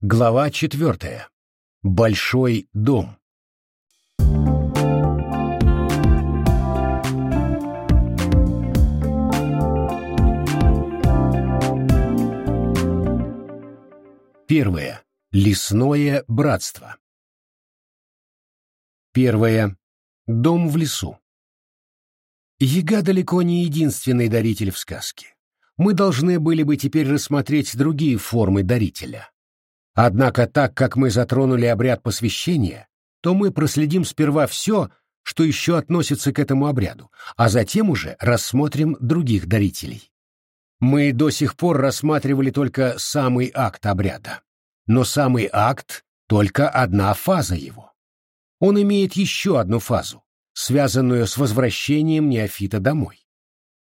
Глава четвертая. Большой дом. Первое. Лесное братство. Первое. Дом в лесу. Яга далеко не единственный даритель в сказке. Мы должны были бы теперь рассмотреть другие формы дарителя. Однако так как мы затронули обряд посвящения, то мы проследим сперва все, что еще относится к этому обряду, а затем уже рассмотрим других дарителей. Мы до сих пор рассматривали только самый акт обряда. Но самый акт — только одна фаза его. Он имеет еще одну фазу, связанную с возвращением неофита домой.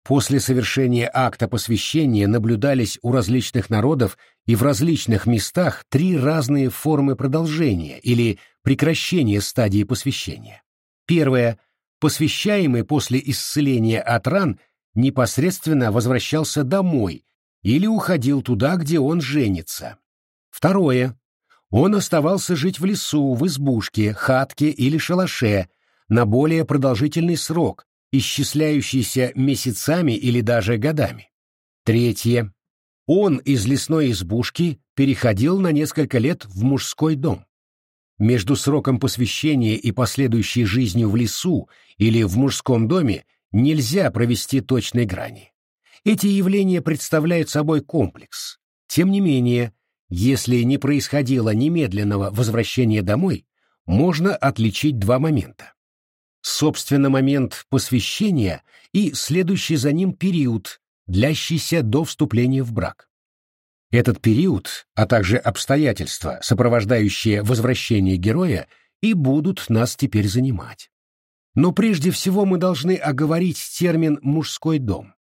После совершения акта посвящения наблюдались у различных народов и в различных местах три разные формы продолжения или прекращения стадии посвящения. Первое. Посвящаемый после исцеления от ран непосредственно возвращался домой или уходил туда, где он женится. Второе. Он оставался жить в лесу, в избушке, хатке или шалаше на более продолжительный срок, исчисляющийся месяцами или даже годами. Третье. Он из лесной избушки переходил на несколько лет в мужской дом. Между сроком посвящения и последующей жизнью в лесу или в мужском доме нельзя провести точной грани. Эти явления представляют собой комплекс. Тем не менее, если не происходило немедленного возвращения домой, можно отличить два момента собственно, момент посвящения и следующий за ним период, длящийся до вступления в брак. Этот период, а также обстоятельства, сопровождающие возвращение героя, и будут нас теперь занимать. Но прежде всего мы должны оговорить термин «мужской дом».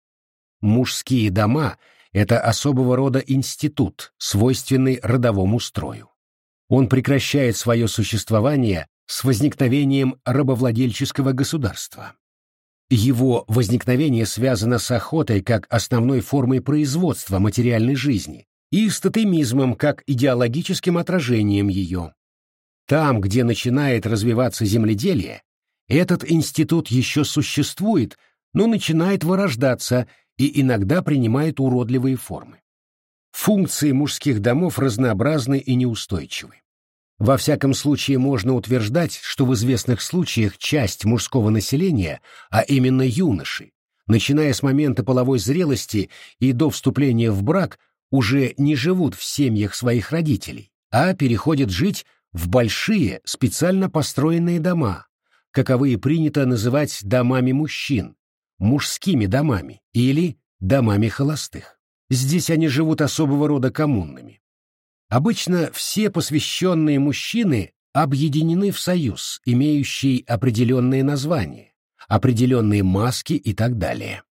Мужские дома — это особого рода институт, свойственный родовому строю. Он прекращает свое существование с возникновением рабовладельческого государства. Его возникновение связано с охотой как основной формой производства материальной жизни и с тотемизмом как идеологическим отражением ее. Там, где начинает развиваться земледелие, этот институт еще существует, но начинает вырождаться и иногда принимает уродливые формы. Функции мужских домов разнообразны и неустойчивы. Во всяком случае можно утверждать, что в известных случаях часть мужского населения, а именно юноши, начиная с момента половой зрелости и до вступления в брак, уже не живут в семьях своих родителей, а переходят жить в большие специально построенные дома, каковые принято называть домами мужчин, мужскими домами или домами холостых. Здесь они живут особого рода коммунными. Обычно все посвященные мужчины объединены в союз, имеющий определенные названия, определенные маски и так далее.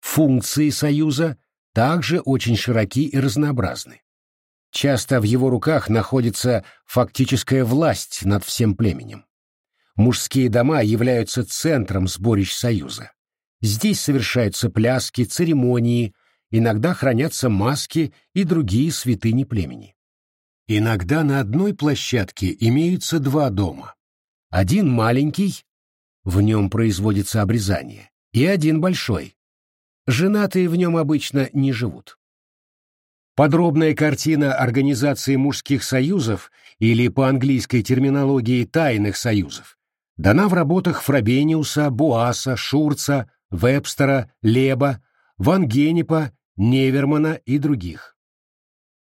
Функции союза также очень широки и разнообразны. Часто в его руках находится фактическая власть над всем племенем. Мужские дома являются центром сборищ союза. Здесь совершаются пляски, церемонии, иногда хранятся маски и другие святыни племени. Иногда на одной площадке имеются два дома. Один маленький, в нем производится обрезание, и один большой. Женатые в нем обычно не живут. Подробная картина организации мужских союзов или по английской терминологии тайных союзов дана в работах Фрабениуса, Буаса, Шурца, Вебстера, Леба, Ван Генепа, Невермана и других.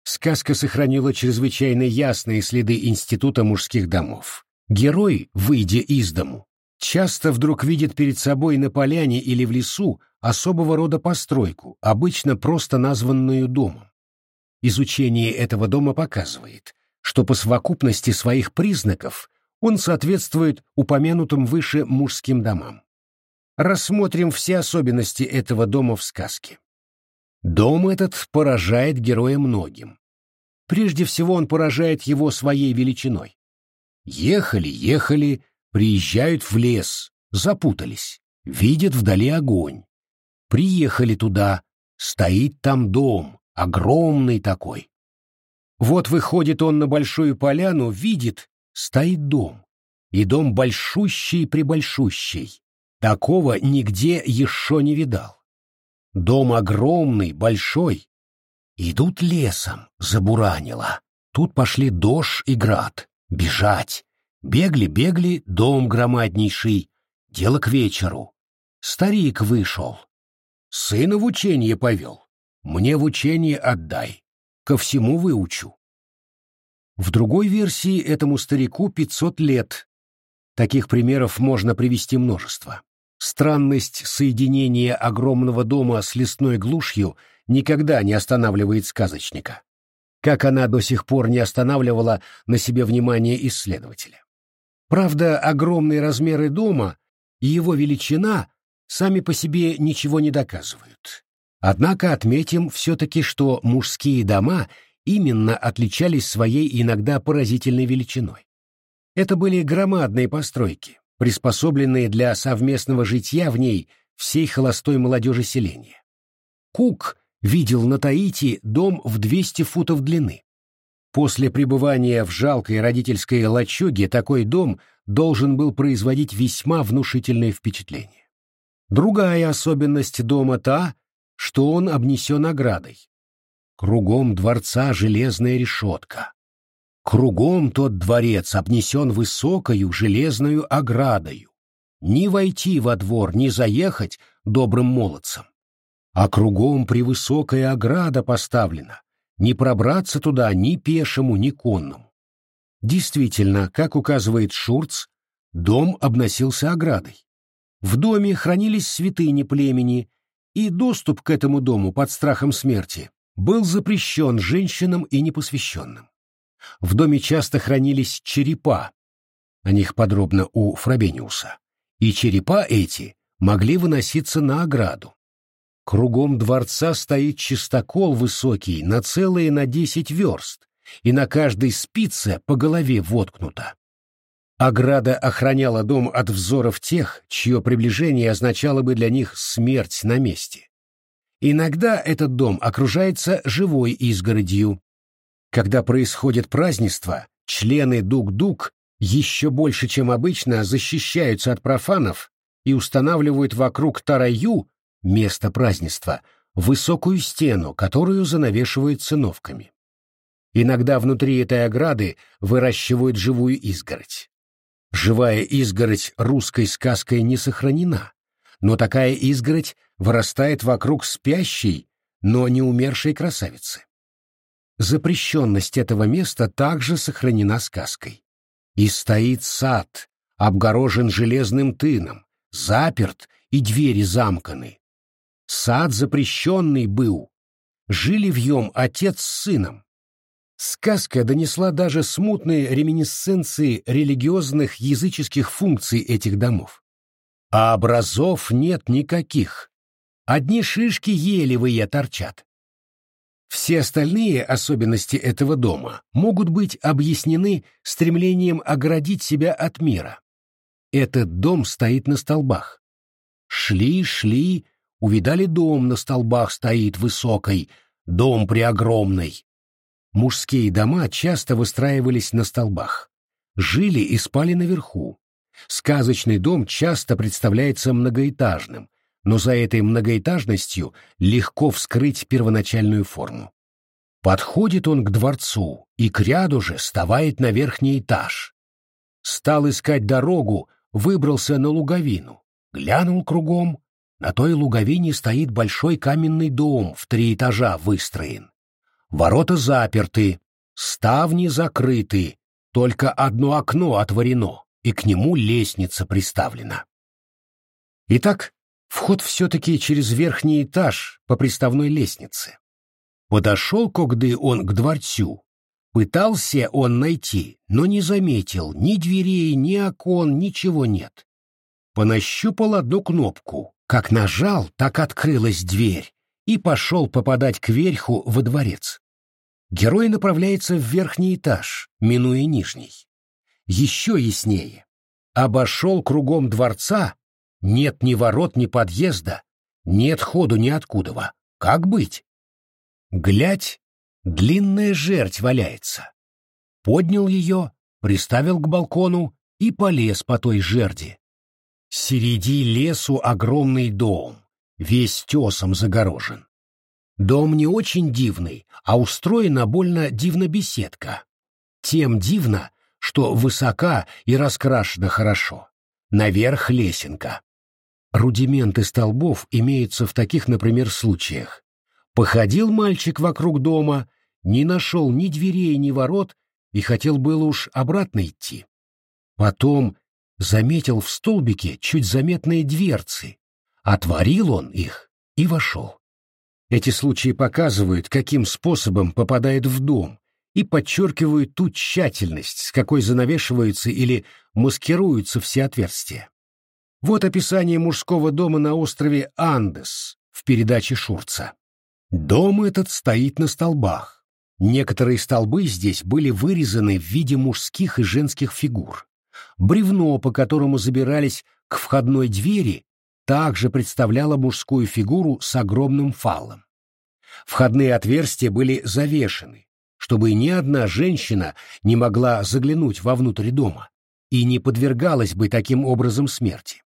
Сказка сохранила чрезвычайно ясные следы института мужских домов. Герой, выйдя из дому, часто вдруг видит перед собой на поляне или в лесу особого рода постройку, обычно просто названную домом. Изучение этого дома показывает, что по совокупности своих признаков он соответствует упомянутым выше мужским домам. Рассмотрим все особенности этого дома в сказке. Дом этот поражает героя многим. Прежде всего он поражает его своей величиной. Ехали, ехали, приезжают в лес, запутались, видят вдали огонь. Приехали туда, стоит там дом, огромный такой. Вот выходит он на большую поляну, видит, стоит дом. И дом большущий-пребольшущий. Такого нигде еще не видал. Дом огромный, большой. Идут лесом, забуранило. Тут пошли дождь и град. Бежать. Бегли-бегли, дом громаднейший. Дело к вечеру. Старик вышел. Сына в учение повел. Мне в учение отдай. Ко всему выучу. В другой версии этому старику 500 лет. Таких примеров можно привести множество. Странность соединения огромного дома с лесной глушью никогда не останавливает сказочника, как она до сих пор не останавливала на себе внимание исследователя. Правда, огромные размеры дома и его величина сами по себе ничего не доказывают. Однако отметим все-таки, что мужские дома именно отличались своей иногда поразительной величиной. Это были громадные постройки, приспособленные для совместного житья в ней всей холостой молодежи селения. Кук видел на Таити дом в 200 футов длины. После пребывания в жалкой родительской лачуге такой дом должен был производить весьма внушительное впечатление. Другая особенность дома та, что он обнесен оградой. Кругом дворца железная решетка. Кругом тот дворец обнесен высокою железную оградою. Ни войти во двор, ни заехать добрым молодцам. А кругом превысокая ограда поставлена, не пробраться туда ни пешему, ни конному. Действительно, как указывает Шурц, дом обносился оградой. В доме хранились святыни племени, и доступ к этому дому под страхом смерти был запрещен женщинам и непосвященным. В доме часто хранились черепа, о них подробно у Фрабениуса, и черепа эти могли выноситься на ограду. Кругом дворца стоит чистокол высокий на целые на десять верст, и на каждой спице по голове воткнута. Ограда охраняла дом от взоров тех, чье приближение означало бы для них смерть на месте. Иногда этот дом окружается живой изгородью. Когда происходит празднество, члены Дук-Дук еще больше, чем обычно, защищаются от профанов и устанавливают вокруг Тараю место празднества, высокую стену, которую занавешивают циновками. Иногда внутри этой ограды выращивают живую изгородь. Живая изгородь русской сказкой не сохранена, но такая изгородь вырастает вокруг спящей, но не умершей красавицы. Запрещенность этого места также сохранена сказкой. И стоит сад, обгорожен железным тыном, заперт и двери замканы, Сад запрещенный был. Жили в нем отец с сыном. Сказка донесла даже смутные реминисценции религиозных языческих функций этих домов. А образов нет никаких. Одни шишки елевые торчат. Все остальные особенности этого дома могут быть объяснены стремлением оградить себя от мира. Этот дом стоит на столбах. Шли, шли, увидали дом на столбах стоит высокой, дом преогромный. Мужские дома часто выстраивались на столбах. Жили и спали наверху. Сказочный дом часто представляется многоэтажным, но за этой многоэтажностью легко вскрыть первоначальную форму. Подходит он к дворцу и к ряду же вставает на верхний этаж. Стал искать дорогу, выбрался на луговину, глянул кругом, на той луговине стоит большой каменный дом в три этажа выстроен. Ворота заперты, ставни закрыты, только одно окно отворено, и к нему лестница приставлена. Итак, вход все-таки через верхний этаж по приставной лестнице. Подошел когды он к дворцу. Пытался он найти, но не заметил ни дверей, ни окон, ничего нет. Понащупал одну кнопку, как нажал, так открылась дверь, и пошел попадать кверху во дворец. Герой направляется в верхний этаж, минуя нижний. Еще яснее. Обошел кругом дворца, нет ни ворот, ни подъезда, нет ходу ниоткуда. Как быть? Глядь, Длинная жерть валяется. Поднял ее, приставил к балкону и полез по той жерди. Среди лесу огромный дом, весь тесом загорожен. Дом не очень дивный, а устроена больно дивно беседка. Тем дивно, что высока и раскрашена хорошо. Наверх лесенка. Рудименты столбов имеются в таких, например, случаях. Походил мальчик вокруг дома, не нашел ни дверей, ни ворот и хотел было уж обратно идти. Потом заметил в столбике чуть заметные дверцы. Отворил он их и вошел. Эти случаи показывают, каким способом попадает в дом, и подчеркивают ту тщательность, с какой занавешиваются или маскируются все отверстия. Вот описание мужского дома на острове Андес в передаче Шурца. Дом этот стоит на столбах. Некоторые столбы здесь были вырезаны в виде мужских и женских фигур. Бревно, по которому забирались к входной двери, также представляла мужскую фигуру с огромным фалом. Входные отверстия были завешены, чтобы ни одна женщина не могла заглянуть вовнутрь дома и не подвергалась бы таким образом смерти.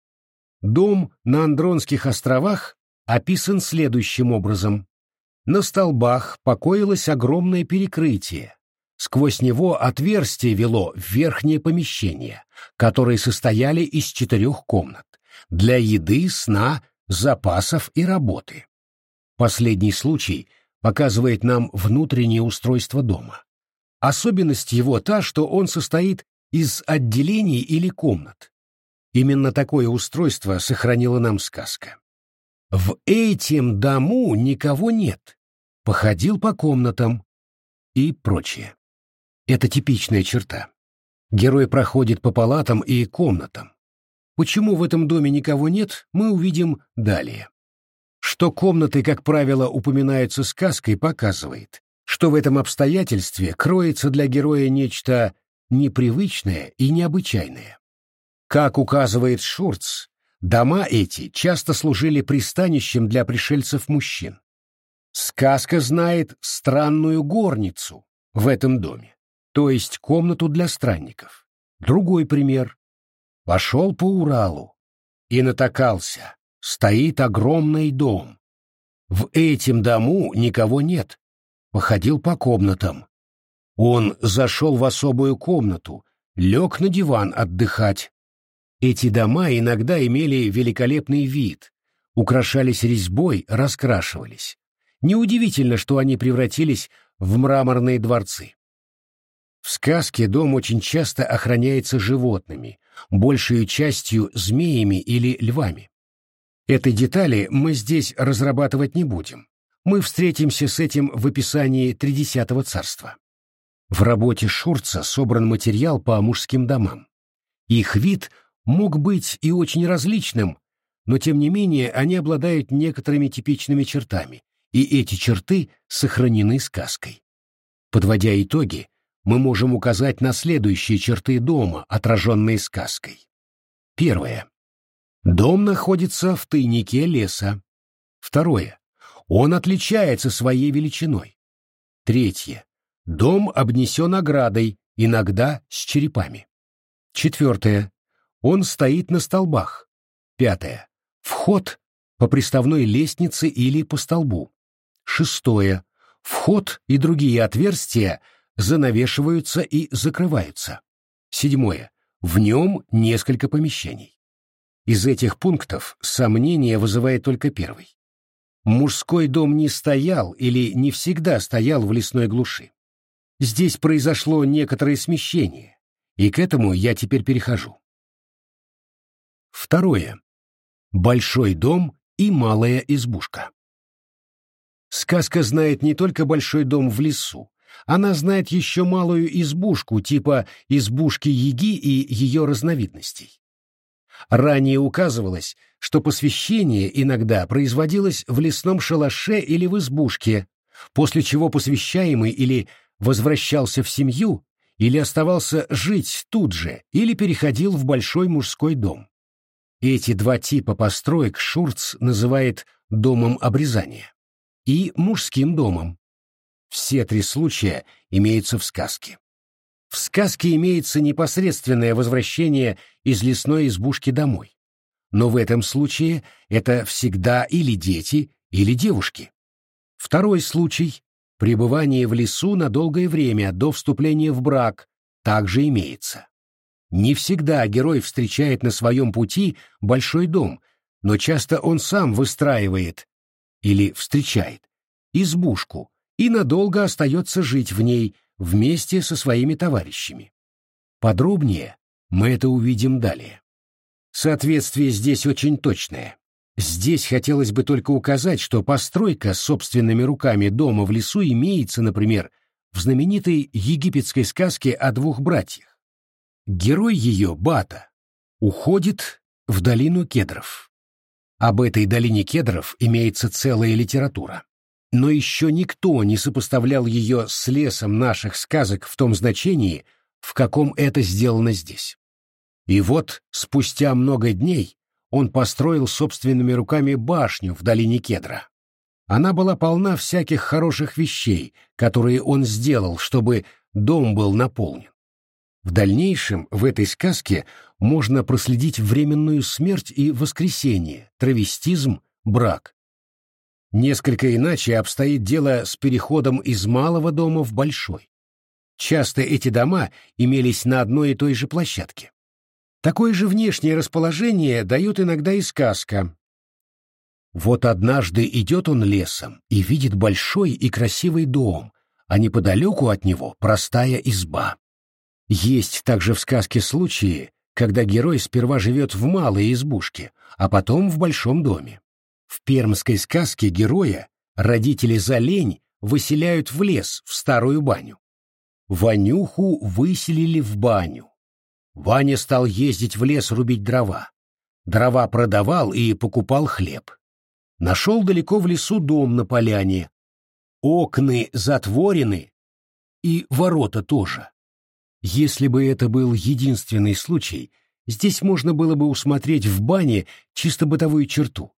Дом на Андронских островах описан следующим образом. На столбах покоилось огромное перекрытие. Сквозь него отверстие вело в верхнее помещение, которые состояли из четырех комнат для еды, сна, запасов и работы. Последний случай показывает нам внутреннее устройство дома. Особенность его та, что он состоит из отделений или комнат. Именно такое устройство сохранила нам сказка. В этим дому никого нет. Походил по комнатам и прочее. Это типичная черта. Герой проходит по палатам и комнатам. Почему в этом доме никого нет, мы увидим далее. Что комнаты, как правило, упоминаются сказкой, показывает, что в этом обстоятельстве кроется для героя нечто непривычное и необычайное. Как указывает Шурц, дома эти часто служили пристанищем для пришельцев-мужчин. Сказка знает странную горницу в этом доме, то есть комнату для странников. Другой пример. Пошел по Уралу и натакался. Стоит огромный дом. В этом дому никого нет. Походил по комнатам. Он зашел в особую комнату, лег на диван отдыхать. Эти дома иногда имели великолепный вид, украшались резьбой, раскрашивались. Неудивительно, что они превратились в мраморные дворцы. В сказке дом очень часто охраняется животными, большей частью змеями или львами. Этой детали мы здесь разрабатывать не будем. Мы встретимся с этим в описании Тридесятого царства. В работе Шурца собран материал по мужским домам. Их вид мог быть и очень различным, но тем не менее они обладают некоторыми типичными чертами, и эти черты сохранены сказкой. Подводя итоги, мы можем указать на следующие черты дома, отраженные сказкой. Первое. Дом находится в тайнике леса. Второе. Он отличается своей величиной. Третье. Дом обнесен оградой, иногда с черепами. Четвертое. Он стоит на столбах. Пятое. Вход по приставной лестнице или по столбу. Шестое. Вход и другие отверстия занавешиваются и закрываются. Седьмое. В нем несколько помещений. Из этих пунктов сомнение вызывает только первый. Мужской дом не стоял или не всегда стоял в лесной глуши. Здесь произошло некоторое смещение, и к этому я теперь перехожу. Второе. Большой дом и малая избушка. Сказка знает не только большой дом в лесу, она знает еще малую избушку типа избушки Яги и ее разновидностей. Ранее указывалось, что посвящение иногда производилось в лесном шалаше или в избушке, после чего посвящаемый или возвращался в семью, или оставался жить тут же, или переходил в большой мужской дом. Эти два типа построек Шурц называет домом обрезания и мужским домом. Все три случая имеются в сказке. В сказке имеется непосредственное возвращение из лесной избушки домой. Но в этом случае это всегда или дети, или девушки. Второй случай – пребывание в лесу на долгое время до вступления в брак также имеется. Не всегда герой встречает на своем пути большой дом, но часто он сам выстраивает или встречает избушку и надолго остается жить в ней вместе со своими товарищами. Подробнее мы это увидим далее. Соответствие здесь очень точное. Здесь хотелось бы только указать, что постройка собственными руками дома в лесу имеется, например, в знаменитой египетской сказке о двух братьях. Герой ее, Бата, уходит в долину кедров. Об этой долине кедров имеется целая литература. Но еще никто не сопоставлял ее с лесом наших сказок в том значении, в каком это сделано здесь. И вот, спустя много дней, он построил собственными руками башню в долине Кедра. Она была полна всяких хороших вещей, которые он сделал, чтобы дом был наполнен. В дальнейшем в этой сказке можно проследить временную смерть и воскресение, травестизм, брак. Несколько иначе обстоит дело с переходом из малого дома в большой. Часто эти дома имелись на одной и той же площадке. Такое же внешнее расположение дает иногда и сказка. Вот однажды идет он лесом и видит большой и красивый дом, а неподалеку от него простая изба. Есть также в сказке случаи, когда герой сперва живет в малой избушке, а потом в большом доме. В пермской сказке героя родители за лень выселяют в лес, в старую баню. Ванюху выселили в баню. Ваня стал ездить в лес рубить дрова. Дрова продавал и покупал хлеб. Нашел далеко в лесу дом на поляне. Окны затворены и ворота тоже. Если бы это был единственный случай, здесь можно было бы усмотреть в бане чисто бытовую черту.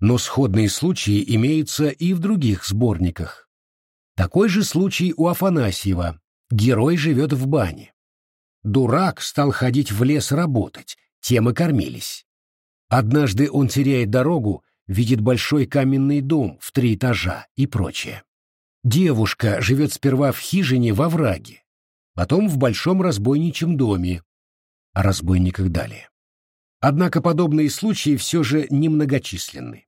Но сходные случаи имеются и в других сборниках. Такой же случай у Афанасьева. Герой живет в бане. Дурак стал ходить в лес работать, тем и кормились. Однажды он теряет дорогу, видит большой каменный дом в три этажа и прочее. Девушка живет сперва в хижине во враге, потом в большом разбойничьем доме, о разбойниках далее. Однако подобные случаи все же немногочисленны.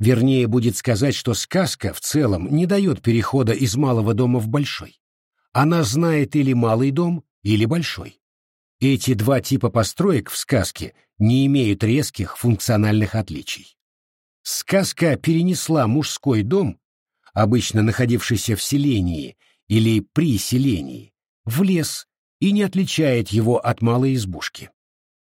Вернее, будет сказать, что сказка в целом не дает перехода из малого дома в большой. Она знает или малый дом, или большой. Эти два типа построек в сказке не имеют резких функциональных отличий. Сказка перенесла мужской дом, обычно находившийся в селении или при селении, в лес и не отличает его от малой избушки.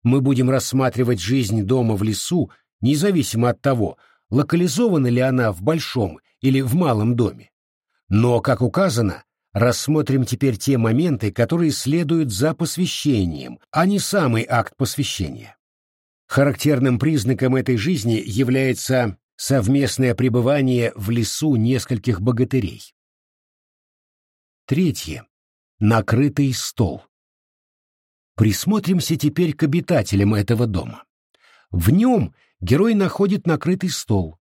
Мы будем рассматривать жизнь дома в лесу независимо от того, локализована ли она в большом или в малом доме. Но, как указано, Рассмотрим теперь те моменты, которые следуют за посвящением, а не самый акт посвящения. Характерным признаком этой жизни является совместное пребывание в лесу нескольких богатырей. Третье. Накрытый стол. Присмотримся теперь к обитателям этого дома. В нем герой находит накрытый стол.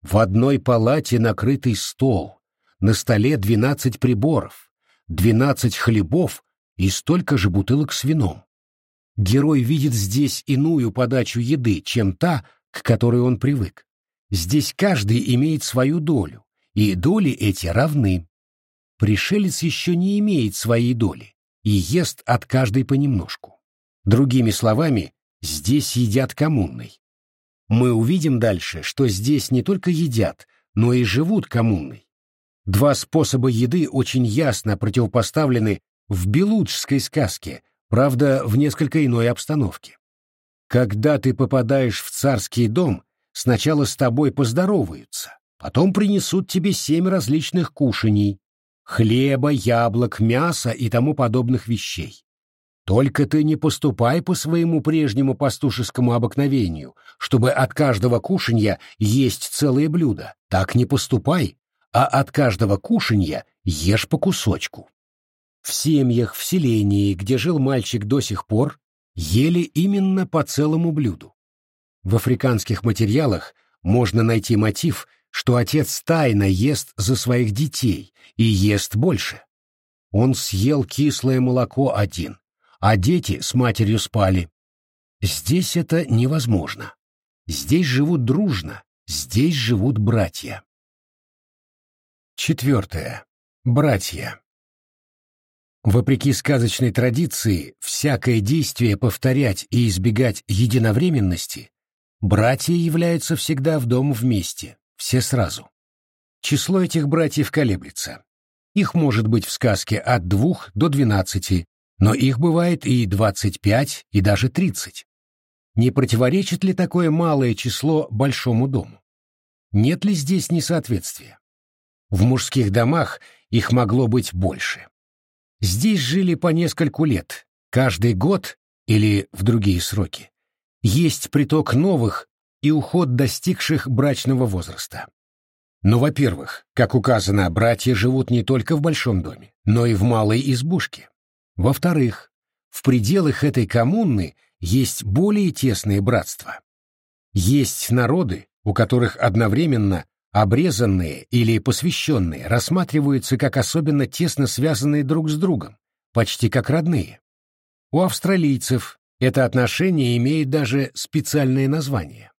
В одной палате накрытый стол, на столе двенадцать приборов, двенадцать хлебов и столько же бутылок с вином. Герой видит здесь иную подачу еды, чем та, к которой он привык. Здесь каждый имеет свою долю, и доли эти равны. Пришелец еще не имеет своей доли и ест от каждой понемножку. Другими словами, здесь едят коммунной. Мы увидим дальше, что здесь не только едят, но и живут коммунной. Два способа еды очень ясно противопоставлены в белуджской сказке, правда, в несколько иной обстановке. Когда ты попадаешь в царский дом, сначала с тобой поздороваются, потом принесут тебе семь различных кушаний, хлеба, яблок, мяса и тому подобных вещей. Только ты не поступай по своему прежнему пастушескому обыкновению, чтобы от каждого кушанья есть целое блюдо. Так не поступай, а от каждого кушанья ешь по кусочку. В семьях, в селении, где жил мальчик до сих пор, ели именно по целому блюду. В африканских материалах можно найти мотив, что отец тайно ест за своих детей и ест больше. Он съел кислое молоко один, а дети с матерью спали. Здесь это невозможно. Здесь живут дружно, здесь живут братья. Четвертое. Братья. Вопреки сказочной традиции, всякое действие повторять и избегать единовременности, братья являются всегда в дом вместе, все сразу. Число этих братьев колеблется. Их может быть в сказке от двух до двенадцати, но их бывает и двадцать пять, и даже тридцать. Не противоречит ли такое малое число большому дому? Нет ли здесь несоответствия? В мужских домах их могло быть больше. Здесь жили по нескольку лет, каждый год или в другие сроки. Есть приток новых и уход достигших брачного возраста. Но, во-первых, как указано, братья живут не только в большом доме, но и в малой избушке. Во-вторых, в пределах этой коммуны есть более тесные братства. Есть народы, у которых одновременно Обрезанные или посвященные рассматриваются как особенно тесно связанные друг с другом, почти как родные. У австралийцев это отношение имеет даже специальное название.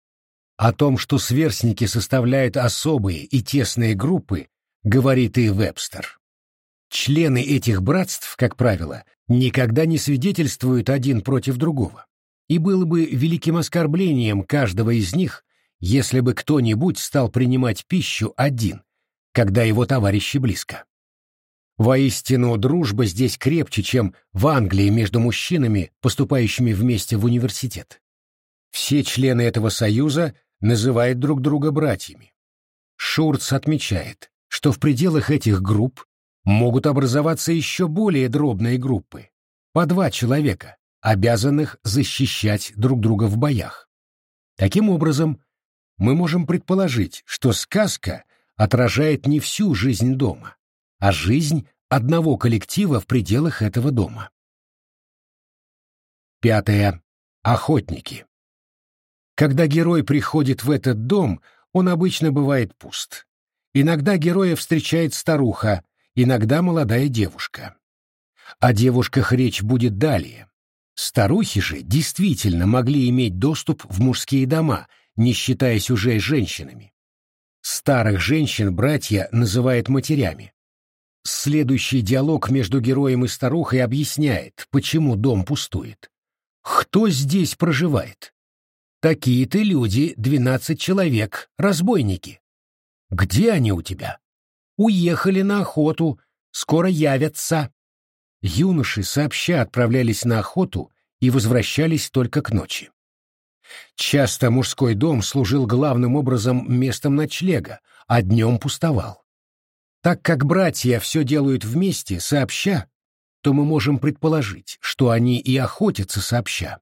О том, что сверстники составляют особые и тесные группы, говорит и Вебстер. Члены этих братств, как правило, никогда не свидетельствуют один против другого, и было бы великим оскорблением каждого из них если бы кто-нибудь стал принимать пищу один, когда его товарищи близко. Воистину, дружба здесь крепче, чем в Англии между мужчинами, поступающими вместе в университет. Все члены этого союза называют друг друга братьями. Шурц отмечает, что в пределах этих групп могут образоваться еще более дробные группы, по два человека, обязанных защищать друг друга в боях. Таким образом, мы можем предположить, что сказка отражает не всю жизнь дома, а жизнь одного коллектива в пределах этого дома. Пятое. Охотники. Когда герой приходит в этот дом, он обычно бывает пуст. Иногда героя встречает старуха, иногда молодая девушка. О девушках речь будет далее. Старухи же действительно могли иметь доступ в мужские дома – не считаясь уже женщинами. Старых женщин братья называют матерями. Следующий диалог между героем и старухой объясняет, почему дом пустует. Кто здесь проживает? Такие-то люди, двенадцать человек, разбойники. Где они у тебя? Уехали на охоту, скоро явятся. Юноши сообща отправлялись на охоту и возвращались только к ночи. Часто мужской дом служил главным образом местом ночлега, а днем пустовал. Так как братья все делают вместе, сообща, то мы можем предположить, что они и охотятся сообща.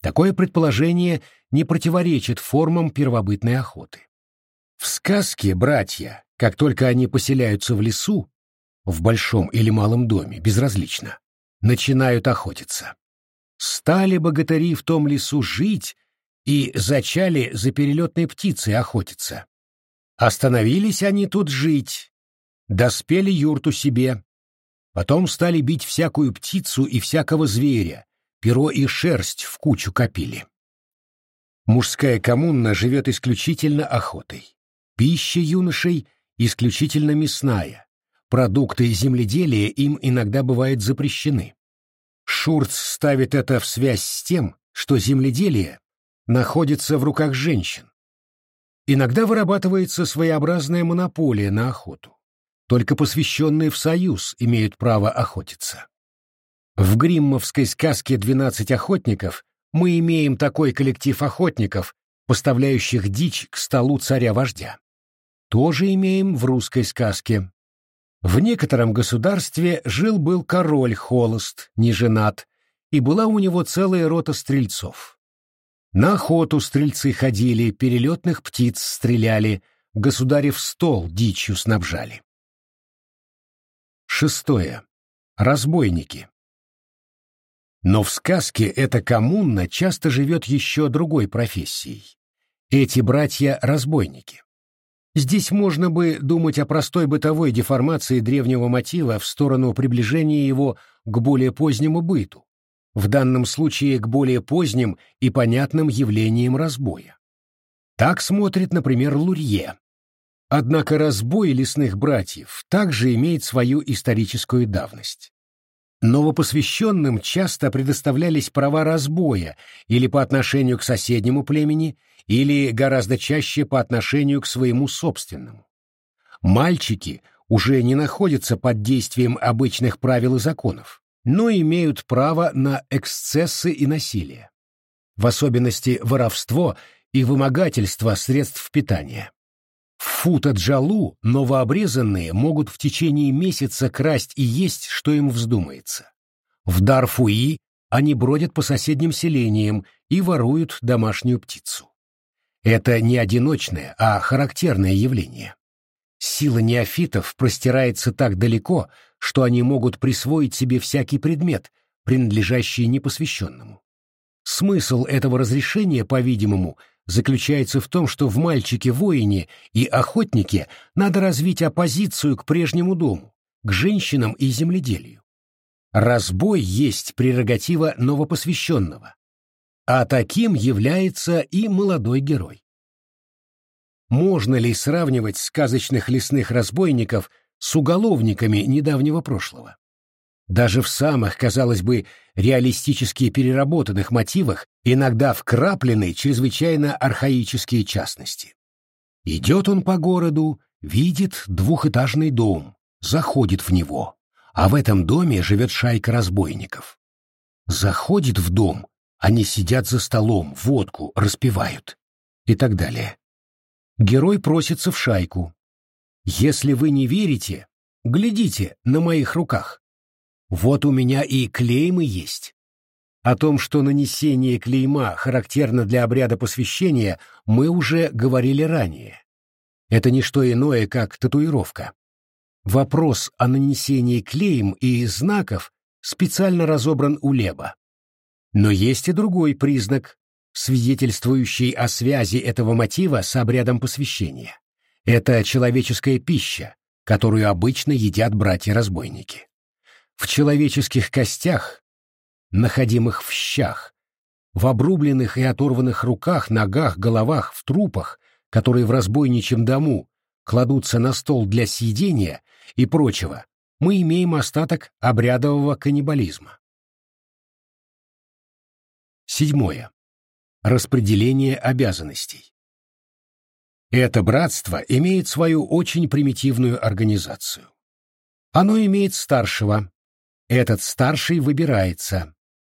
Такое предположение не противоречит формам первобытной охоты. В сказке братья, как только они поселяются в лесу, в большом или малом доме, безразлично, начинают охотиться. Стали богатыри в том лесу жить и зачали за перелетной птицей охотиться. Остановились они тут жить, доспели юрту себе. Потом стали бить всякую птицу и всякого зверя, перо и шерсть в кучу копили. Мужская коммуна живет исключительно охотой. Пища юношей исключительно мясная. Продукты земледелия им иногда бывают запрещены. Шурц ставит это в связь с тем, что земледелие находится в руках женщин. Иногда вырабатывается своеобразная монополия на охоту. Только посвященные в союз имеют право охотиться. В гриммовской сказке «Двенадцать охотников» мы имеем такой коллектив охотников, поставляющих дичь к столу царя-вождя. Тоже имеем в русской сказке. В некотором государстве жил-был король холост, не женат, и была у него целая рота стрельцов. На охоту стрельцы ходили, перелетных птиц стреляли, государев стол дичью снабжали. Шестое. Разбойники. Но в сказке эта коммуна часто живет еще другой профессией. Эти братья — разбойники. Здесь можно бы думать о простой бытовой деформации древнего мотива в сторону приближения его к более позднему быту, в данном случае к более поздним и понятным явлениям разбоя. Так смотрит, например, Лурье. Однако разбой лесных братьев также имеет свою историческую давность. Новопосвященным часто предоставлялись права разбоя или по отношению к соседнему племени, или гораздо чаще по отношению к своему собственному. Мальчики уже не находятся под действием обычных правил и законов, но имеют право на эксцессы и насилие, в особенности воровство и вымогательство средств питания. В Фута-Джалу новообрезанные могут в течение месяца красть и есть, что им вздумается. В Дарфуи они бродят по соседним селениям и воруют домашнюю птицу. Это не одиночное, а характерное явление. Сила неофитов простирается так далеко, что они могут присвоить себе всякий предмет, принадлежащий непосвященному. Смысл этого разрешения, по-видимому, заключается в том, что в мальчике-воине и охотнике надо развить оппозицию к прежнему дому, к женщинам и земледелию. Разбой есть прерогатива новопосвященного, а таким является и молодой герой. Можно ли сравнивать сказочных лесных разбойников с уголовниками недавнего прошлого? Даже в самых, казалось бы, реалистически переработанных мотивах иногда вкраплены чрезвычайно архаические частности. Идет он по городу, видит двухэтажный дом, заходит в него, а в этом доме живет шайка разбойников. Заходит в дом, они сидят за столом, водку распивают и так далее. Герой просится в шайку. Если вы не верите, глядите на моих руках. Вот у меня и клеймы есть. О том, что нанесение клейма характерно для обряда посвящения, мы уже говорили ранее. Это не что иное, как татуировка. Вопрос о нанесении клейм и знаков специально разобран у Леба. Но есть и другой признак, свидетельствующий о связи этого мотива с обрядом посвящения. Это человеческая пища, которую обычно едят братья-разбойники. В человеческих костях, находимых в щах, в обрубленных и оторванных руках, ногах, головах, в трупах, которые в разбойничьем дому кладутся на стол для съедения и прочего, мы имеем остаток обрядового каннибализма. Седьмое. Распределение обязанностей. Это братство имеет свою очень примитивную организацию. Оно имеет старшего. Этот старший выбирается.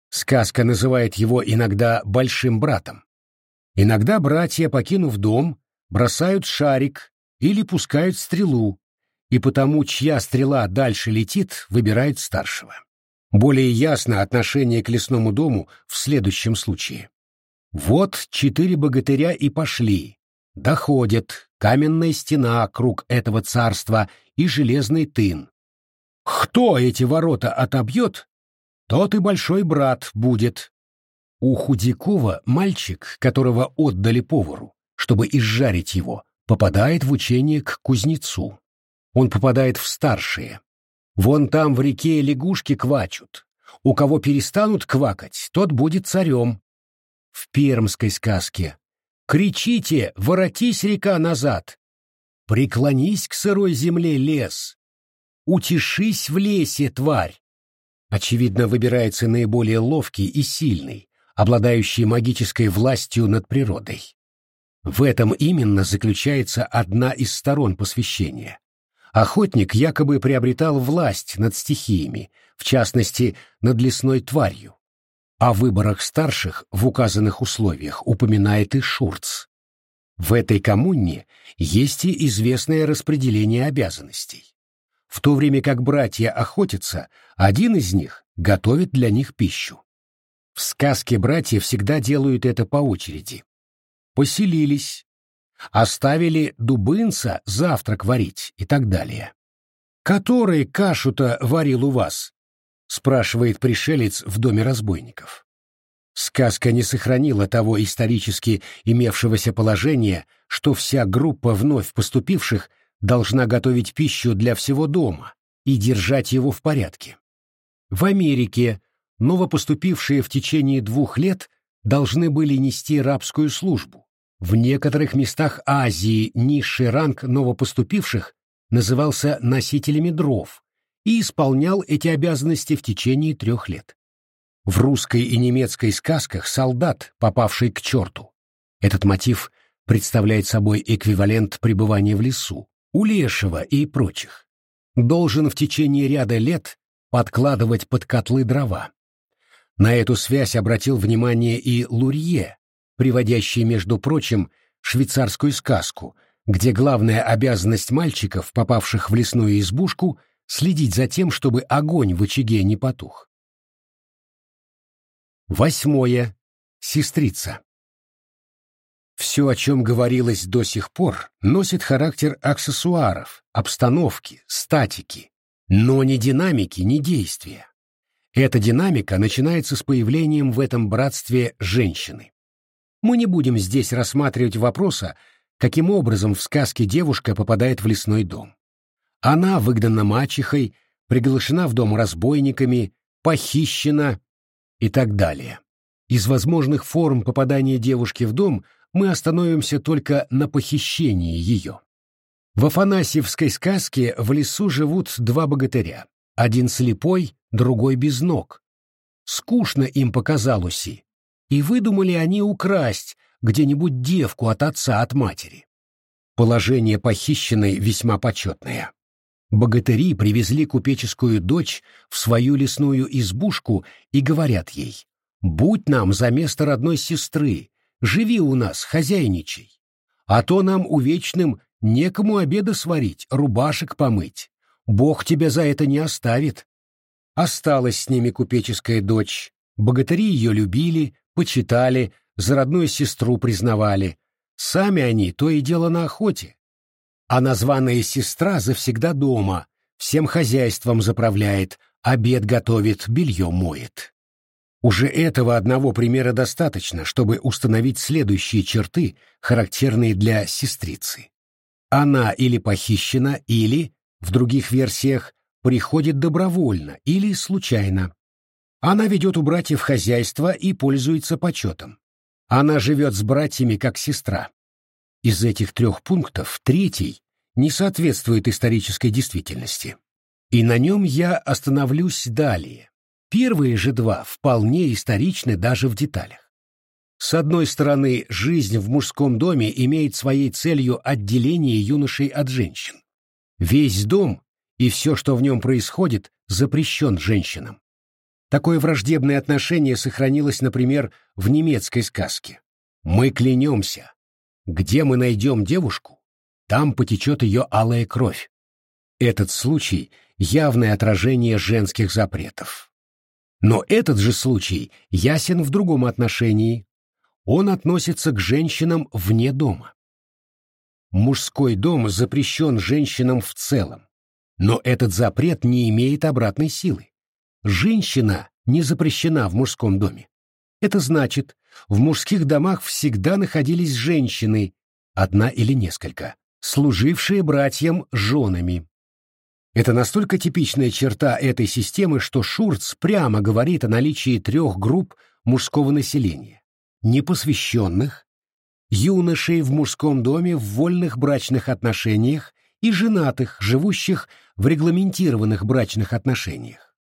Сказка называет его иногда «большим братом». Иногда братья, покинув дом, бросают шарик или пускают стрелу, и потому, чья стрела дальше летит, выбирает старшего. Более ясно отношение к лесному дому в следующем случае. Вот четыре богатыря и пошли. Доходят каменная стена круг этого царства и железный тын. Кто эти ворота отобьет, тот и большой брат будет. У Худякова мальчик, которого отдали повару, чтобы изжарить его, попадает в учение к кузнецу. Он попадает в старшие, Вон там в реке лягушки квачут. У кого перестанут квакать, тот будет царем. В пермской сказке «Кричите, воротись, река, назад! Преклонись к сырой земле, лес! Утешись в лесе, тварь!» Очевидно, выбирается наиболее ловкий и сильный, обладающий магической властью над природой. В этом именно заключается одна из сторон посвящения. Охотник якобы приобретал власть над стихиями, в частности, над лесной тварью. О выборах старших в указанных условиях упоминает и Шурц. В этой коммуне есть и известное распределение обязанностей. В то время как братья охотятся, один из них готовит для них пищу. В сказке братья всегда делают это по очереди. Поселились. Оставили дубынца завтрак варить и так далее. «Который кашу-то варил у вас?» — спрашивает пришелец в доме разбойников. Сказка не сохранила того исторически имевшегося положения, что вся группа вновь поступивших должна готовить пищу для всего дома и держать его в порядке. В Америке новопоступившие в течение двух лет должны были нести рабскую службу. В некоторых местах Азии низший ранг новопоступивших назывался носителями дров и исполнял эти обязанности в течение трех лет. В русской и немецкой сказках солдат, попавший к черту. Этот мотив представляет собой эквивалент пребывания в лесу, у лешего и прочих. Должен в течение ряда лет подкладывать под котлы дрова. На эту связь обратил внимание и Лурье, приводящий, между прочим, швейцарскую сказку, где главная обязанность мальчиков, попавших в лесную избушку, следить за тем, чтобы огонь в очаге не потух. Восьмое. Сестрица. Все, о чем говорилось до сих пор, носит характер аксессуаров, обстановки, статики, но ни динамики, ни действия. Эта динамика начинается с появлением в этом братстве женщины. Мы не будем здесь рассматривать вопроса, каким образом в сказке девушка попадает в лесной дом. Она выгнана мачехой, приглашена в дом разбойниками, похищена и так далее. Из возможных форм попадания девушки в дом мы остановимся только на похищении ее. В Афанасьевской сказке в лесу живут два богатыря. Один слепой, другой без ног. Скучно им показалось, и выдумали они украсть где-нибудь девку от отца, от матери. Положение похищенной весьма почетное. Богатыри привезли купеческую дочь в свою лесную избушку и говорят ей, «Будь нам за место родной сестры, живи у нас, хозяйничай, а то нам увечным некому обеда сварить, рубашек помыть. Бог тебя за это не оставит». Осталась с ними купеческая дочь. Богатыри ее любили, почитали, за родную сестру признавали. Сами они то и дело на охоте. А названная сестра завсегда дома, всем хозяйством заправляет, обед готовит, белье моет. Уже этого одного примера достаточно, чтобы установить следующие черты, характерные для сестрицы. Она или похищена, или, в других версиях, приходит добровольно или случайно. Она ведет у братьев хозяйство и пользуется почетом. Она живет с братьями как сестра. Из этих трех пунктов третий не соответствует исторической действительности. И на нем я остановлюсь далее. Первые же два вполне историчны даже в деталях. С одной стороны, жизнь в мужском доме имеет своей целью отделение юношей от женщин. Весь дом и все, что в нем происходит, запрещен женщинам. Такое враждебное отношение сохранилось, например, в немецкой сказке. «Мы клянемся. Где мы найдем девушку, там потечет ее алая кровь». Этот случай — явное отражение женских запретов. Но этот же случай ясен в другом отношении. Он относится к женщинам вне дома. Мужской дом запрещен женщинам в целом. Но этот запрет не имеет обратной силы. Женщина не запрещена в мужском доме. Это значит, в мужских домах всегда находились женщины, одна или несколько, служившие братьям женами. Это настолько типичная черта этой системы, что Шурц прямо говорит о наличии трех групп мужского населения – непосвященных, юношей в мужском доме в вольных брачных отношениях и женатых, живущих в регламентированных брачных отношениях.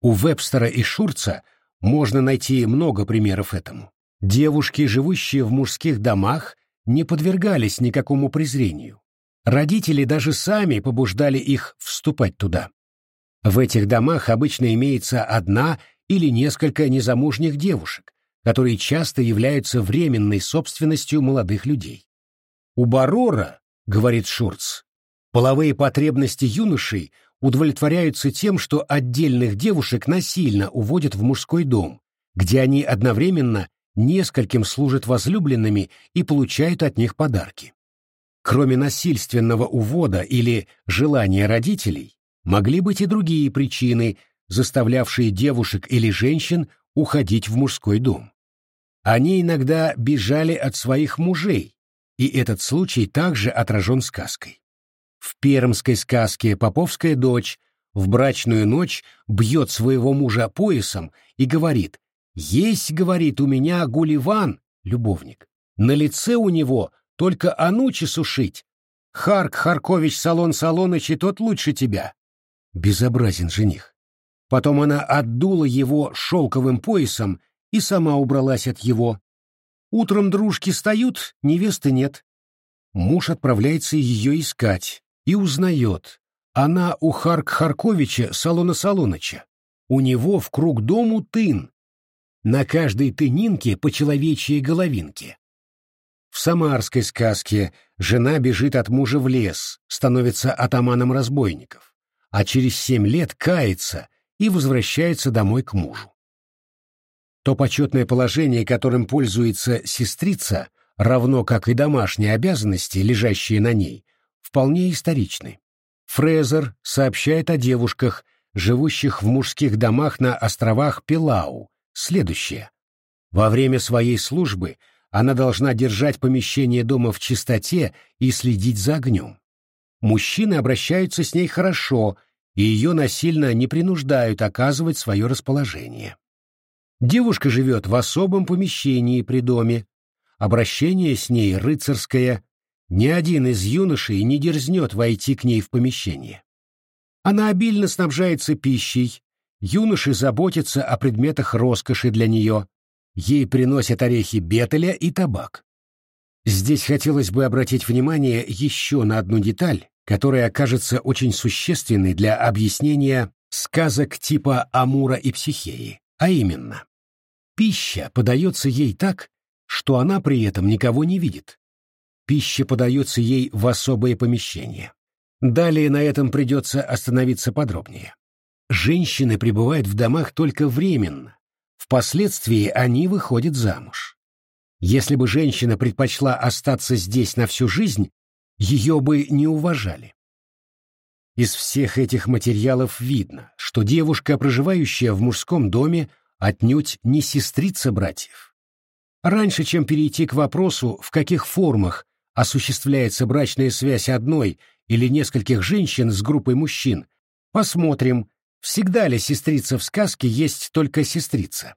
У Вебстера и Шурца можно найти много примеров этому. Девушки, живущие в мужских домах, не подвергались никакому презрению. Родители даже сами побуждали их вступать туда. В этих домах обычно имеется одна или несколько незамужних девушек, которые часто являются временной собственностью молодых людей. У Барора, говорит Шурц, Половые потребности юношей удовлетворяются тем, что отдельных девушек насильно уводят в мужской дом, где они одновременно нескольким служат возлюбленными и получают от них подарки. Кроме насильственного увода или желания родителей, могли быть и другие причины, заставлявшие девушек или женщин уходить в мужской дом. Они иногда бежали от своих мужей, и этот случай также отражен сказкой. В пермской сказке «Поповская дочь» в брачную ночь бьет своего мужа поясом и говорит «Есть, — говорит, — у меня Гуливан, любовник, на лице у него только анучи сушить. Харк Харкович Салон Салоныч и тот лучше тебя». Безобразен жених. Потом она отдула его шелковым поясом и сама убралась от его. Утром дружки встают, невесты нет. Муж отправляется ее искать и узнает. Она у Харк Харковича Салона Салоныча. У него в круг дому тын. На каждой тынинке по человечьей головинке. В самарской сказке жена бежит от мужа в лес, становится атаманом разбойников, а через семь лет кается и возвращается домой к мужу. То почетное положение, которым пользуется сестрица, равно как и домашние обязанности, лежащие на ней, вполне историчны. Фрезер сообщает о девушках, живущих в мужских домах на островах Пилау, следующее. Во время своей службы она должна держать помещение дома в чистоте и следить за огнем. Мужчины обращаются с ней хорошо, и ее насильно не принуждают оказывать свое расположение. Девушка живет в особом помещении при доме. Обращение с ней рыцарское. Ни один из юношей не дерзнет войти к ней в помещение. Она обильно снабжается пищей. Юноши заботятся о предметах роскоши для нее. Ей приносят орехи бетеля и табак. Здесь хотелось бы обратить внимание еще на одну деталь, которая окажется очень существенной для объяснения сказок типа Амура и Психеи, а именно, Пища подается ей так, что она при этом никого не видит. Пища подается ей в особое помещение. Далее на этом придется остановиться подробнее. Женщины пребывают в домах только временно. Впоследствии они выходят замуж. Если бы женщина предпочла остаться здесь на всю жизнь, ее бы не уважали. Из всех этих материалов видно, что девушка, проживающая в мужском доме, отнюдь не сестрица братьев. Раньше, чем перейти к вопросу, в каких формах осуществляется брачная связь одной или нескольких женщин с группой мужчин, посмотрим, всегда ли сестрица в сказке есть только сестрица.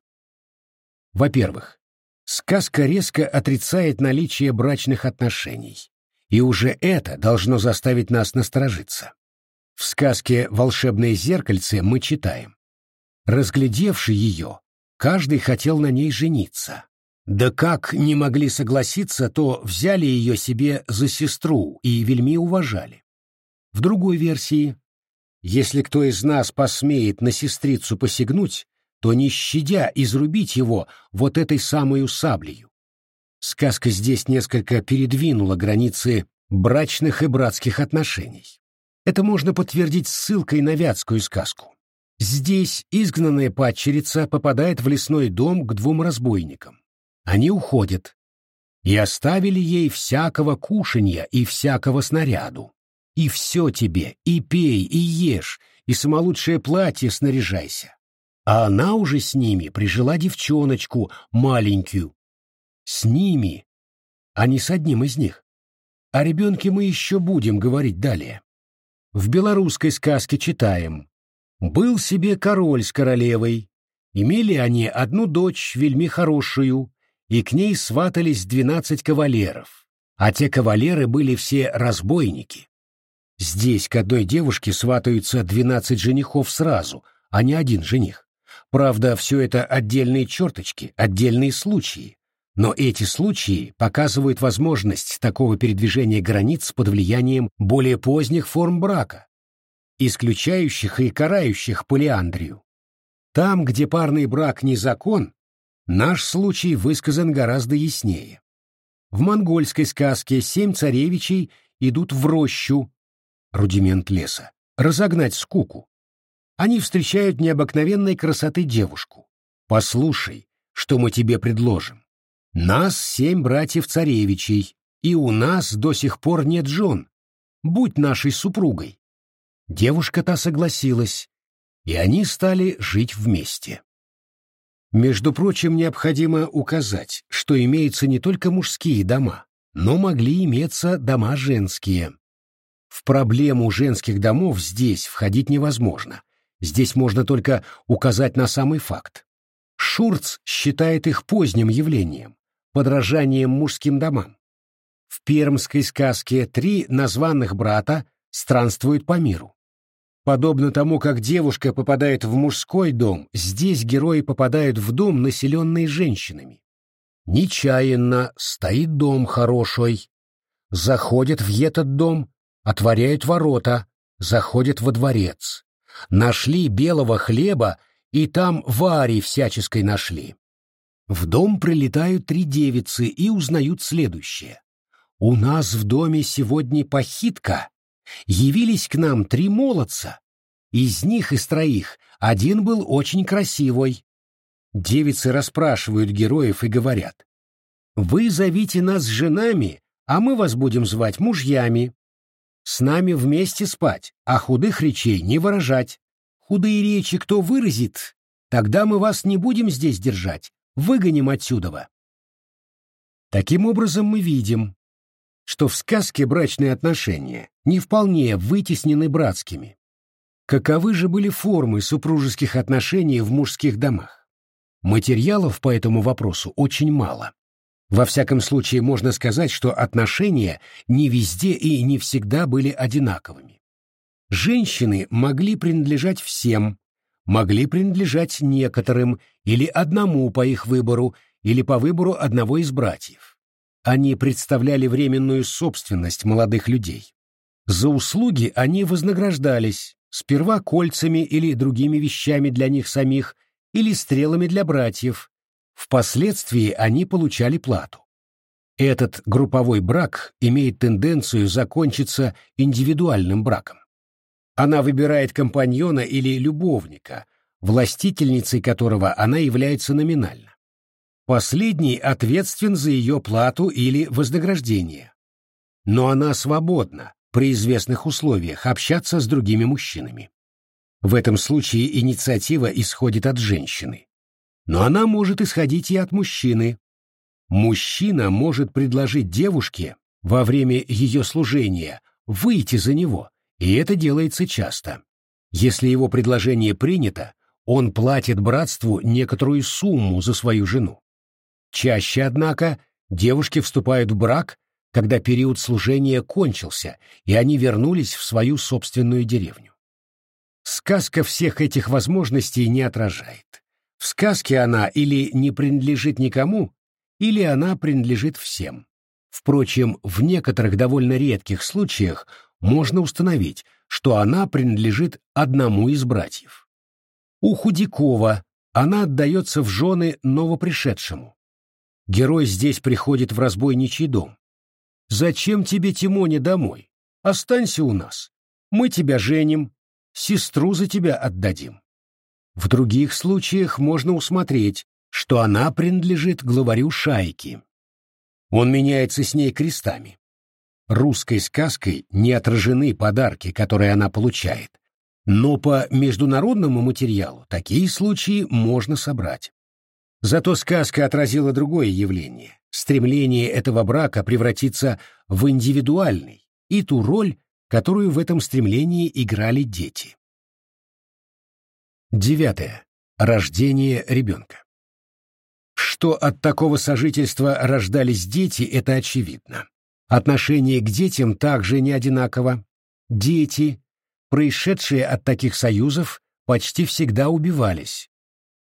Во-первых, сказка резко отрицает наличие брачных отношений, и уже это должно заставить нас насторожиться. В сказке «Волшебное зеркальце» мы читаем. Разглядевши ее, каждый хотел на ней жениться. Да как не могли согласиться, то взяли ее себе за сестру и вельми уважали. В другой версии, если кто из нас посмеет на сестрицу посягнуть, то не щадя изрубить его вот этой самую саблею. Сказка здесь несколько передвинула границы брачных и братских отношений. Это можно подтвердить ссылкой на вятскую сказку. Здесь изгнанная падчерица попадает в лесной дом к двум разбойникам. Они уходят. И оставили ей всякого кушанья и всякого снаряду. И все тебе, и пей, и ешь, и самолучшее платье снаряжайся. А она уже с ними прижила девчоночку маленькую. С ними, а не с одним из них. О ребенке мы еще будем говорить далее. В белорусской сказке читаем был себе король с королевой. Имели они одну дочь, вельми хорошую, и к ней сватались двенадцать кавалеров, а те кавалеры были все разбойники. Здесь к одной девушке сватаются двенадцать женихов сразу, а не один жених. Правда, все это отдельные черточки, отдельные случаи. Но эти случаи показывают возможность такого передвижения границ под влиянием более поздних форм брака, исключающих и карающих полиандрию. Там, где парный брак не закон, наш случай высказан гораздо яснее. В монгольской сказке семь царевичей идут в рощу, рудимент леса, разогнать скуку. Они встречают необыкновенной красоты девушку. «Послушай, что мы тебе предложим. Нас семь братьев-царевичей, и у нас до сих пор нет жен. Будь нашей супругой. Девушка та согласилась, и они стали жить вместе. Между прочим, необходимо указать, что имеются не только мужские дома, но могли иметься дома женские. В проблему женских домов здесь входить невозможно. Здесь можно только указать на самый факт. Шурц считает их поздним явлением, подражанием мужским домам. В пермской сказке три названных брата странствуют по миру. Подобно тому, как девушка попадает в мужской дом, здесь герои попадают в дом, населенный женщинами. Нечаянно стоит дом хороший. Заходят в этот дом, отворяют ворота, заходят во дворец. Нашли белого хлеба, и там вари всяческой нашли. В дом прилетают три девицы и узнают следующее. «У нас в доме сегодня похитка. Явились к нам три молодца. Из них из троих один был очень красивый. Девицы расспрашивают героев и говорят. «Вы зовите нас женами, а мы вас будем звать мужьями. С нами вместе спать, а худых речей не выражать. Худые речи кто выразит, тогда мы вас не будем здесь держать, выгоним отсюда». Таким образом мы видим, что в сказке брачные отношения не вполне вытеснены братскими. Каковы же были формы супружеских отношений в мужских домах? Материалов по этому вопросу очень мало. Во всяком случае, можно сказать, что отношения не везде и не всегда были одинаковыми. Женщины могли принадлежать всем, могли принадлежать некоторым или одному по их выбору, или по выбору одного из братьев. Они представляли временную собственность молодых людей. За услуги они вознаграждались, сперва кольцами или другими вещами для них самих, или стрелами для братьев. Впоследствии они получали плату. Этот групповой брак имеет тенденцию закончиться индивидуальным браком. Она выбирает компаньона или любовника, властительницей которого она является номинально. Последний ответственен за ее плату или вознаграждение. Но она свободна, при известных условиях, общаться с другими мужчинами. В этом случае инициатива исходит от женщины. Но она может исходить и от мужчины. Мужчина может предложить девушке во время ее служения выйти за него, и это делается часто. Если его предложение принято, он платит братству некоторую сумму за свою жену. Чаще, однако, девушки вступают в брак, когда период служения кончился, и они вернулись в свою собственную деревню. Сказка всех этих возможностей не отражает. В сказке она или не принадлежит никому, или она принадлежит всем. Впрочем, в некоторых довольно редких случаях можно установить, что она принадлежит одному из братьев. У Худякова она отдается в жены новопришедшему, Герой здесь приходит в разбойничий дом. «Зачем тебе, Тимоне, домой? Останься у нас. Мы тебя женим, сестру за тебя отдадим». В других случаях можно усмотреть, что она принадлежит главарю шайки. Он меняется с ней крестами. Русской сказкой не отражены подарки, которые она получает, но по международному материалу такие случаи можно собрать. Зато сказка отразила другое явление — стремление этого брака превратиться в индивидуальный и ту роль, которую в этом стремлении играли дети. Девятое. Рождение ребенка. Что от такого сожительства рождались дети, это очевидно. Отношение к детям также не одинаково. Дети, происшедшие от таких союзов, почти всегда убивались,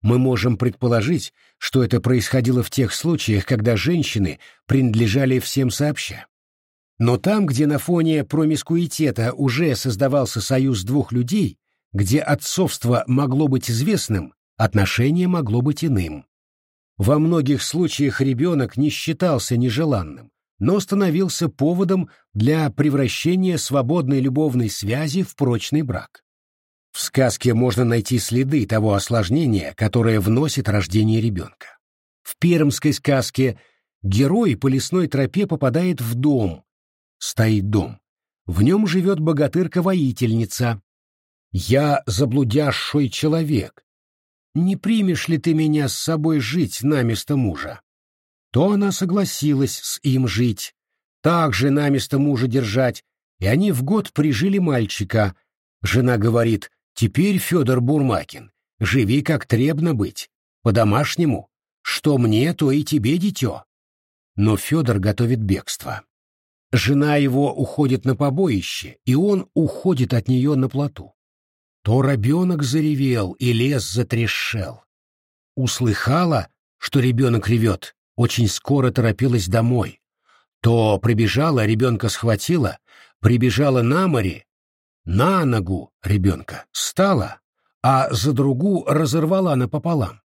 мы можем предположить, что это происходило в тех случаях, когда женщины принадлежали всем сообща. Но там, где на фоне промискуитета уже создавался союз двух людей, где отцовство могло быть известным, отношение могло быть иным. Во многих случаях ребенок не считался нежеланным, но становился поводом для превращения свободной любовной связи в прочный брак. В сказке можно найти следы того осложнения, которое вносит рождение ребенка. В пермской сказке герой по лесной тропе попадает в дом. Стоит дом. В нем живет богатырка-воительница. Я заблудящий человек. Не примешь ли ты меня с собой жить наместо мужа? То она согласилась с им жить, так же наместо мужа держать, и они в год прижили мальчика. Жена говорит, теперь, Федор Бурмакин, живи как требно быть, по-домашнему. Что мне, то и тебе, дитё. Но Федор готовит бегство. Жена его уходит на побоище, и он уходит от нее на плоту. То ребенок заревел, и лес затрешел. Услыхала, что ребенок ревет, очень скоро торопилась домой. То прибежала, ребенка схватила, прибежала на море, на ногу ребенка стала, а за другу разорвала напополам.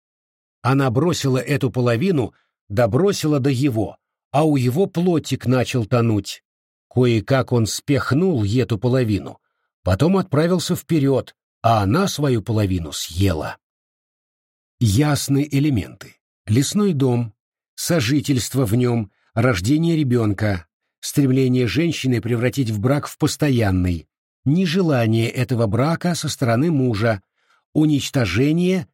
Она бросила эту половину, добросила до его, а у его плотик начал тонуть. Кое-как он спехнул эту половину, потом отправился вперед, а она свою половину съела. Ясны элементы. Лесной дом, сожительство в нем, рождение ребенка, стремление женщины превратить в брак в постоянный, нежелание этого брака со стороны мужа, уничтожение,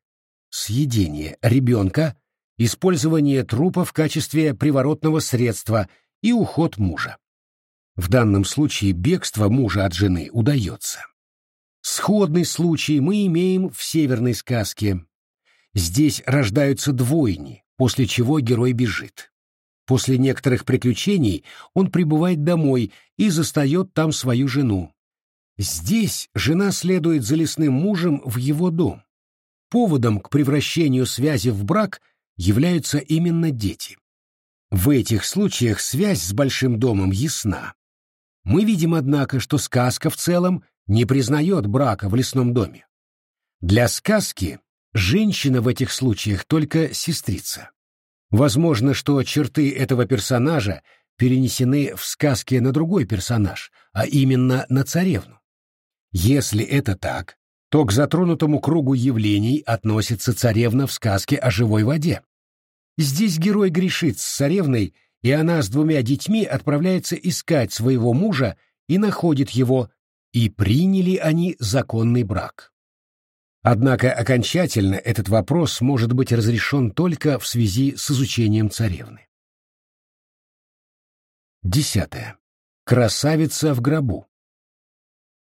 съедение ребенка, использование трупа в качестве приворотного средства и уход мужа. В данном случае бегство мужа от жены удается. Сходный случай мы имеем в северной сказке. Здесь рождаются двойни, после чего герой бежит. После некоторых приключений он прибывает домой и застает там свою жену. Здесь жена следует за лесным мужем в его дом. Поводом к превращению связи в брак являются именно дети. В этих случаях связь с большим домом ясна. Мы видим, однако, что сказка в целом не признает брака в лесном доме. Для сказки женщина в этих случаях только сестрица. Возможно, что черты этого персонажа перенесены в сказке на другой персонаж, а именно на царевну. Если это так, то к затронутому кругу явлений относится царевна в сказке о живой воде. Здесь герой грешит с царевной, и она с двумя детьми отправляется искать своего мужа и находит его, и приняли они законный брак. Однако окончательно этот вопрос может быть разрешен только в связи с изучением царевны. Десятое. Красавица в гробу.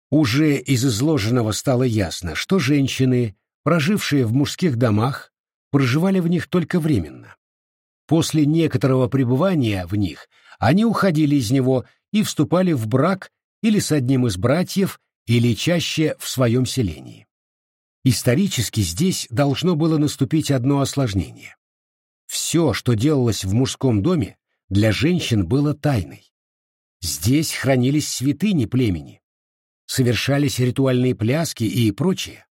Уже из изложенного стало ясно, что женщины, прожившие в мужских домах, проживали в них только временно. После некоторого пребывания в них они уходили из него и вступали в брак или с одним из братьев, или чаще в своем селении. Исторически здесь должно было наступить одно осложнение. Все, что делалось в мужском доме, для женщин было тайной. Здесь хранились святыни племени, совершались ритуальные пляски и прочее.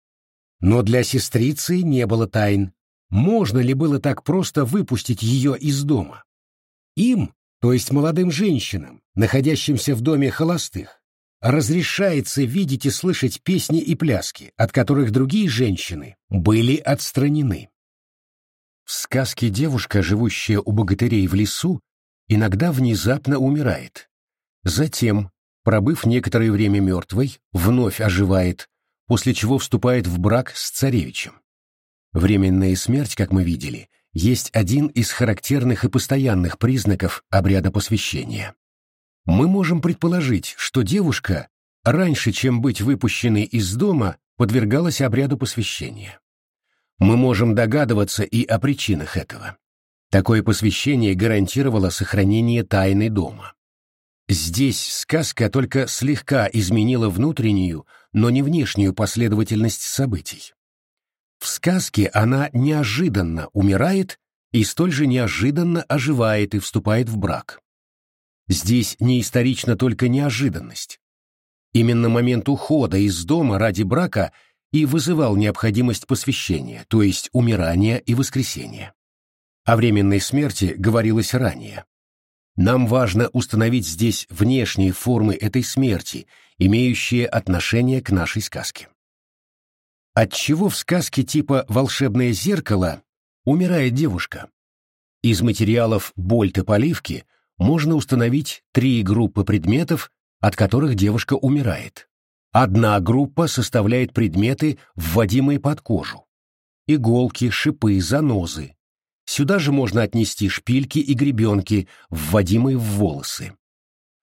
Но для сестрицы не было тайн. Можно ли было так просто выпустить ее из дома? Им, то есть молодым женщинам, находящимся в доме холостых, разрешается видеть и слышать песни и пляски, от которых другие женщины были отстранены. В сказке девушка, живущая у богатырей в лесу, иногда внезапно умирает. Затем пробыв некоторое время мертвой, вновь оживает, после чего вступает в брак с царевичем. Временная смерть, как мы видели, есть один из характерных и постоянных признаков обряда посвящения. Мы можем предположить, что девушка, раньше чем быть выпущенной из дома, подвергалась обряду посвящения. Мы можем догадываться и о причинах этого. Такое посвящение гарантировало сохранение тайны дома. Здесь сказка только слегка изменила внутреннюю, но не внешнюю последовательность событий. В сказке она неожиданно умирает и столь же неожиданно оживает и вступает в брак. Здесь не исторично только неожиданность. Именно момент ухода из дома ради брака и вызывал необходимость посвящения, то есть умирания и воскресения. О временной смерти говорилось ранее. Нам важно установить здесь внешние формы этой смерти, имеющие отношение к нашей сказке. Отчего в сказке типа «Волшебное зеркало» умирает девушка? Из материалов Больта-поливки можно установить три группы предметов, от которых девушка умирает. Одна группа составляет предметы, вводимые под кожу. Иголки, шипы, занозы. Сюда же можно отнести шпильки и гребенки, вводимые в волосы.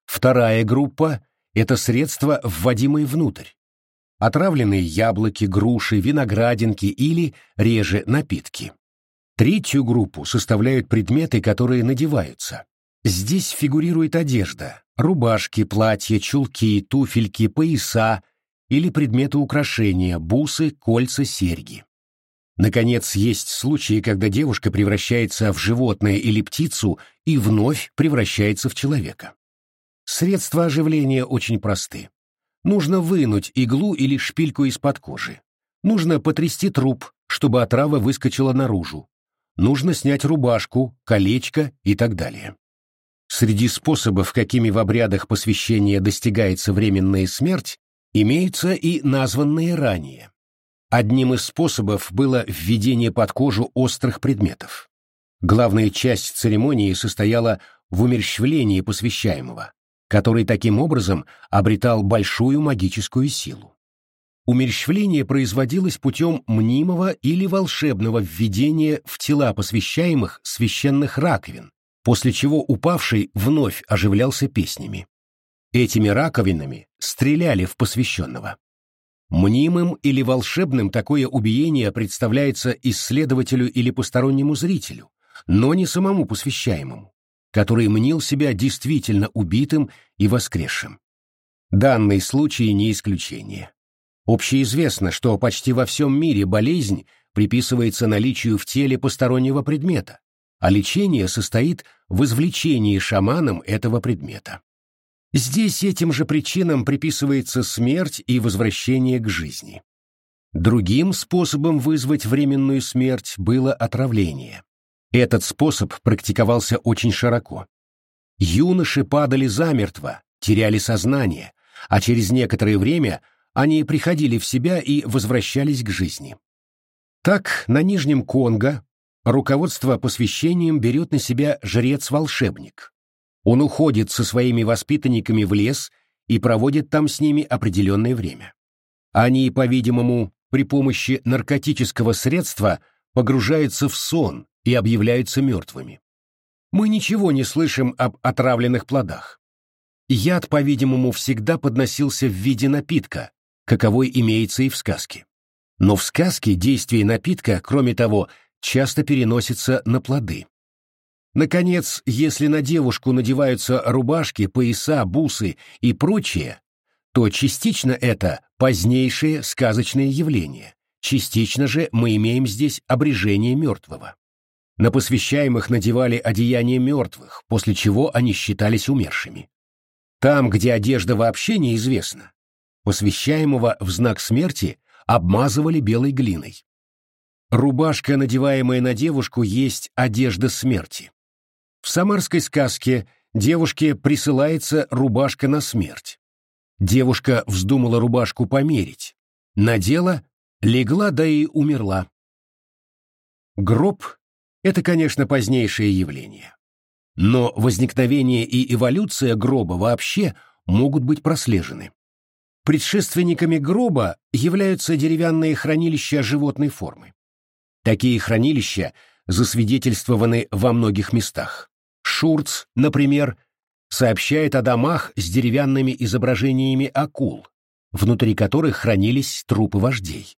Вторая группа – это средства, вводимые внутрь. Отравленные яблоки, груши, виноградинки или, реже, напитки. Третью группу составляют предметы, которые надеваются. Здесь фигурирует одежда, рубашки, платья, чулки, туфельки, пояса или предметы украшения, бусы, кольца, серьги. Наконец, есть случаи, когда девушка превращается в животное или птицу и вновь превращается в человека. Средства оживления очень просты. Нужно вынуть иглу или шпильку из-под кожи. Нужно потрясти труп, чтобы отрава выскочила наружу. Нужно снять рубашку, колечко и так далее. Среди способов, какими в обрядах посвящения достигается временная смерть, имеются и названные ранее. Одним из способов было введение под кожу острых предметов. Главная часть церемонии состояла в умерщвлении посвящаемого, который таким образом обретал большую магическую силу. Умерщвление производилось путем мнимого или волшебного введения в тела посвящаемых священных раковин, после чего упавший вновь оживлялся песнями. Этими раковинами стреляли в посвященного. Мнимым или волшебным такое убиение представляется исследователю или постороннему зрителю, но не самому посвящаемому, который мнил себя действительно убитым и воскресшим. Данный случай не исключение. Общеизвестно, что почти во всем мире болезнь приписывается наличию в теле постороннего предмета, а лечение состоит в извлечении шаманом этого предмета. Здесь этим же причинам приписывается смерть и возвращение к жизни. Другим способом вызвать временную смерть было отравление. Этот способ практиковался очень широко. Юноши падали замертво, теряли сознание, а через некоторое время они приходили в себя и возвращались к жизни. Так, на Нижнем Конго руководство посвящением берет на себя жрец-волшебник, он уходит со своими воспитанниками в лес и проводит там с ними определенное время. Они, по-видимому, при помощи наркотического средства погружаются в сон и объявляются мертвыми. Мы ничего не слышим об отравленных плодах. Яд, по-видимому, всегда подносился в виде напитка, каковой имеется и в сказке. Но в сказке действие напитка, кроме того, часто переносится на плоды. Наконец, если на девушку надеваются рубашки, пояса, бусы и прочее, то частично это позднейшее сказочное явление, частично же мы имеем здесь обрежение мертвого. На посвящаемых надевали одеяния мертвых, после чего они считались умершими. Там, где одежда вообще неизвестна, посвящаемого в знак смерти обмазывали белой глиной. Рубашка, надеваемая на девушку, есть одежда смерти. В самарской сказке девушке присылается рубашка на смерть. Девушка вздумала рубашку померить. Надела, легла, да и умерла. Гроб — это, конечно, позднейшее явление. Но возникновение и эволюция гроба вообще могут быть прослежены. Предшественниками гроба являются деревянные хранилища животной формы. Такие хранилища засвидетельствованы во многих местах. Шурц, например, сообщает о домах с деревянными изображениями акул, внутри которых хранились трупы вождей.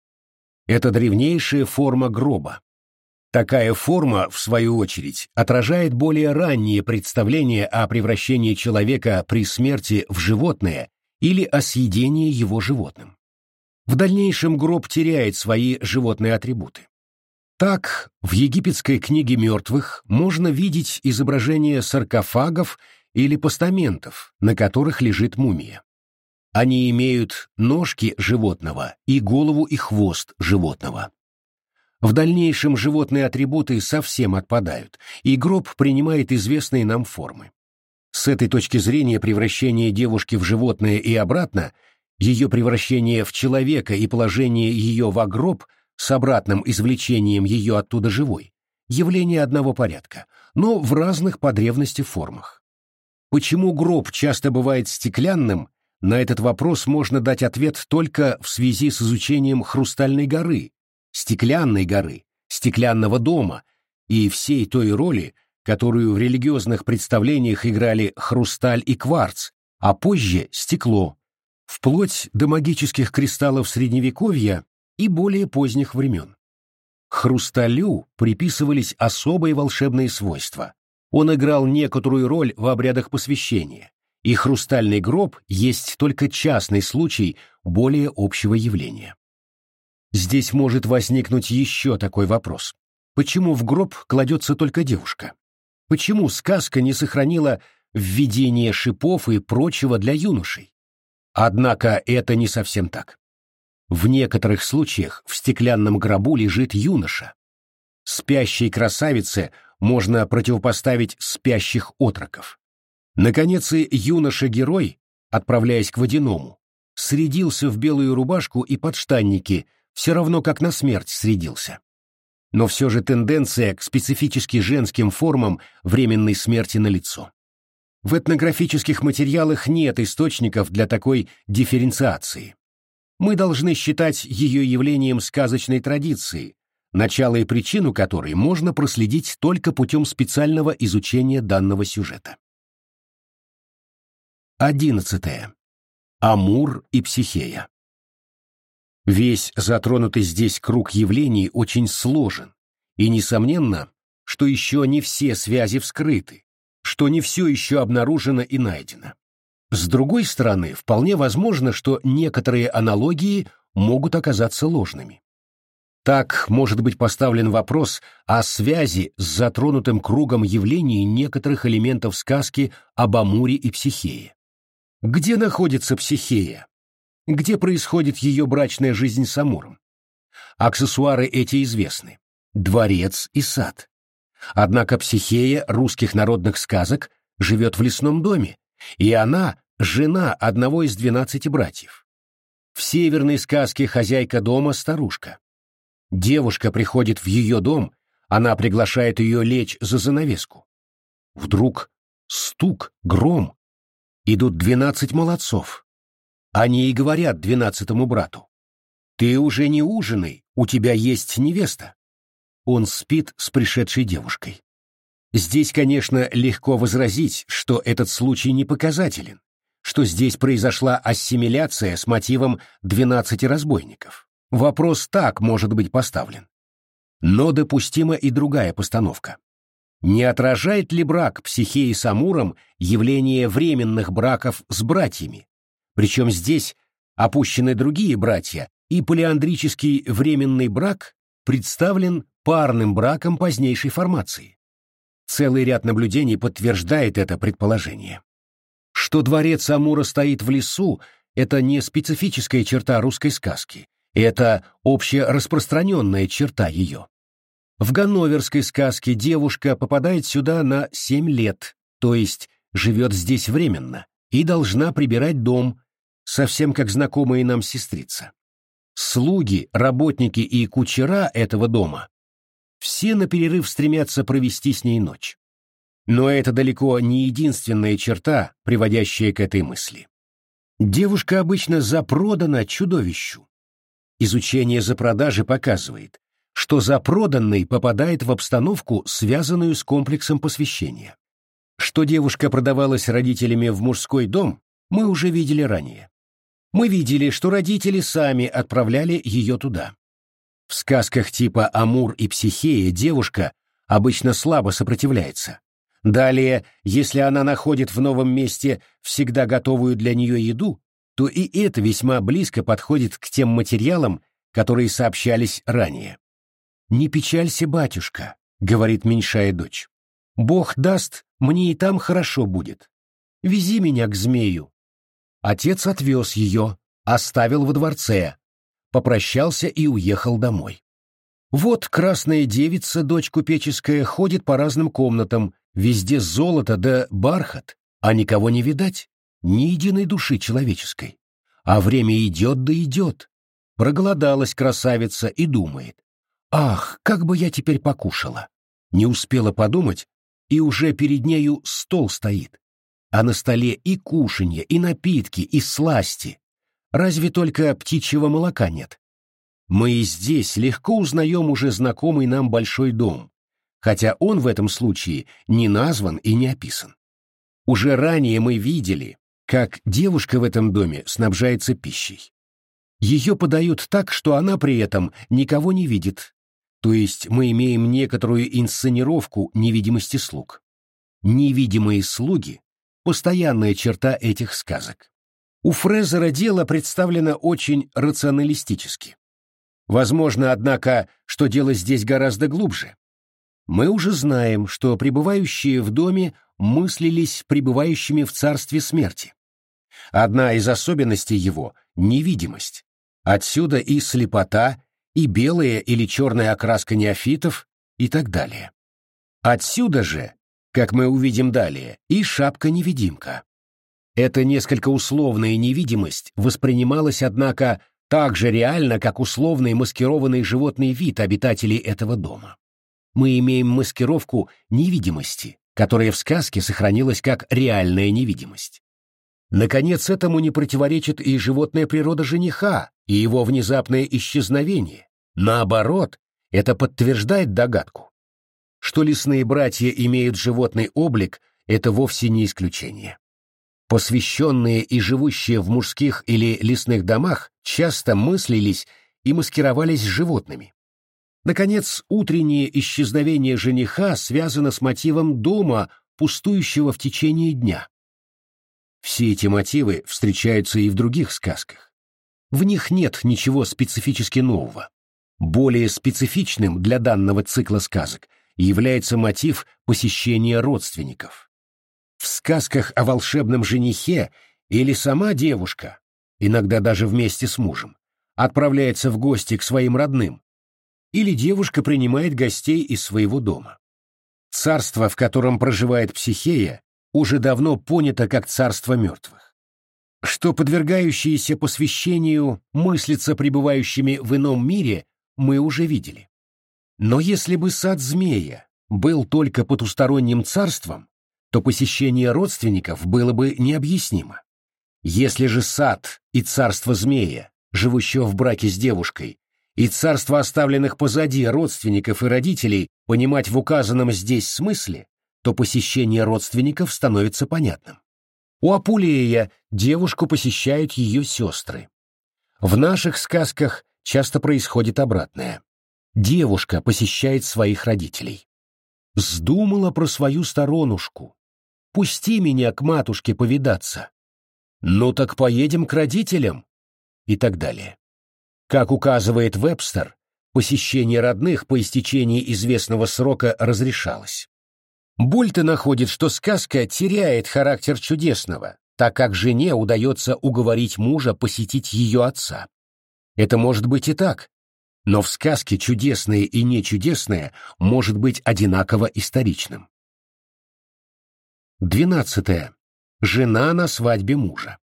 Это древнейшая форма гроба. Такая форма, в свою очередь, отражает более ранние представления о превращении человека при смерти в животное или о съедении его животным. В дальнейшем гроб теряет свои животные атрибуты. Так, в египетской книге мертвых можно видеть изображение саркофагов или постаментов, на которых лежит мумия. Они имеют ножки животного и голову и хвост животного. В дальнейшем животные атрибуты совсем отпадают, и гроб принимает известные нам формы. С этой точки зрения превращение девушки в животное и обратно, ее превращение в человека и положение ее в гроб – с обратным извлечением ее оттуда живой, явление одного порядка, но в разных по древности формах. Почему гроб часто бывает стеклянным, на этот вопрос можно дать ответ только в связи с изучением Хрустальной горы, Стеклянной горы, Стеклянного дома и всей той роли, которую в религиозных представлениях играли хрусталь и кварц, а позже стекло, вплоть до магических кристаллов Средневековья и более поздних времен. Хрусталю приписывались особые волшебные свойства. Он играл некоторую роль в обрядах посвящения, и хрустальный гроб есть только частный случай более общего явления. Здесь может возникнуть еще такой вопрос. Почему в гроб кладется только девушка? Почему сказка не сохранила введение шипов и прочего для юношей? Однако это не совсем так. В некоторых случаях в стеклянном гробу лежит юноша. Спящей красавице можно противопоставить спящих отроков. Наконец и юноша-герой, отправляясь к водяному, средился в белую рубашку и подштанники, все равно как на смерть средился. Но все же тенденция к специфически женским формам временной смерти налицо. В этнографических материалах нет источников для такой дифференциации. Мы должны считать ее явлением сказочной традиции, начало и причину которой можно проследить только путем специального изучения данного сюжета. Одиннадцатое. Амур и Психея. Весь затронутый здесь круг явлений очень сложен, и несомненно, что еще не все связи вскрыты, что не все еще обнаружено и найдено. С другой стороны, вполне возможно, что некоторые аналогии могут оказаться ложными. Так может быть поставлен вопрос о связи с затронутым кругом явлений некоторых элементов сказки об Амуре и Психее. Где находится Психея? Где происходит ее брачная жизнь с Амуром? Аксессуары эти известны. Дворец и сад. Однако Психея русских народных сказок живет в лесном доме, и она — жена одного из двенадцати братьев. В северной сказке хозяйка дома — старушка. Девушка приходит в ее дом, она приглашает ее лечь за занавеску. Вдруг стук, гром. Идут двенадцать молодцов. Они и говорят двенадцатому брату. «Ты уже не ужинай, у тебя есть невеста». Он спит с пришедшей девушкой. Здесь, конечно, легко возразить, что этот случай не показателен, что здесь произошла ассимиляция с мотивом двенадцати разбойников. Вопрос так может быть поставлен. Но допустима и другая постановка. Не отражает ли брак Психеи с Амуром явление временных браков с братьями? Причем здесь опущены другие братья, и полиандрический временный брак представлен парным браком позднейшей формации. Целый ряд наблюдений подтверждает это предположение. Что дворец Амура стоит в лесу, это не специфическая черта русской сказки, это общераспространенная черта ее. В ганноверской сказке девушка попадает сюда на семь лет, то есть живет здесь временно, и должна прибирать дом, совсем как знакомая нам сестрица. Слуги, работники и кучера этого дома все на перерыв стремятся провести с ней ночь. Но это далеко не единственная черта, приводящая к этой мысли. Девушка обычно запродана чудовищу. Изучение за продажи показывает, что запроданный попадает в обстановку, связанную с комплексом посвящения. Что девушка продавалась родителями в мужской дом, мы уже видели ранее. Мы видели, что родители сами отправляли ее туда. В сказках типа «Амур» и «Психея» девушка обычно слабо сопротивляется. Далее, если она находит в новом месте всегда готовую для нее еду, то и это весьма близко подходит к тем материалам, которые сообщались ранее. «Не печалься, батюшка», — говорит меньшая дочь. «Бог даст, мне и там хорошо будет. Вези меня к змею». Отец отвез ее, оставил во дворце, попрощался и уехал домой. Вот красная девица, дочь купеческая, ходит по разным комнатам, везде золото да бархат, а никого не видать, ни единой души человеческой. А время идет да идет. Проголодалась красавица и думает, «Ах, как бы я теперь покушала!» Не успела подумать, и уже перед нею стол стоит. А на столе и кушанье, и напитки, и сласти. Разве только птичьего молока нет. Мы и здесь легко узнаем уже знакомый нам большой дом, хотя он в этом случае не назван и не описан. Уже ранее мы видели, как девушка в этом доме снабжается пищей. Ее подают так, что она при этом никого не видит, то есть мы имеем некоторую инсценировку невидимости слуг. Невидимые слуги — постоянная черта этих сказок. У Фрезера дело представлено очень рационалистически. Возможно, однако, что дело здесь гораздо глубже. Мы уже знаем, что пребывающие в доме мыслились пребывающими в царстве смерти. Одна из особенностей его — невидимость. Отсюда и слепота, и белая или черная окраска неофитов и так далее. Отсюда же, как мы увидим далее, и шапка-невидимка. Эта несколько условная невидимость воспринималась, однако, так же реально, как условный маскированный животный вид обитателей этого дома. Мы имеем маскировку невидимости, которая в сказке сохранилась как реальная невидимость. Наконец, этому не противоречит и животная природа жениха, и его внезапное исчезновение. Наоборот, это подтверждает догадку. Что лесные братья имеют животный облик, это вовсе не исключение. Посвященные и живущие в мужских или лесных домах часто мыслились и маскировались животными. Наконец, утреннее исчезновение жениха связано с мотивом дома, пустующего в течение дня. Все эти мотивы встречаются и в других сказках. В них нет ничего специфически нового. Более специфичным для данного цикла сказок является мотив посещения родственников. В сказках о волшебном женихе или сама девушка, иногда даже вместе с мужем, отправляется в гости к своим родным, или девушка принимает гостей из своего дома. Царство, в котором проживает психея, уже давно понято как царство мертвых. Что подвергающиеся посвящению мыслятся пребывающими в ином мире, мы уже видели. Но если бы сад змея был только потусторонним царством, то посещение родственников было бы необъяснимо. Если же сад и царство змея, живущего в браке с девушкой, и царство оставленных позади родственников и родителей понимать в указанном здесь смысле, то посещение родственников становится понятным. У Апулея девушку посещают ее сестры. В наших сказках часто происходит обратное. Девушка посещает своих родителей. Сдумала про свою сторонушку. Пусти меня к матушке повидаться. Ну так поедем к родителям. И так далее. Как указывает Вебстер, посещение родных по истечении известного срока разрешалось. Больте находит, что сказка теряет характер чудесного, так как жене удается уговорить мужа посетить ее отца. Это может быть и так, но в сказке чудесное и нечудесное может быть одинаково историчным. Двенадцатое. Жена на свадьбе мужа.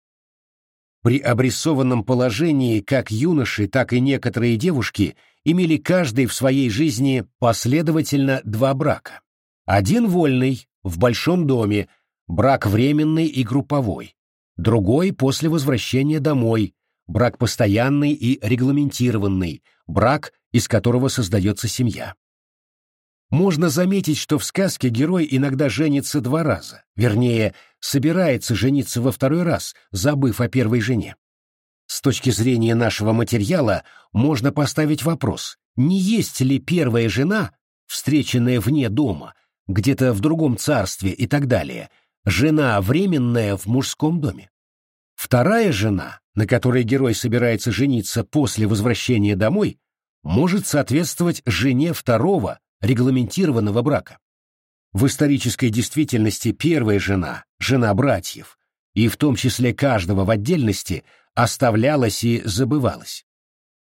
При обрисованном положении как юноши, так и некоторые девушки имели каждый в своей жизни последовательно два брака. Один вольный, в большом доме, брак временный и групповой. Другой после возвращения домой, брак постоянный и регламентированный, брак, из которого создается семья. Можно заметить, что в сказке герой иногда женится два раза, вернее, собирается жениться во второй раз, забыв о первой жене. С точки зрения нашего материала можно поставить вопрос, не есть ли первая жена, встреченная вне дома, где-то в другом царстве и так далее, жена временная в мужском доме. Вторая жена, на которой герой собирается жениться после возвращения домой, может соответствовать жене второго, регламентированного брака. В исторической действительности первая жена, жена братьев, и в том числе каждого в отдельности, оставлялась и забывалась.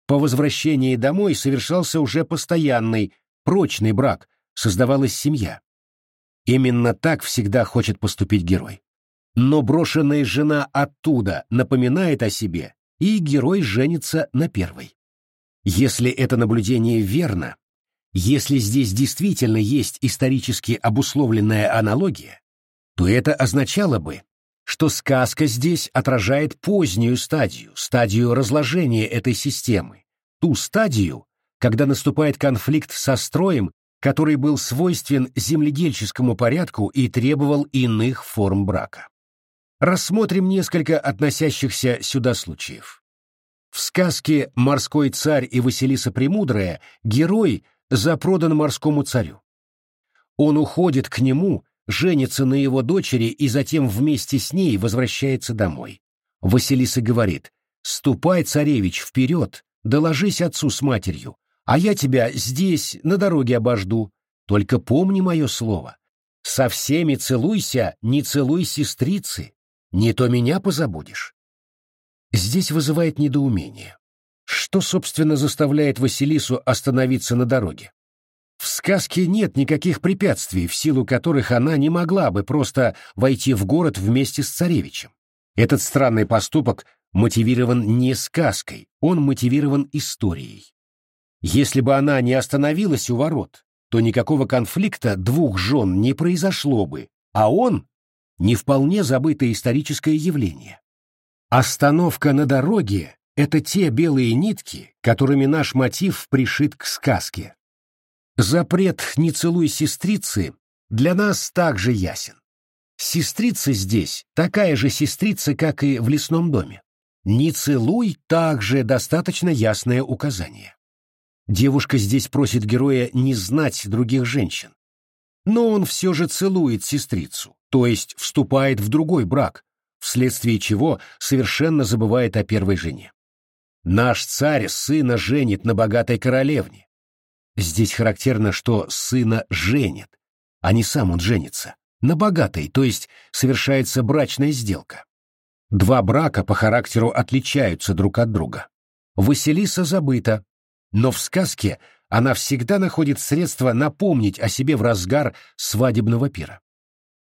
По возвращении домой совершался уже постоянный, прочный брак, создавалась семья. Именно так всегда хочет поступить герой. Но брошенная жена оттуда напоминает о себе, и герой женится на первой. Если это наблюдение верно, Если здесь действительно есть исторически обусловленная аналогия, то это означало бы, что сказка здесь отражает позднюю стадию, стадию разложения этой системы, ту стадию, когда наступает конфликт со строем, который был свойствен земледельческому порядку и требовал иных форм брака. Рассмотрим несколько относящихся сюда случаев. В сказке «Морской царь и Василиса Премудрая» герой запродан морскому царю. Он уходит к нему, женится на его дочери и затем вместе с ней возвращается домой. Василиса говорит, «Ступай, царевич, вперед, доложись отцу с матерью, а я тебя здесь, на дороге обожду. Только помни мое слово. Со всеми целуйся, не целуй сестрицы, не то меня позабудешь. Здесь вызывает недоумение. Что, собственно, заставляет Василису остановиться на дороге? В сказке нет никаких препятствий, в силу которых она не могла бы просто войти в город вместе с царевичем. Этот странный поступок мотивирован не сказкой, он мотивирован историей. Если бы она не остановилась у ворот, то никакого конфликта двух жен не произошло бы, а он — не вполне забытое историческое явление. Остановка на дороге — это те белые нитки, которыми наш мотив пришит к сказке. Запрет «не целуй сестрицы» для нас также ясен. Сестрица здесь такая же сестрица, как и в лесном доме. «Не целуй» также достаточно ясное указание. Девушка здесь просит героя не знать других женщин. Но он все же целует сестрицу, то есть вступает в другой брак, вследствие чего совершенно забывает о первой жене. Наш царь сына женит на богатой королевне. Здесь характерно, что сына женит, а не сам он женится, на богатой, то есть совершается брачная сделка. Два брака по характеру отличаются друг от друга. Василиса забыта, но в сказке она всегда находит средства напомнить о себе в разгар свадебного пира.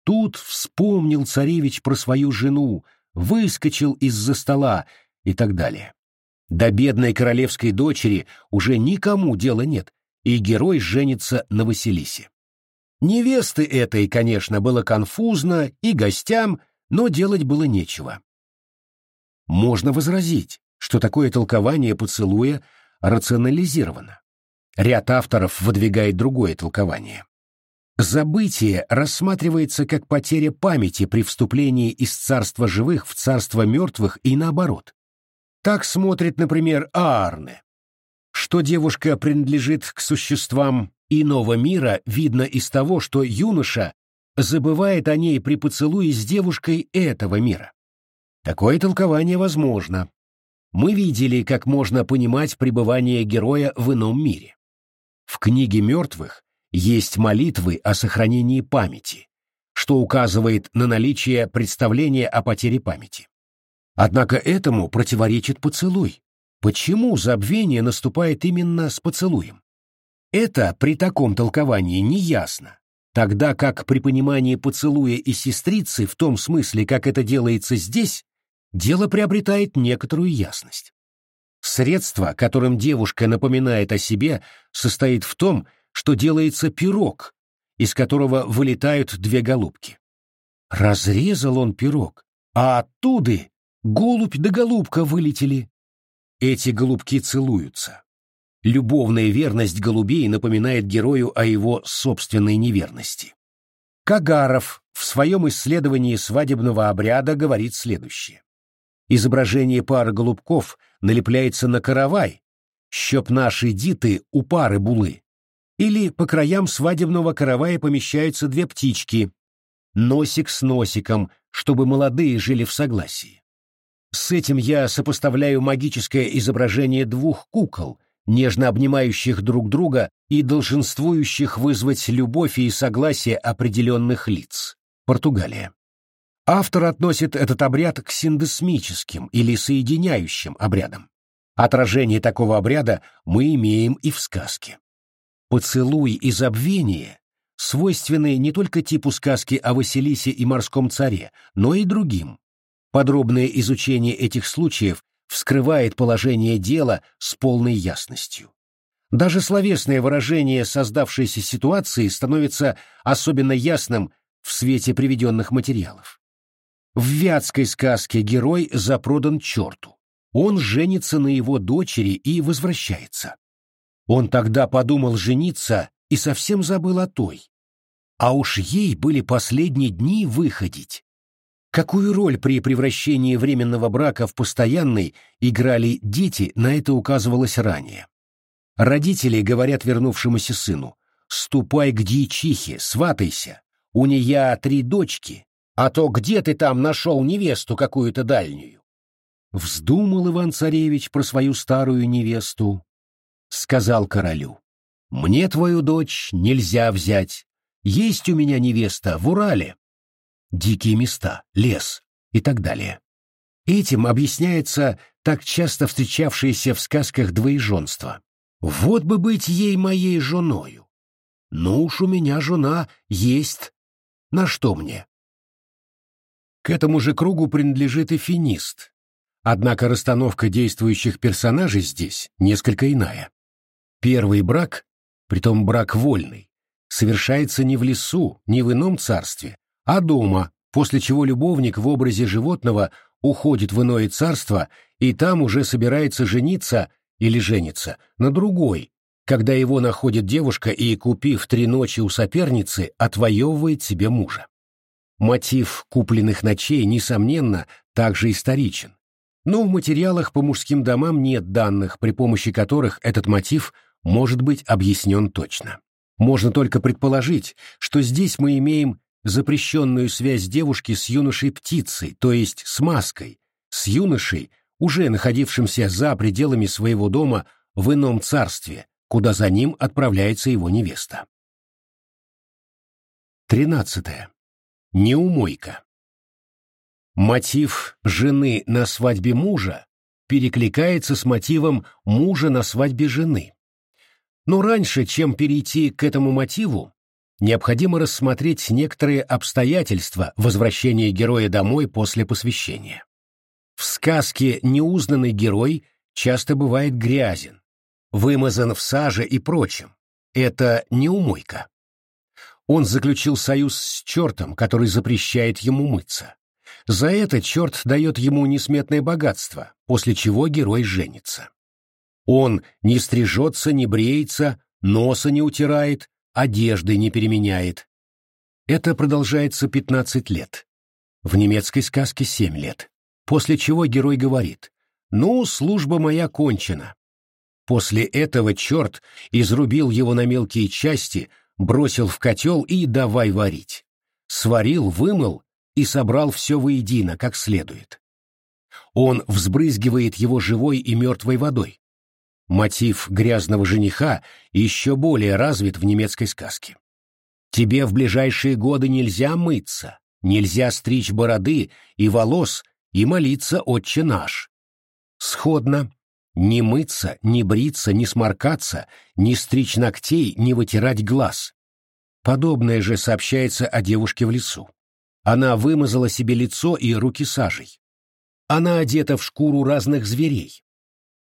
Тут вспомнил царевич про свою жену, выскочил из-за стола и так далее. До бедной королевской дочери уже никому дела нет, и герой женится на Василисе. Невесты этой, конечно, было конфузно и гостям, но делать было нечего. Можно возразить, что такое толкование поцелуя рационализировано. Ряд авторов выдвигает другое толкование. Забытие рассматривается как потеря памяти при вступлении из царства живых в царство мертвых и наоборот. Так смотрит, например, Аарне. Что девушка принадлежит к существам иного мира, видно из того, что юноша забывает о ней при поцелуе с девушкой этого мира. Такое толкование возможно, мы видели, как можно понимать пребывание героя в ином мире. В книге мертвых есть молитвы о сохранении памяти, что указывает на наличие представления о потере памяти. Однако этому противоречит поцелуй. Почему забвение наступает именно с поцелуем? Это при таком толковании не ясно, тогда как при понимании поцелуя и сестрицы в том смысле, как это делается здесь, дело приобретает некоторую ясность. Средство, которым девушка напоминает о себе, состоит в том, что делается пирог, из которого вылетают две голубки. Разрезал он пирог, а оттуда голубь да голубка вылетели. Эти голубки целуются. Любовная верность голубей напоминает герою о его собственной неверности. Кагаров в своем исследовании свадебного обряда говорит следующее. Изображение пары голубков налепляется на каравай, щоб наши диты у пары булы. Или по краям свадебного каравая помещаются две птички, носик с носиком, чтобы молодые жили в согласии. С этим я сопоставляю магическое изображение двух кукол, нежно обнимающих друг друга и долженствующих вызвать любовь и согласие определенных лиц. Португалия. Автор относит этот обряд к синдесмическим или соединяющим обрядам. Отражение такого обряда мы имеем и в сказке. Поцелуй и забвение свойственны не только типу сказки о Василисе и морском царе, но и другим. Подробное изучение этих случаев вскрывает положение дела с полной ясностью. Даже словесное выражение создавшейся ситуации становится особенно ясным в свете приведенных материалов. В вятской сказке герой запродан черту. Он женится на его дочери и возвращается. Он тогда подумал жениться и совсем забыл о той. А уж ей были последние дни выходить. Какую роль при превращении временного брака в постоянный играли дети, на это указывалось ранее. Родители говорят вернувшемуся сыну, «Ступай к дьячихе, сватайся, у нея три дочки, а то где ты там нашел невесту какую-то дальнюю?» Вздумал Иван-царевич про свою старую невесту, сказал королю, «Мне твою дочь нельзя взять, есть у меня невеста в Урале». Дикие места, лес и так далее. Этим объясняется так часто встречавшееся в сказках двоеженство. Вот бы быть ей моей женою. Ну уж у меня жена есть. На что мне? К этому же кругу принадлежит и финист. Однако расстановка действующих персонажей здесь несколько иная. Первый брак, притом брак вольный, совершается не в лесу, не в ином царстве, а дома, после чего любовник в образе животного уходит в иное царство и там уже собирается жениться или женится на другой, когда его находит девушка и, купив три ночи у соперницы, отвоевывает себе мужа. Мотив купленных ночей, несомненно, также историчен. Но в материалах по мужским домам нет данных, при помощи которых этот мотив может быть объяснен точно. Можно только предположить, что здесь мы имеем запрещенную связь девушки с юношей-птицей, то есть с маской, с юношей, уже находившимся за пределами своего дома в ином царстве, куда за ним отправляется его невеста. Тринадцатое. Неумойка. Мотив жены на свадьбе мужа перекликается с мотивом мужа на свадьбе жены. Но раньше, чем перейти к этому мотиву, необходимо рассмотреть некоторые обстоятельства возвращения героя домой после посвящения. В сказке неузнанный герой часто бывает грязен, вымазан в саже и прочем. Это неумойка. Он заключил союз с чертом, который запрещает ему мыться. За это черт дает ему несметное богатство, после чего герой женится. Он не стрижется, не бреется, носа не утирает, одежды не переменяет. Это продолжается 15 лет. В немецкой сказке 7 лет. После чего герой говорит «Ну, служба моя кончена». После этого черт изрубил его на мелкие части – бросил в котел и давай варить. Сварил, вымыл и собрал все воедино, как следует. Он взбрызгивает его живой и мертвой водой. Мотив грязного жениха еще более развит в немецкой сказке. Тебе в ближайшие годы нельзя мыться, нельзя стричь бороды и волос и молиться «Отче наш». Сходно не мыться, не бриться, не сморкаться, не стричь ногтей, не вытирать глаз. Подобное же сообщается о девушке в лесу. Она вымазала себе лицо и руки сажей. Она одета в шкуру разных зверей.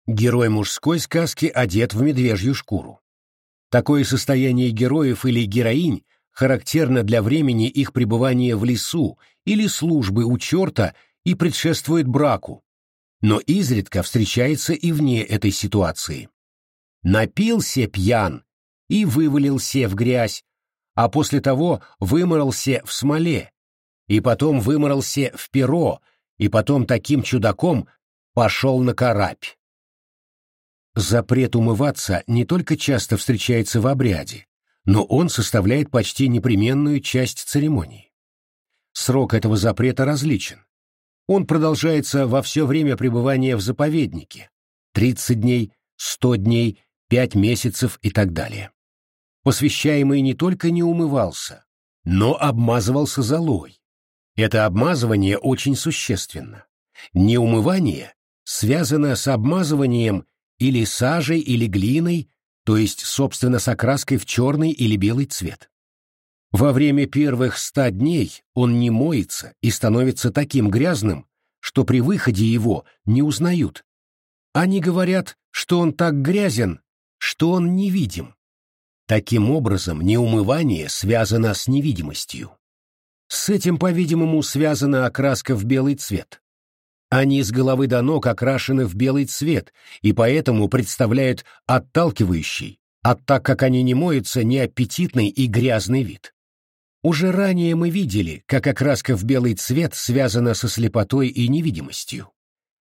Герой мужской сказки одет в медвежью шкуру. Такое состояние героев или героинь характерно для времени их пребывания в лесу или службы у черта и предшествует браку, но изредка встречается и вне этой ситуации. Напился пьян и вывалился в грязь, а после того выморался в смоле, и потом выморался в перо, и потом таким чудаком пошел на карапь. Запрет умываться не только часто встречается в обряде, но он составляет почти непременную часть церемонии. Срок этого запрета различен. Он продолжается во все время пребывания в заповеднике – 30 дней, 100 дней, 5 месяцев и так далее. Посвящаемый не только не умывался, но обмазывался золой. Это обмазывание очень существенно. Неумывание связано с обмазыванием или сажей, или глиной, то есть, собственно, с окраской в черный или белый цвет. Во время первых ста дней он не моется и становится таким грязным, что при выходе его не узнают. Они говорят, что он так грязен, что он невидим. Таким образом, неумывание связано с невидимостью. С этим, по-видимому, связана окраска в белый цвет. Они с головы до ног окрашены в белый цвет и поэтому представляют отталкивающий, а так как они не моются, неаппетитный и грязный вид. Уже ранее мы видели, как окраска в белый цвет связана со слепотой и невидимостью.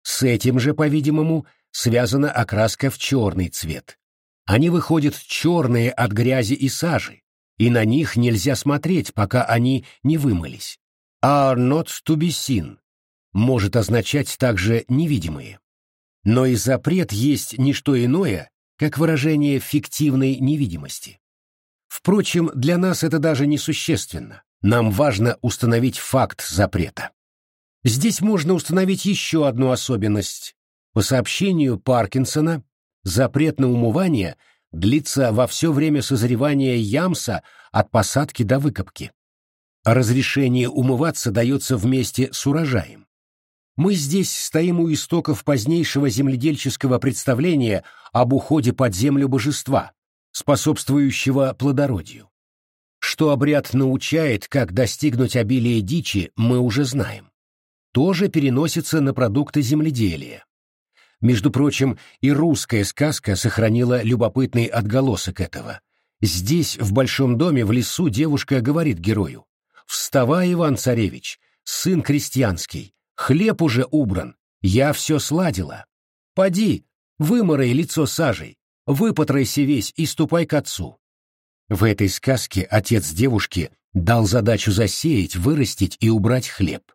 С этим же, по-видимому, связана окраска в черный цвет. Они выходят черные от грязи и сажи, и на них нельзя смотреть, пока они не вымылись. Are not to be seen может означать также невидимые. Но и запрет есть не что иное, как выражение фиктивной невидимости. Впрочем, для нас это даже не существенно. Нам важно установить факт запрета. Здесь можно установить еще одну особенность. По сообщению Паркинсона, запрет на умывание длится во все время созревания ямса от посадки до выкопки. разрешение умываться дается вместе с урожаем. Мы здесь стоим у истоков позднейшего земледельческого представления об уходе под землю божества, способствующего плодородию. Что обряд научает, как достигнуть обилия дичи, мы уже знаем. Тоже переносится на продукты земледелия. Между прочим, и русская сказка сохранила любопытный отголосок этого. Здесь, в большом доме, в лесу, девушка говорит герою. «Вставай, Иван-царевич, сын крестьянский, Хлеб уже убран, я все сладила. Поди, выморай лицо сажей, выпотрайся весь и ступай к отцу. В этой сказке отец девушки дал задачу засеять, вырастить и убрать хлеб.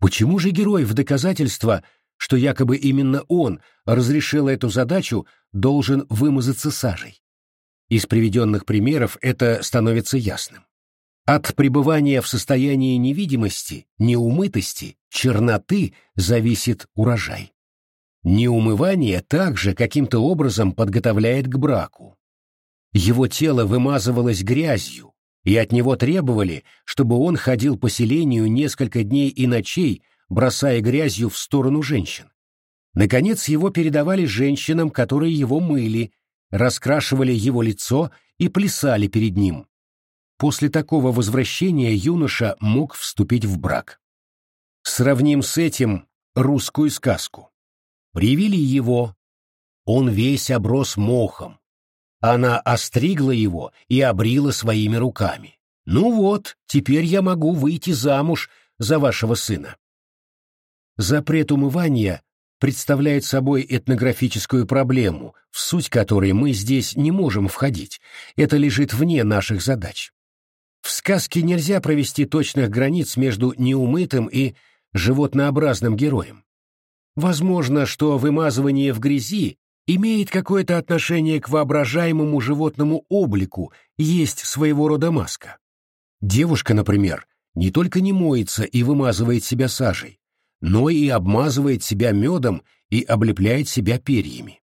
Почему же герой в доказательство, что якобы именно он разрешил эту задачу, должен вымазаться сажей? Из приведенных примеров это становится ясным. От пребывания в состоянии невидимости, неумытости, черноты зависит урожай. Неумывание также каким-то образом подготовляет к браку. Его тело вымазывалось грязью, и от него требовали, чтобы он ходил по селению несколько дней и ночей, бросая грязью в сторону женщин. Наконец его передавали женщинам, которые его мыли, раскрашивали его лицо и плясали перед ним, После такого возвращения юноша мог вступить в брак. Сравним с этим русскую сказку. Привели его, он весь оброс мохом. Она остригла его и обрила своими руками. Ну вот, теперь я могу выйти замуж за вашего сына. Запрет умывания представляет собой этнографическую проблему, в суть которой мы здесь не можем входить. Это лежит вне наших задач. В сказке нельзя провести точных границ между неумытым и животнообразным героем. Возможно, что вымазывание в грязи имеет какое-то отношение к воображаемому животному облику, есть своего рода маска. Девушка, например, не только не моется и вымазывает себя сажей, но и обмазывает себя медом и облепляет себя перьями.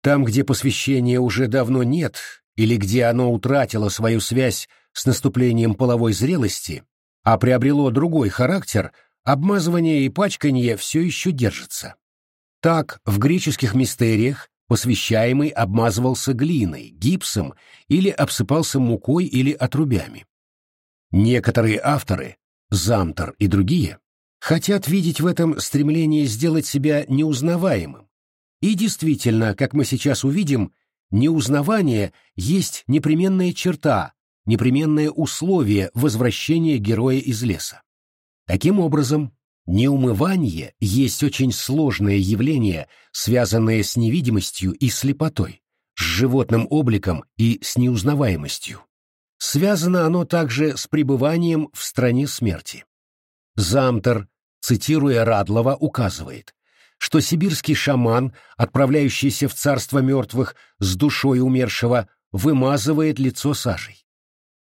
Там, где посвящения уже давно нет, или где оно утратило свою связь с наступлением половой зрелости, а приобрело другой характер, обмазывание и пачканье все еще держатся. Так, в греческих мистериях посвящаемый обмазывался глиной, гипсом или обсыпался мукой или отрубями. Некоторые авторы, Замтер и другие, хотят видеть в этом стремление сделать себя неузнаваемым. И действительно, как мы сейчас увидим, неузнавание есть непременная черта, непременное условие возвращения героя из леса. Таким образом, неумывание есть очень сложное явление, связанное с невидимостью и слепотой, с животным обликом и с неузнаваемостью. Связано оно также с пребыванием в стране смерти. Замтер, цитируя Радлова, указывает, что сибирский шаман, отправляющийся в царство мертвых с душой умершего, вымазывает лицо сажей.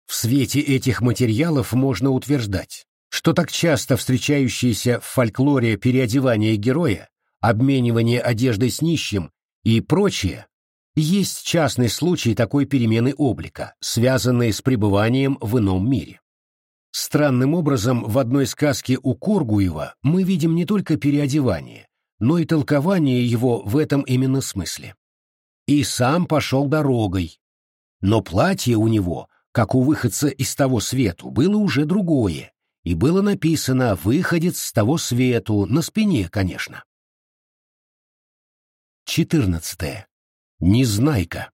В свете этих материалов можно утверждать, что так часто встречающиеся в фольклоре переодевание героя, обменивание одеждой с нищим и прочее, есть частный случай такой перемены облика, связанной с пребыванием в ином мире. Странным образом в одной сказке у Коргуева мы видим не только переодевание, но и толкование его в этом именно смысле. и сам пошел дорогой. Но платье у него, как у выходца из того свету, было уже другое, и было написано «выходец с того свету» на спине, конечно. 14. Незнайка.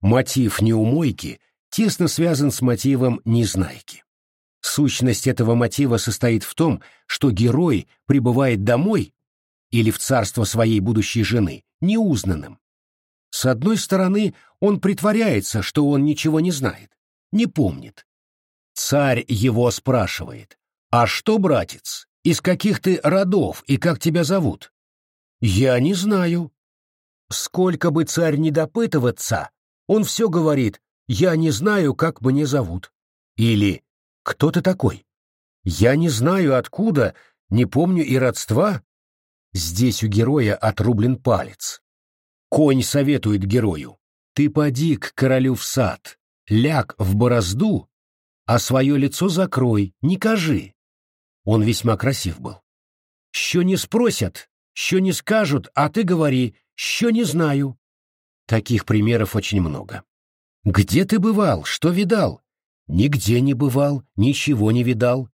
Мотив неумойки тесно связан с мотивом незнайки. Сущность этого мотива состоит в том, что герой прибывает домой или в царство своей будущей жены неузнанным. С одной стороны, он притворяется, что он ничего не знает, не помнит. Царь его спрашивает, «А что, братец, из каких ты родов и как тебя зовут?» «Я не знаю». Сколько бы царь не допытываться, он все говорит, «Я не знаю, как мне зовут». Или «Кто ты такой?» «Я не знаю, откуда, не помню и родства». Здесь у героя отрублен палец. Конь советует герою, «Ты поди к королю в сад, ляг в борозду, а свое лицо закрой, не кажи». Он весьма красив был. «Що не спросят, що не скажут, а ты говори, що не знаю». Таких примеров очень много. «Где ты бывал? Что видал?» Нигде не бывал, ничего не видал.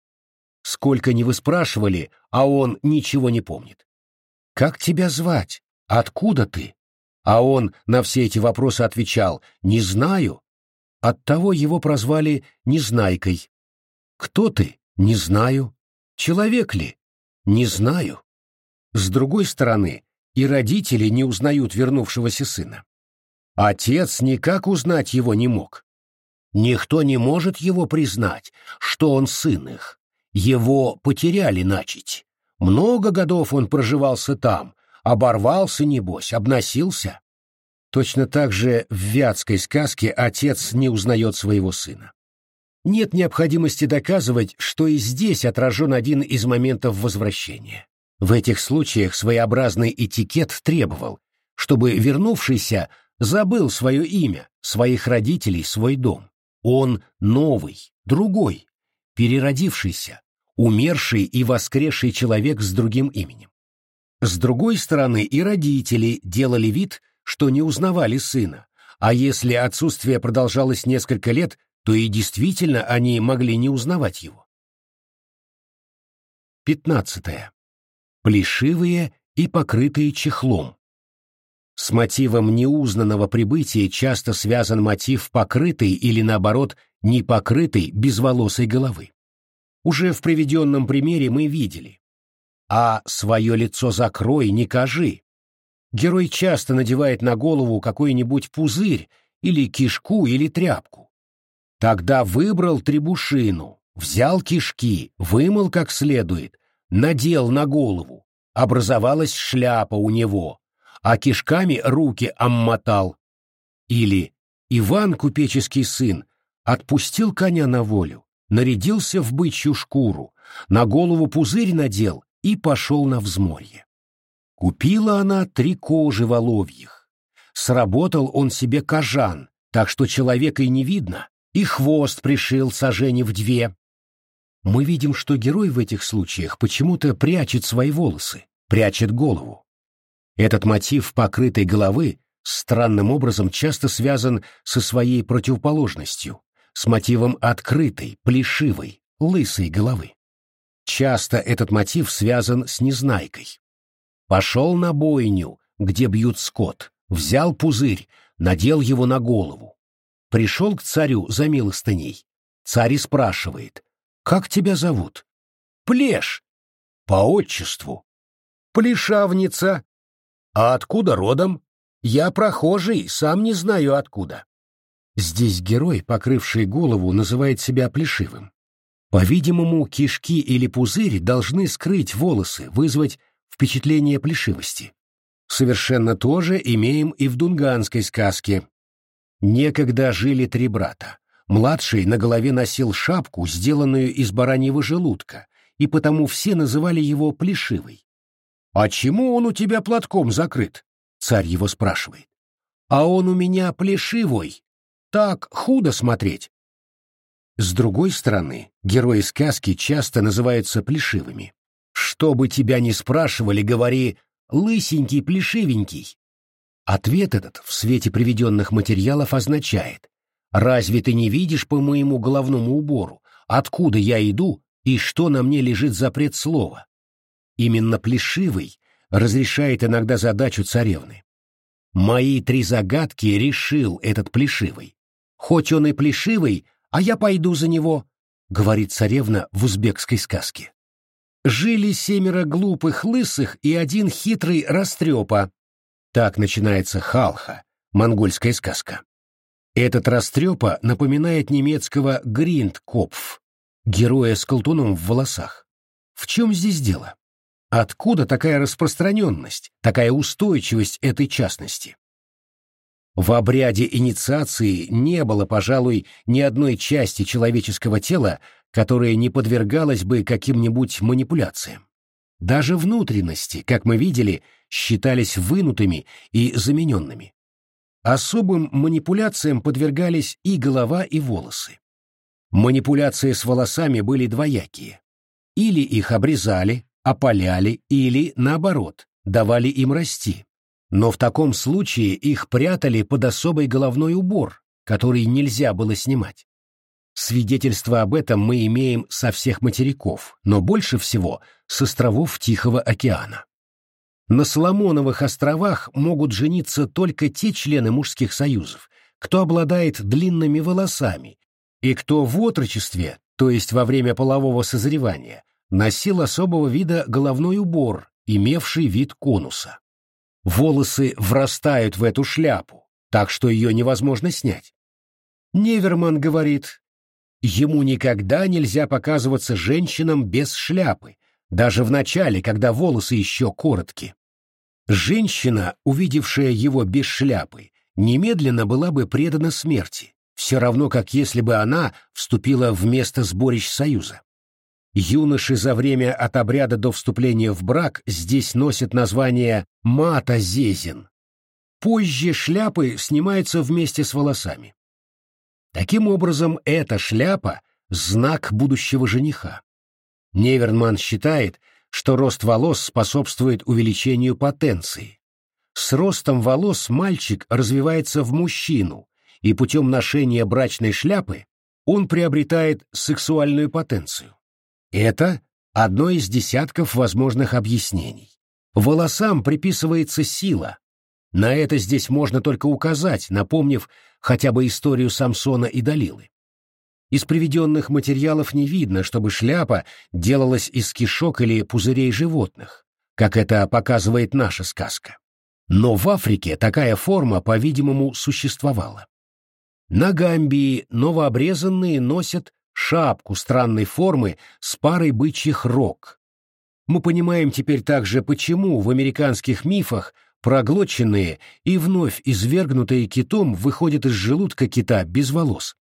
Сколько не вы спрашивали, а он ничего не помнит. Как тебя звать? Откуда ты? А он на все эти вопросы отвечал «Не знаю». Оттого его прозвали Незнайкой. Кто ты? Не знаю. Человек ли? Не знаю. С другой стороны, и родители не узнают вернувшегося сына. Отец никак узнать его не мог. Никто не может его признать, что он сын их. Его потеряли начать. Много годов он проживался там, оборвался, небось, обносился. Точно так же в вятской сказке отец не узнает своего сына. Нет необходимости доказывать, что и здесь отражен один из моментов возвращения. В этих случаях своеобразный этикет требовал, чтобы вернувшийся забыл свое имя, своих родителей, свой дом. Он новый, другой, переродившийся, умерший и воскресший человек с другим именем. С другой стороны, и родители делали вид, что не узнавали сына, а если отсутствие продолжалось несколько лет, то и действительно они могли не узнавать его. 15. Плешивые и покрытые чехлом. С мотивом неузнанного прибытия часто связан мотив покрытой или, наоборот, непокрытой безволосой головы. Уже в приведенном примере мы видели. А свое лицо закрой, не кажи. Герой часто надевает на голову какой-нибудь пузырь или кишку или тряпку. Тогда выбрал требушину, взял кишки, вымыл как следует, надел на голову. Образовалась шляпа у него, а кишками руки обмотал. Или Иван, купеческий сын, отпустил коня на волю, нарядился в бычью шкуру, на голову пузырь надел и пошел на взморье. Купила она три кожи воловьих. Сработал он себе кожан, так что человека и не видно, и хвост пришил сожени в две. Мы видим, что герой в этих случаях почему-то прячет свои волосы, прячет голову. Этот мотив покрытой головы странным образом часто связан со своей противоположностью, с мотивом открытой, плешивой, лысой головы. Часто этот мотив связан с незнайкой. Пошел на бойню, где бьют скот, взял пузырь, надел его на голову. Пришел к царю за милостыней. Царь спрашивает, «Как тебя зовут?» «Плеш». «По отчеству». «Плешавница». А откуда родом? Я прохожий, сам не знаю откуда. Здесь герой, покрывший голову, называет себя плешивым. По-видимому, кишки или пузырь должны скрыть волосы, вызвать впечатление плешивости. Совершенно то же имеем и в дунганской сказке. Некогда жили три брата. Младший на голове носил шапку, сделанную из бараньего желудка, и потому все называли его плешивый. «А чему он у тебя платком закрыт?» — царь его спрашивает. «А он у меня плешивой. Так худо смотреть». С другой стороны, герои сказки часто называются плешивыми. Что бы тебя ни спрашивали, говори «лысенький, плешивенький». Ответ этот в свете приведенных материалов означает «Разве ты не видишь по моему головному убору, откуда я иду и что на мне лежит запрет слова?» Именно Плешивый разрешает иногда задачу царевны. Мои три загадки решил этот Плешивый. Хоть он и Плешивый, а я пойду за него, — говорит царевна в узбекской сказке. Жили семеро глупых лысых и один хитрый растрепа. Так начинается Халха, монгольская сказка. Этот растрепа напоминает немецкого Гриндкопф, героя с колтуном в волосах. В чем здесь дело? Откуда такая распространенность, такая устойчивость этой частности? В обряде инициации не было, пожалуй, ни одной части человеческого тела, которая не подвергалась бы каким-нибудь манипуляциям. Даже внутренности, как мы видели, считались вынутыми и замененными. Особым манипуляциям подвергались и голова, и волосы. Манипуляции с волосами были двоякие. Или их обрезали, опаляли, или, наоборот, давали им расти. Но в таком случае их прятали под особый головной убор, который нельзя было снимать. Свидетельства об этом мы имеем со всех материков, но больше всего с островов Тихого океана. На Соломоновых островах могут жениться только те члены мужских союзов, кто обладает длинными волосами и кто в отрочестве, то есть во время полового созревания, носил особого вида головной убор, имевший вид конуса. Волосы врастают в эту шляпу, так что ее невозможно снять. Неверман говорит, ему никогда нельзя показываться женщинам без шляпы, даже в начале, когда волосы еще коротки. Женщина, увидевшая его без шляпы, немедленно была бы предана смерти, все равно как если бы она вступила в место сборищ Союза. Юноши за время от обряда до вступления в брак здесь носят название «мата-зезин». Позже шляпы снимаются вместе с волосами. Таким образом, эта шляпа — знак будущего жениха. Невернман считает, что рост волос способствует увеличению потенции. С ростом волос мальчик развивается в мужчину, и путем ношения брачной шляпы он приобретает сексуальную потенцию. Это одно из десятков возможных объяснений. Волосам приписывается сила. На это здесь можно только указать, напомнив хотя бы историю Самсона и Далилы. Из приведенных материалов не видно, чтобы шляпа делалась из кишок или пузырей животных, как это показывает наша сказка. Но в Африке такая форма, по-видимому, существовала. На Гамбии новообрезанные носят шапку странной формы с парой бычьих рог. Мы понимаем теперь также, почему в американских мифах проглоченные и вновь извергнутые китом выходят из желудка кита без волос.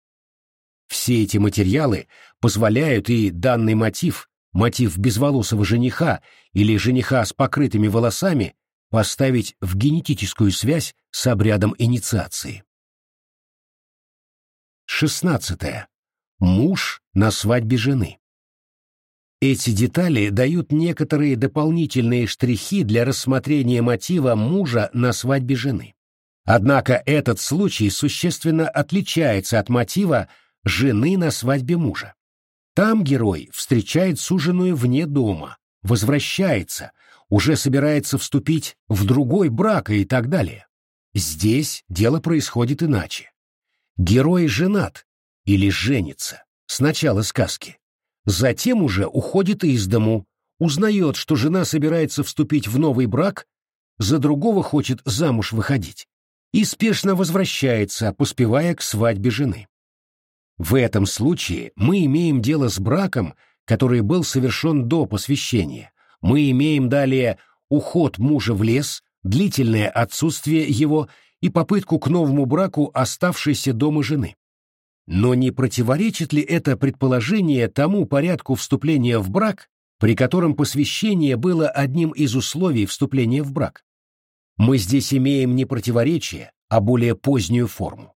Все эти материалы позволяют и данный мотив, мотив безволосого жениха или жениха с покрытыми волосами, поставить в генетическую связь с обрядом инициации. Шестнадцатое муж на свадьбе жены. Эти детали дают некоторые дополнительные штрихи для рассмотрения мотива мужа на свадьбе жены. Однако этот случай существенно отличается от мотива жены на свадьбе мужа. Там герой встречает суженую вне дома, возвращается, уже собирается вступить в другой брак и так далее. Здесь дело происходит иначе. Герой женат, или женится, с начала сказки. Затем уже уходит из дому, узнает, что жена собирается вступить в новый брак, за другого хочет замуж выходить, и спешно возвращается, поспевая к свадьбе жены. В этом случае мы имеем дело с браком, который был совершен до посвящения. Мы имеем далее уход мужа в лес, длительное отсутствие его и попытку к новому браку оставшейся дома жены. Но не противоречит ли это предположение тому порядку вступления в брак, при котором посвящение было одним из условий вступления в брак? Мы здесь имеем не противоречие, а более позднюю форму.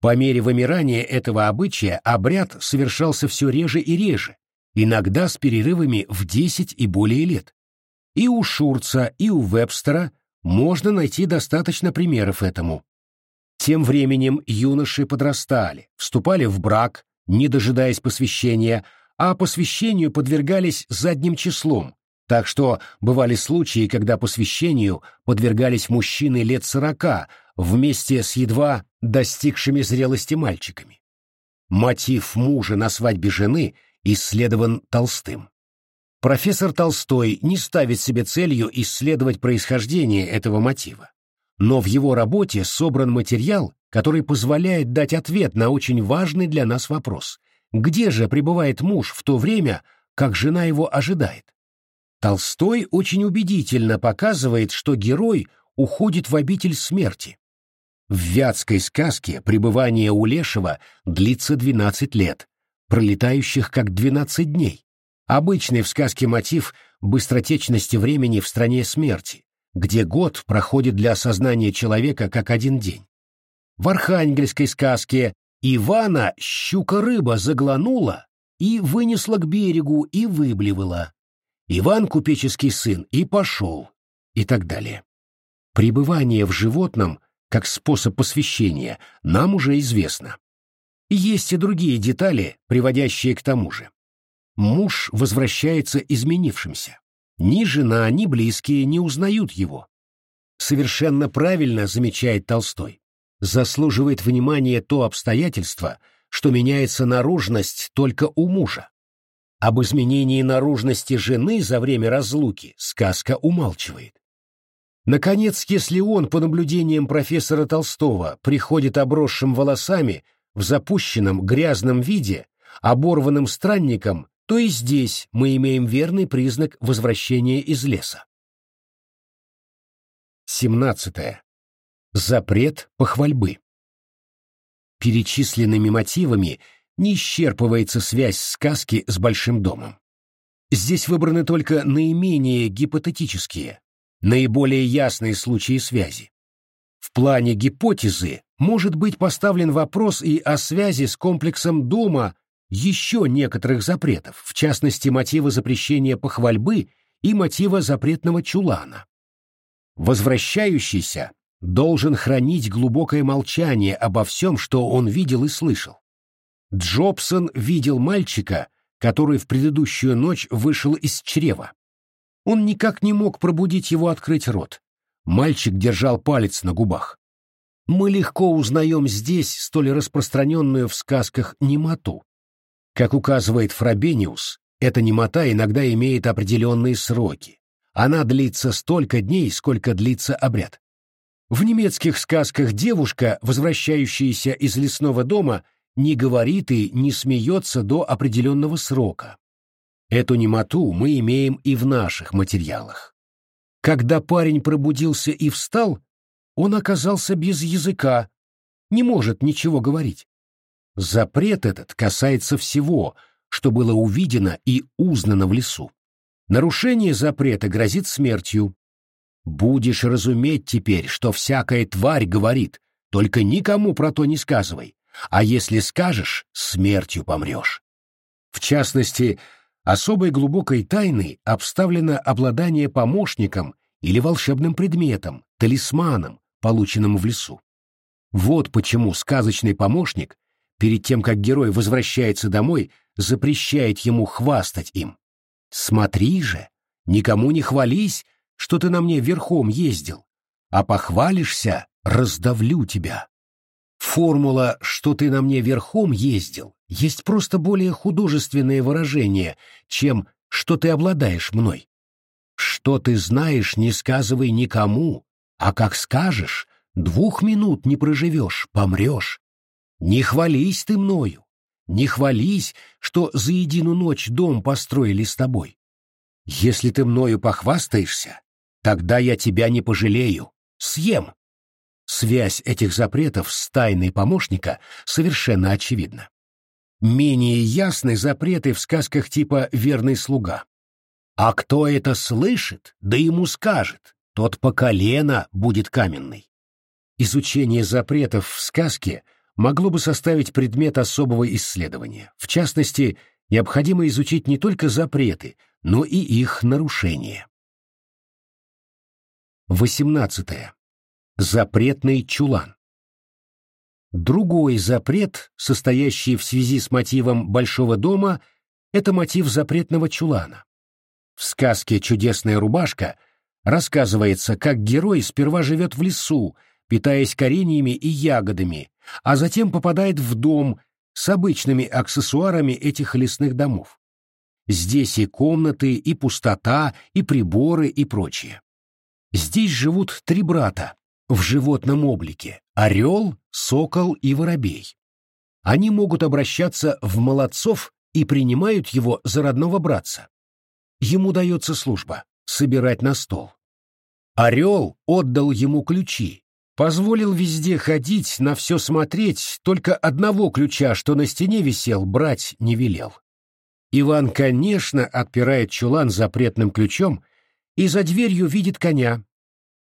По мере вымирания этого обычая обряд совершался все реже и реже, иногда с перерывами в 10 и более лет. И у Шурца, и у Вебстера можно найти достаточно примеров этому. Тем временем юноши подрастали, вступали в брак, не дожидаясь посвящения, а посвящению подвергались задним числом, так что бывали случаи, когда посвящению подвергались мужчины лет сорока вместе с едва достигшими зрелости мальчиками. Мотив мужа на свадьбе жены исследован Толстым. Профессор Толстой не ставит себе целью исследовать происхождение этого мотива. Но в его работе собран материал, который позволяет дать ответ на очень важный для нас вопрос. Где же пребывает муж в то время, как жена его ожидает? Толстой очень убедительно показывает, что герой уходит в обитель смерти. В вятской сказке пребывание у Лешего длится 12 лет, пролетающих как 12 дней. Обычный в сказке мотив быстротечности времени в стране смерти, где год проходит для осознания человека как один день. В архангельской сказке Ивана щука-рыба заглянула и вынесла к берегу и выблевала. Иван купеческий сын и пошел, и так далее. Пребывание в животном как способ посвящения нам уже известно. Есть и другие детали, приводящие к тому же. Муж возвращается изменившимся. Ни жена, ни близкие не узнают его. Совершенно правильно замечает Толстой. Заслуживает внимания то обстоятельство, что меняется наружность только у мужа. Об изменении наружности жены за время разлуки сказка умалчивает. Наконец, если он, по наблюдениям профессора Толстого, приходит обросшим волосами, в запущенном грязном виде, оборванным странником, то и здесь мы имеем верный признак возвращения из леса. 17. Запрет похвальбы. Перечисленными мотивами не исчерпывается связь сказки с Большим домом. Здесь выбраны только наименее гипотетические, наиболее ясные случаи связи. В плане гипотезы может быть поставлен вопрос и о связи с комплексом дома еще некоторых запретов, в частности мотива запрещения похвальбы и мотива запретного чулана. Возвращающийся должен хранить глубокое молчание обо всем, что он видел и слышал. Джобсон видел мальчика, который в предыдущую ночь вышел из чрева. Он никак не мог пробудить его открыть рот. Мальчик держал палец на губах. Мы легко узнаем здесь столь распространенную в сказках немоту. Как указывает Фрабениус, эта немота иногда имеет определенные сроки. Она длится столько дней, сколько длится обряд. В немецких сказках девушка, возвращающаяся из лесного дома, не говорит и не смеется до определенного срока. Эту немоту мы имеем и в наших материалах. Когда парень пробудился и встал, он оказался без языка, не может ничего говорить. Запрет этот касается всего, что было увидено и узнано в лесу. Нарушение запрета грозит смертью. Будешь разуметь теперь, что всякая тварь говорит, только никому про то не сказывай, а если скажешь, смертью помрешь. В частности, особой глубокой тайной обставлено обладание помощником или волшебным предметом, талисманом, полученным в лесу. Вот почему сказочный помощник, перед тем, как герой возвращается домой, запрещает ему хвастать им. «Смотри же, никому не хвались, что ты на мне верхом ездил, а похвалишься, раздавлю тебя». Формула «что ты на мне верхом ездил» есть просто более художественное выражение, чем «что ты обладаешь мной». Что ты знаешь, не сказывай никому, а как скажешь, двух минут не проживешь, помрешь. Не хвались ты мною, не хвались, что за единую ночь дом построили с тобой. Если ты мною похвастаешься, тогда я тебя не пожалею, съем. Связь этих запретов с тайной помощника совершенно очевидна. Менее ясны запреты в сказках типа «верный слуга». А кто это слышит, да ему скажет, тот по колено будет каменный. Изучение запретов в сказке могло бы составить предмет особого исследования. В частности, необходимо изучить не только запреты, но и их нарушения. 18. Запретный чулан. Другой запрет, состоящий в связи с мотивом Большого дома, это мотив запретного чулана. В сказке «Чудесная рубашка» рассказывается, как герой сперва живет в лесу, питаясь кореньями и ягодами, а затем попадает в дом с обычными аксессуарами этих лесных домов. Здесь и комнаты, и пустота, и приборы, и прочее. Здесь живут три брата в животном облике — орел, сокол и воробей. Они могут обращаться в молодцов и принимают его за родного братца. Ему дается служба — собирать на стол. Орел отдал ему ключи, позволил везде ходить, на все смотреть, только одного ключа, что на стене висел, брать не велел. Иван, конечно, отпирает чулан запретным ключом и за дверью видит коня.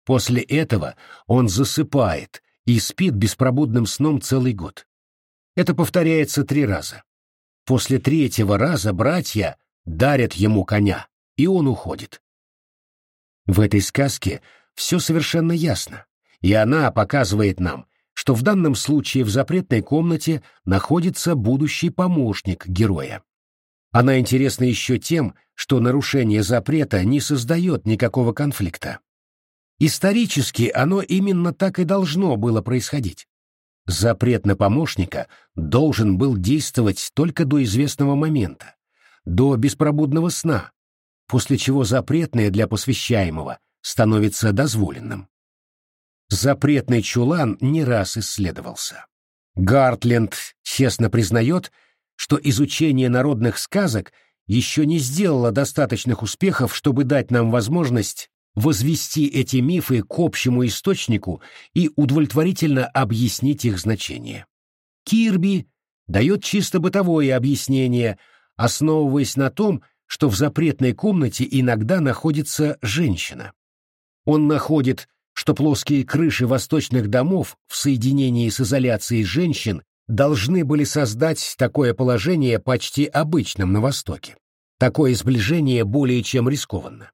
После этого он засыпает и спит беспробудным сном целый год. Это повторяется три раза. После третьего раза братья дарят ему коня, и он уходит. В этой сказке все совершенно ясно, и она показывает нам, что в данном случае в запретной комнате находится будущий помощник героя. Она интересна еще тем, что нарушение запрета не создает никакого конфликта. Исторически оно именно так и должно было происходить. Запрет на помощника должен был действовать только до известного момента, до беспробудного сна, после чего запретное для посвящаемого становится дозволенным. Запретный чулан не раз исследовался. Гартленд честно признает, что изучение народных сказок еще не сделало достаточных успехов, чтобы дать нам возможность возвести эти мифы к общему источнику и удовлетворительно объяснить их значение. Кирби дает чисто бытовое объяснение, основываясь на том, что в запретной комнате иногда находится женщина. Он находит, что плоские крыши восточных домов в соединении с изоляцией женщин должны были создать такое положение почти обычным на Востоке. Такое сближение более чем рискованно.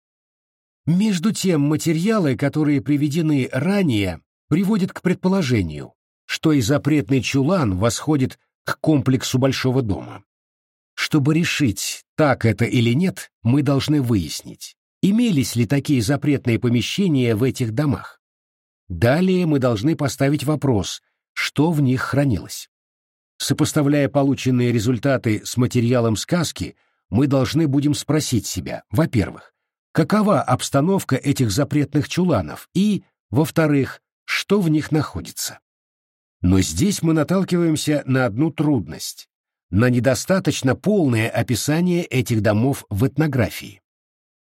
Между тем, материалы, которые приведены ранее, приводят к предположению, что и запретный чулан восходит к комплексу Большого дома. Чтобы решить, так это или нет, мы должны выяснить, имелись ли такие запретные помещения в этих домах. Далее мы должны поставить вопрос, что в них хранилось. Сопоставляя полученные результаты с материалом сказки, мы должны будем спросить себя, во-первых, какова обстановка этих запретных чуланов и, во-вторых, что в них находится. Но здесь мы наталкиваемся на одну трудность, на недостаточно полное описание этих домов в этнографии.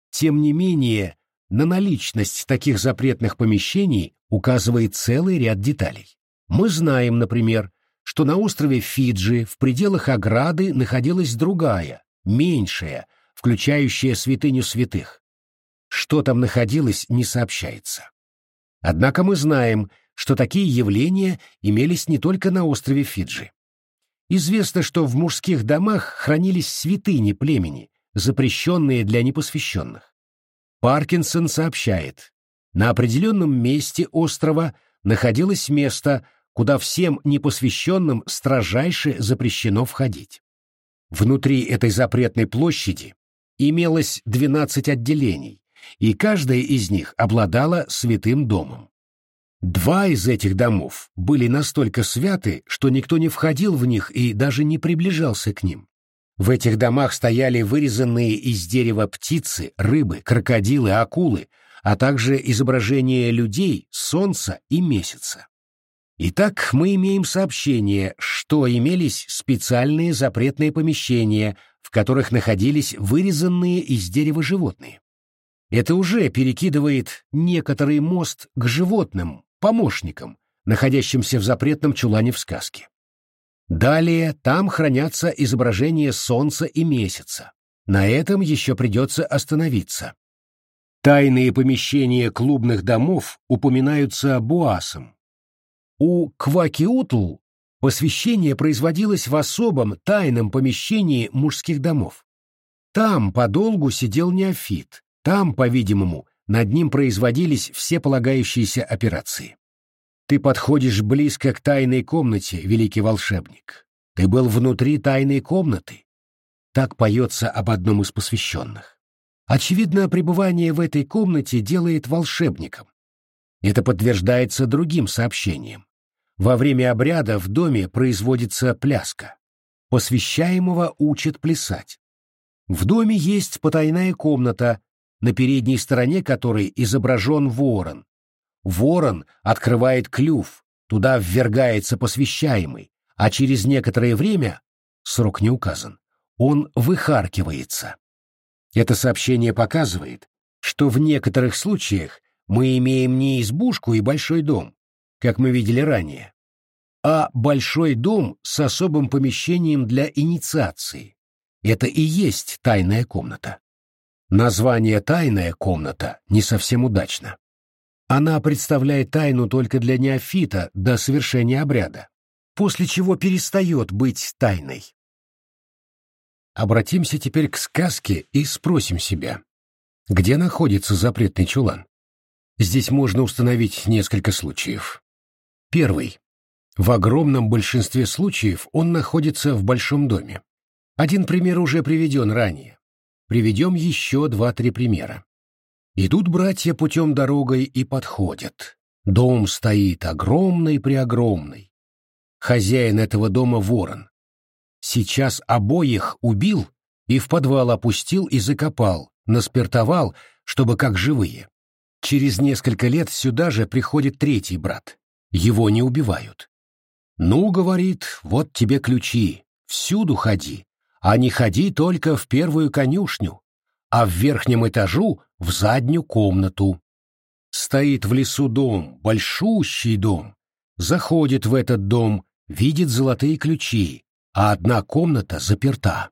Тем не менее, на наличность таких запретных помещений указывает целый ряд деталей. Мы знаем, например, что на острове Фиджи в пределах ограды находилась другая, меньшая, включающая святыню святых. Что там находилось, не сообщается. Однако мы знаем, что такие явления имелись не только на острове Фиджи. Известно, что в мужских домах хранились святыни племени, запрещенные для непосвященных. Паркинсон сообщает, на определенном месте острова находилось место, куда всем непосвященным строжайше запрещено входить. Внутри этой запретной площади имелось 12 отделений, и каждое из них обладало святым домом. Два из этих домов были настолько святы, что никто не входил в них и даже не приближался к ним. В этих домах стояли вырезанные из дерева птицы, рыбы, крокодилы, акулы, а также изображения людей, солнца и месяца. Итак, мы имеем сообщение, что имелись специальные запретные помещения, в которых находились вырезанные из дерева животные. Это уже перекидывает некоторый мост к животным, помощникам, находящимся в запретном чулане в сказке. Далее там хранятся изображения солнца и месяца. На этом еще придется остановиться. Тайные помещения клубных домов упоминаются Буасом, у Квакиутл посвящение производилось в особом тайном помещении мужских домов. Там подолгу сидел неофит, там, по-видимому, над ним производились все полагающиеся операции. Ты подходишь близко к тайной комнате, великий волшебник. Ты был внутри тайной комнаты. Так поется об одном из посвященных. Очевидно, пребывание в этой комнате делает волшебником. Это подтверждается другим сообщением. Во время обряда в доме производится пляска. Посвящаемого учат плясать. В доме есть потайная комната, на передней стороне которой изображен ворон. Ворон открывает клюв, туда ввергается посвящаемый, а через некоторое время, срок не указан, он выхаркивается. Это сообщение показывает, что в некоторых случаях мы имеем не избушку и большой дом, как мы видели ранее, а большой дом с особым помещением для инициации. Это и есть тайная комната. Название «тайная комната» не совсем удачно. Она представляет тайну только для неофита до совершения обряда, после чего перестает быть тайной. Обратимся теперь к сказке и спросим себя, где находится запретный чулан? Здесь можно установить несколько случаев. Первый. В огромном большинстве случаев он находится в большом доме. Один пример уже приведен ранее. Приведем еще два-три примера. Идут братья путем дорогой и подходят. Дом стоит огромный-преогромный. Хозяин этого дома ворон. Сейчас обоих убил и в подвал опустил и закопал, наспиртовал, чтобы как живые. Через несколько лет сюда же приходит третий брат. Его не убивают. «Ну, — говорит, — вот тебе ключи, всюду ходи, а не ходи только в первую конюшню, а в верхнем этажу — в заднюю комнату. Стоит в лесу дом, большущий дом. Заходит в этот дом, видит золотые ключи, а одна комната заперта.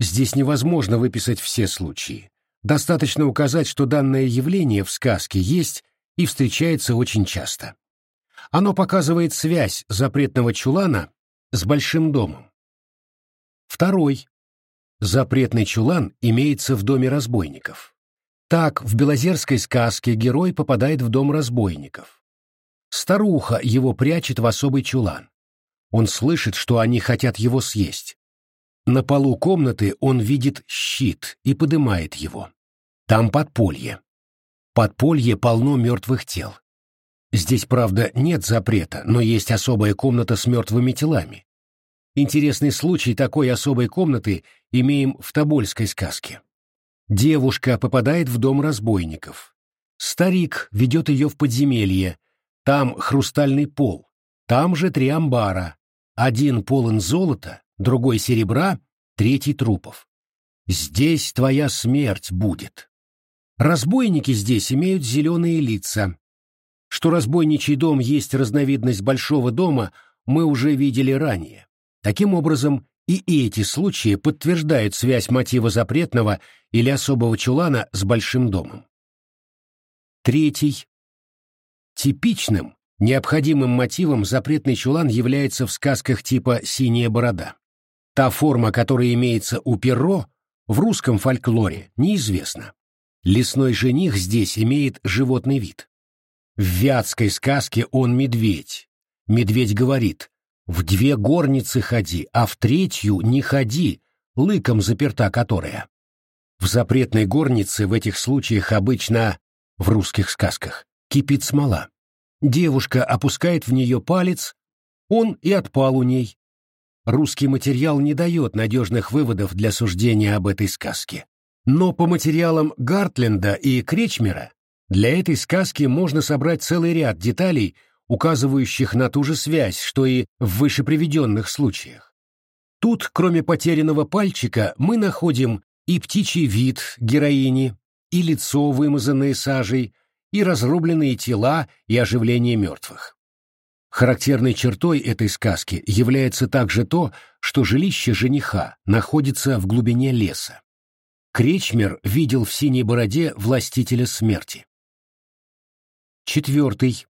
Здесь невозможно выписать все случаи. Достаточно указать, что данное явление в сказке есть и встречается очень часто. Оно показывает связь запретного чулана с большим домом. Второй. Запретный чулан имеется в доме разбойников. Так, в белозерской сказке герой попадает в дом разбойников. Старуха его прячет в особый чулан. Он слышит, что они хотят его съесть. На полу комнаты он видит щит и подымает его. Там подполье. Подполье полно мертвых тел. Здесь, правда, нет запрета, но есть особая комната с мертвыми телами. Интересный случай такой особой комнаты имеем в Тобольской сказке. Девушка попадает в дом разбойников. Старик ведет ее в подземелье. Там хрустальный пол. Там же три амбара. Один полон золота, другой серебра, третий трупов. Здесь твоя смерть будет. Разбойники здесь имеют зеленые лица, что разбойничий дом есть разновидность большого дома, мы уже видели ранее. Таким образом, и эти случаи подтверждают связь мотива запретного или особого чулана с большим домом. Третий. Типичным, необходимым мотивом запретный чулан является в сказках типа «Синяя борода». Та форма, которая имеется у перо, в русском фольклоре неизвестна. Лесной жених здесь имеет животный вид. В вятской сказке он медведь. Медведь говорит, в две горницы ходи, а в третью не ходи, лыком заперта которая. В запретной горнице в этих случаях обычно, в русских сказках, кипит смола. Девушка опускает в нее палец, он и отпал у ней. Русский материал не дает надежных выводов для суждения об этой сказке. Но по материалам Гартленда и Кречмера для этой сказки можно собрать целый ряд деталей, указывающих на ту же связь, что и в вышеприведенных случаях. Тут, кроме потерянного пальчика, мы находим и птичий вид героини, и лицо, вымазанное сажей, и разрубленные тела, и оживление мертвых. Характерной чертой этой сказки является также то, что жилище жениха находится в глубине леса. Кречмер видел в синей бороде властителя смерти. Четвертый.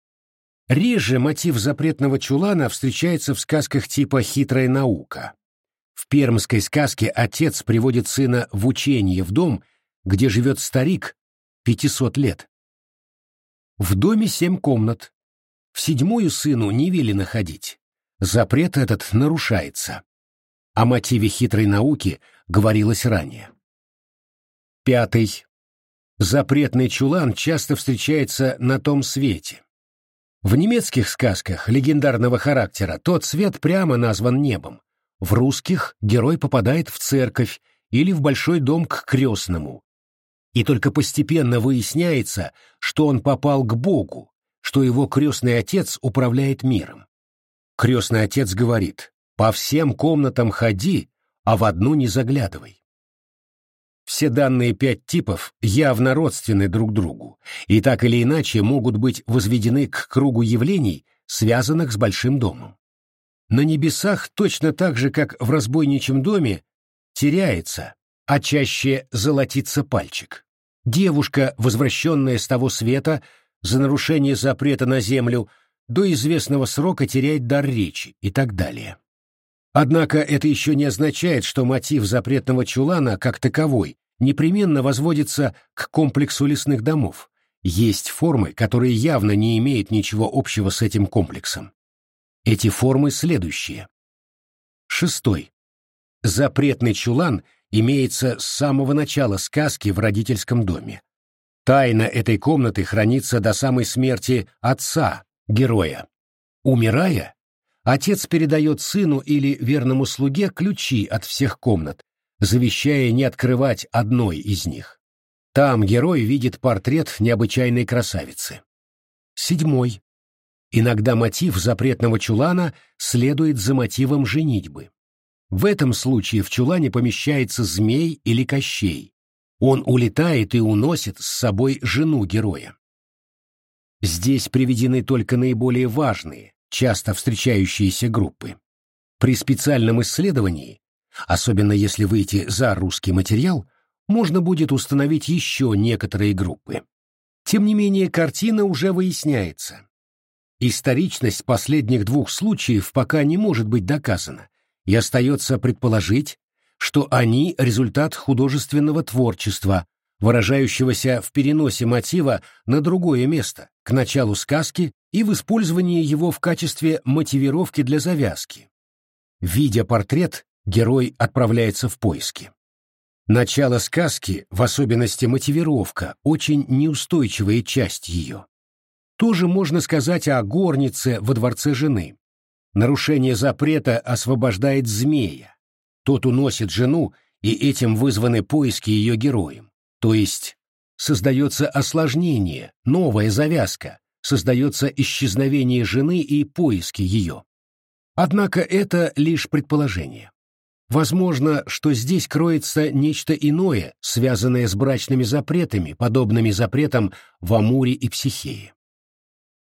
Реже мотив запретного чулана встречается в сказках типа «Хитрая наука». В пермской сказке отец приводит сына в учение в дом, где живет старик, 500 лет. В доме семь комнат. В седьмую сыну не велено ходить. Запрет этот нарушается. О мотиве хитрой науки говорилось ранее. Пятый. Запретный чулан часто встречается на том свете. В немецких сказках легендарного характера тот свет прямо назван небом. В русских герой попадает в церковь или в большой дом к крестному. И только постепенно выясняется, что он попал к Богу, что его крестный отец управляет миром. Крестный отец говорит, по всем комнатам ходи, а в одну не заглядывай. Все данные пять типов явно родственны друг другу и так или иначе могут быть возведены к кругу явлений, связанных с большим домом. На небесах точно так же, как в разбойничьем доме, теряется, а чаще золотится пальчик. Девушка, возвращенная с того света за нарушение запрета на землю, до известного срока теряет дар речи и так далее. Однако это еще не означает, что мотив запретного чулана, как таковой, непременно возводится к комплексу лесных домов. Есть формы, которые явно не имеют ничего общего с этим комплексом. Эти формы следующие. Шестой. Запретный чулан имеется с самого начала сказки в родительском доме. Тайна этой комнаты хранится до самой смерти отца, героя. Умирая, Отец передает сыну или верному слуге ключи от всех комнат, завещая не открывать одной из них. Там герой видит портрет необычайной красавицы. Седьмой. Иногда мотив запретного чулана следует за мотивом женитьбы. В этом случае в чулане помещается змей или кощей. Он улетает и уносит с собой жену героя. Здесь приведены только наиболее важные, часто встречающиеся группы. При специальном исследовании, особенно если выйти за русский материал, можно будет установить еще некоторые группы. Тем не менее, картина уже выясняется. Историчность последних двух случаев пока не может быть доказана, и остается предположить, что они – результат художественного творчества, выражающегося в переносе мотива на другое место, к началу сказки и в использовании его в качестве мотивировки для завязки. Видя портрет, герой отправляется в поиски. Начало сказки, в особенности мотивировка, очень неустойчивая часть ее. Тоже можно сказать о горнице во дворце жены. Нарушение запрета освобождает змея. Тот уносит жену, и этим вызваны поиски ее героем. То есть создается осложнение, новая завязка, создается исчезновение жены и поиски ее. Однако это лишь предположение. Возможно, что здесь кроется нечто иное, связанное с брачными запретами, подобными запретам в Амуре и Психее.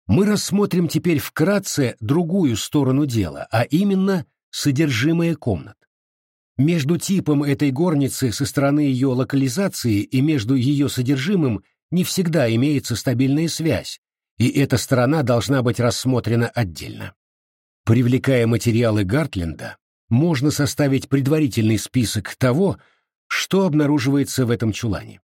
Мы рассмотрим теперь вкратце другую сторону дела, а именно содержимое комнат. Между типом этой горницы со стороны ее локализации и между ее содержимым не всегда имеется стабильная связь, и эта сторона должна быть рассмотрена отдельно. Привлекая материалы Гартленда, можно составить предварительный список того, что обнаруживается в этом чулане.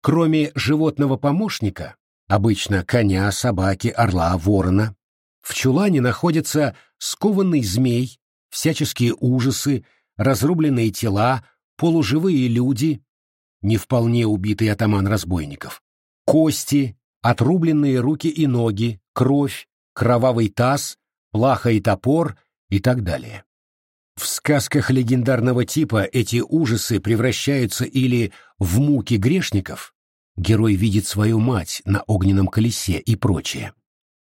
Кроме животного помощника, обычно коня, собаки, орла, ворона, в чулане находятся скованный змей, всяческие ужасы, разрубленные тела, полуживые люди, не вполне убитый атаман разбойников, кости, отрубленные руки и ноги, кровь, кровавый таз, плаха и топор и так далее. В сказках легендарного типа эти ужасы превращаются или в муки грешников, герой видит свою мать на огненном колесе и прочее,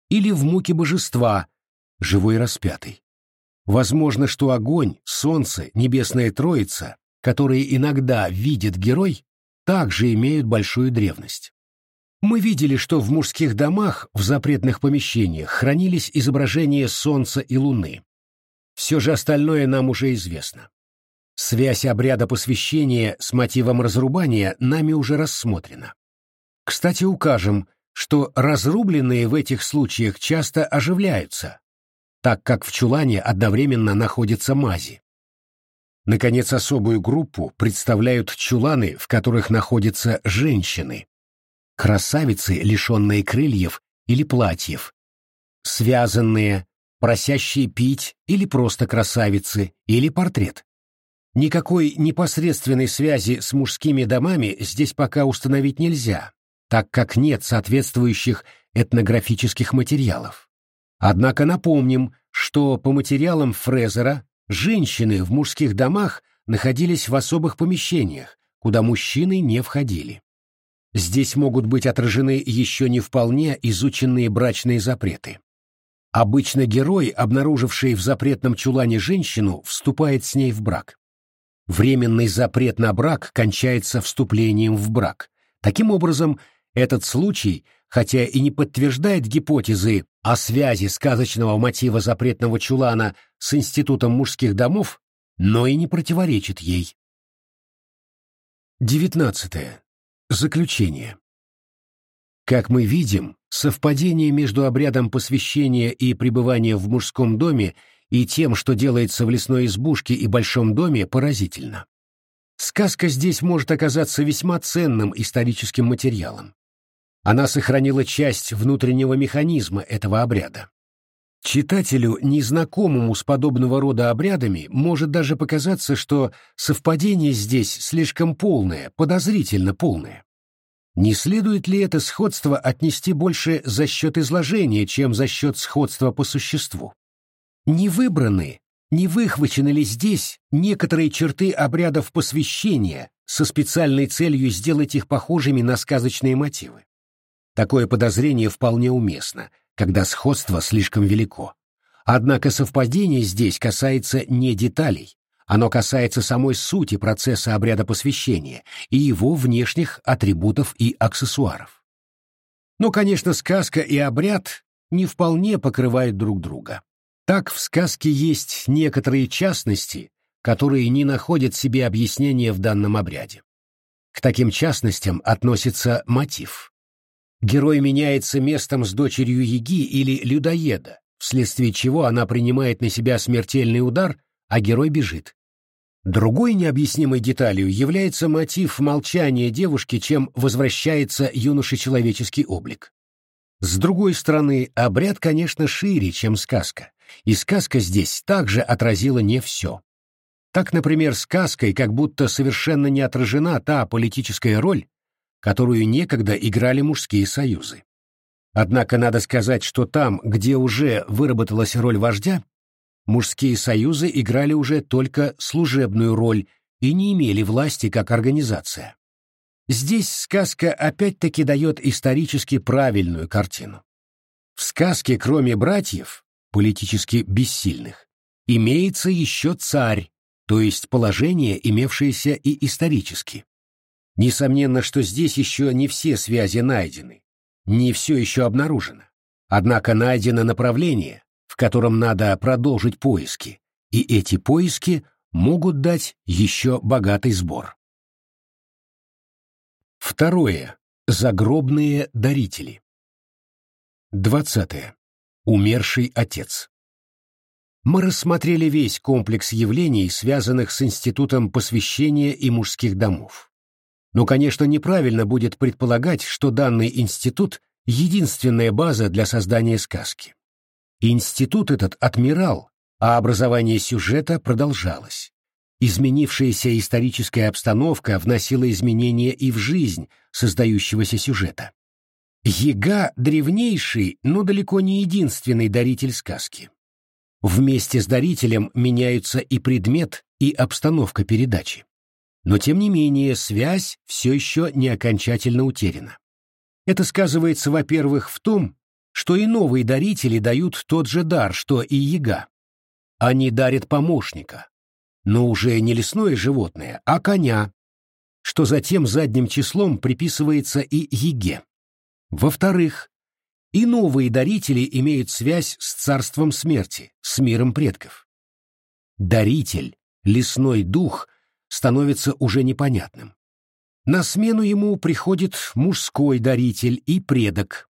или в муки божества, живой распятый. Возможно, что огонь, солнце, небесная троица, которые иногда видит герой, также имеют большую древность. Мы видели, что в мужских домах в запретных помещениях хранились изображения солнца и луны. Все же остальное нам уже известно. Связь обряда посвящения с мотивом разрубания нами уже рассмотрена. Кстати, укажем, что разрубленные в этих случаях часто оживляются, так как в чулане одновременно находятся мази. Наконец, особую группу представляют чуланы, в которых находятся женщины. красавицы, лишенные крыльев или платьев, связанные, просящие пить или просто красавицы, или портрет. Никакой непосредственной связи с мужскими домами здесь пока установить нельзя, так как нет соответствующих этнографических материалов. Однако напомним, что по материалам Фрезера женщины в мужских домах находились в особых помещениях, куда мужчины не входили. Здесь могут быть отражены еще не вполне изученные брачные запреты. Обычно герой, обнаруживший в запретном чулане женщину, вступает с ней в брак. Временный запрет на брак кончается вступлением в брак. Таким образом, этот случай, хотя и не подтверждает гипотезы о связи сказочного мотива запретного чулана с институтом мужских домов, но и не противоречит ей. 19. Заключение. Как мы видим, совпадение между обрядом посвящения и пребывания в мужском доме и тем, что делается в лесной избушке и большом доме, поразительно. Сказка здесь может оказаться весьма ценным историческим материалом. Она сохранила часть внутреннего механизма этого обряда. Читателю, незнакомому с подобного рода обрядами, может даже показаться, что совпадение здесь слишком полное, подозрительно полное. Не следует ли это сходство отнести больше за счет изложения, чем за счет сходства по существу? Не выбраны, не выхвачены ли здесь некоторые черты обрядов посвящения со специальной целью сделать их похожими на сказочные мотивы? Такое подозрение вполне уместно, когда сходство слишком велико. Однако совпадение здесь касается не деталей, оно касается самой сути процесса обряда посвящения и его внешних атрибутов и аксессуаров. Но, конечно, сказка и обряд не вполне покрывают друг друга. Так в сказке есть некоторые частности, которые не находят себе объяснения в данном обряде. К таким частностям относится мотив. Герой меняется местом с дочерью Яги или людоеда, вследствие чего она принимает на себя смертельный удар, а герой бежит. Другой необъяснимой деталью является мотив молчания девушки, чем возвращается юноше человеческий облик. С другой стороны, обряд, конечно, шире, чем сказка, и сказка здесь также отразила не все. Так, например, сказкой как будто совершенно не отражена та политическая роль, которую некогда играли мужские союзы. Однако надо сказать, что там, где уже выработалась роль вождя, мужские союзы играли уже только служебную роль и не имели власти как организация. Здесь сказка опять-таки дает исторически правильную картину. В сказке, кроме братьев, политически бессильных, имеется еще царь, то есть положение, имевшееся и исторически. Несомненно, что здесь еще не все связи найдены, не все еще обнаружено. Однако найдено направление, в котором надо продолжить поиски, и эти поиски могут дать еще богатый сбор. Второе. Загробные дарители. Двадцатое. Умерший отец. Мы рассмотрели весь комплекс явлений, связанных с институтом посвящения и мужских домов. Но, конечно, неправильно будет предполагать, что данный институт — единственная база для создания сказки. Институт этот отмирал, а образование сюжета продолжалось. Изменившаяся историческая обстановка вносила изменения и в жизнь создающегося сюжета. Ега — древнейший, но далеко не единственный даритель сказки. Вместе с дарителем меняются и предмет, и обстановка передачи. Но тем не менее связь все еще не окончательно утеряна. Это сказывается, во-первых, в том, что и новые дарители дают тот же дар, что и яга. Они дарят помощника, но уже не лесное животное, а коня, что затем задним числом приписывается и яге. Во-вторых, и новые дарители имеют связь с царством смерти, с миром предков. Даритель, лесной дух — становится уже непонятным. На смену ему приходит мужской даритель и предок.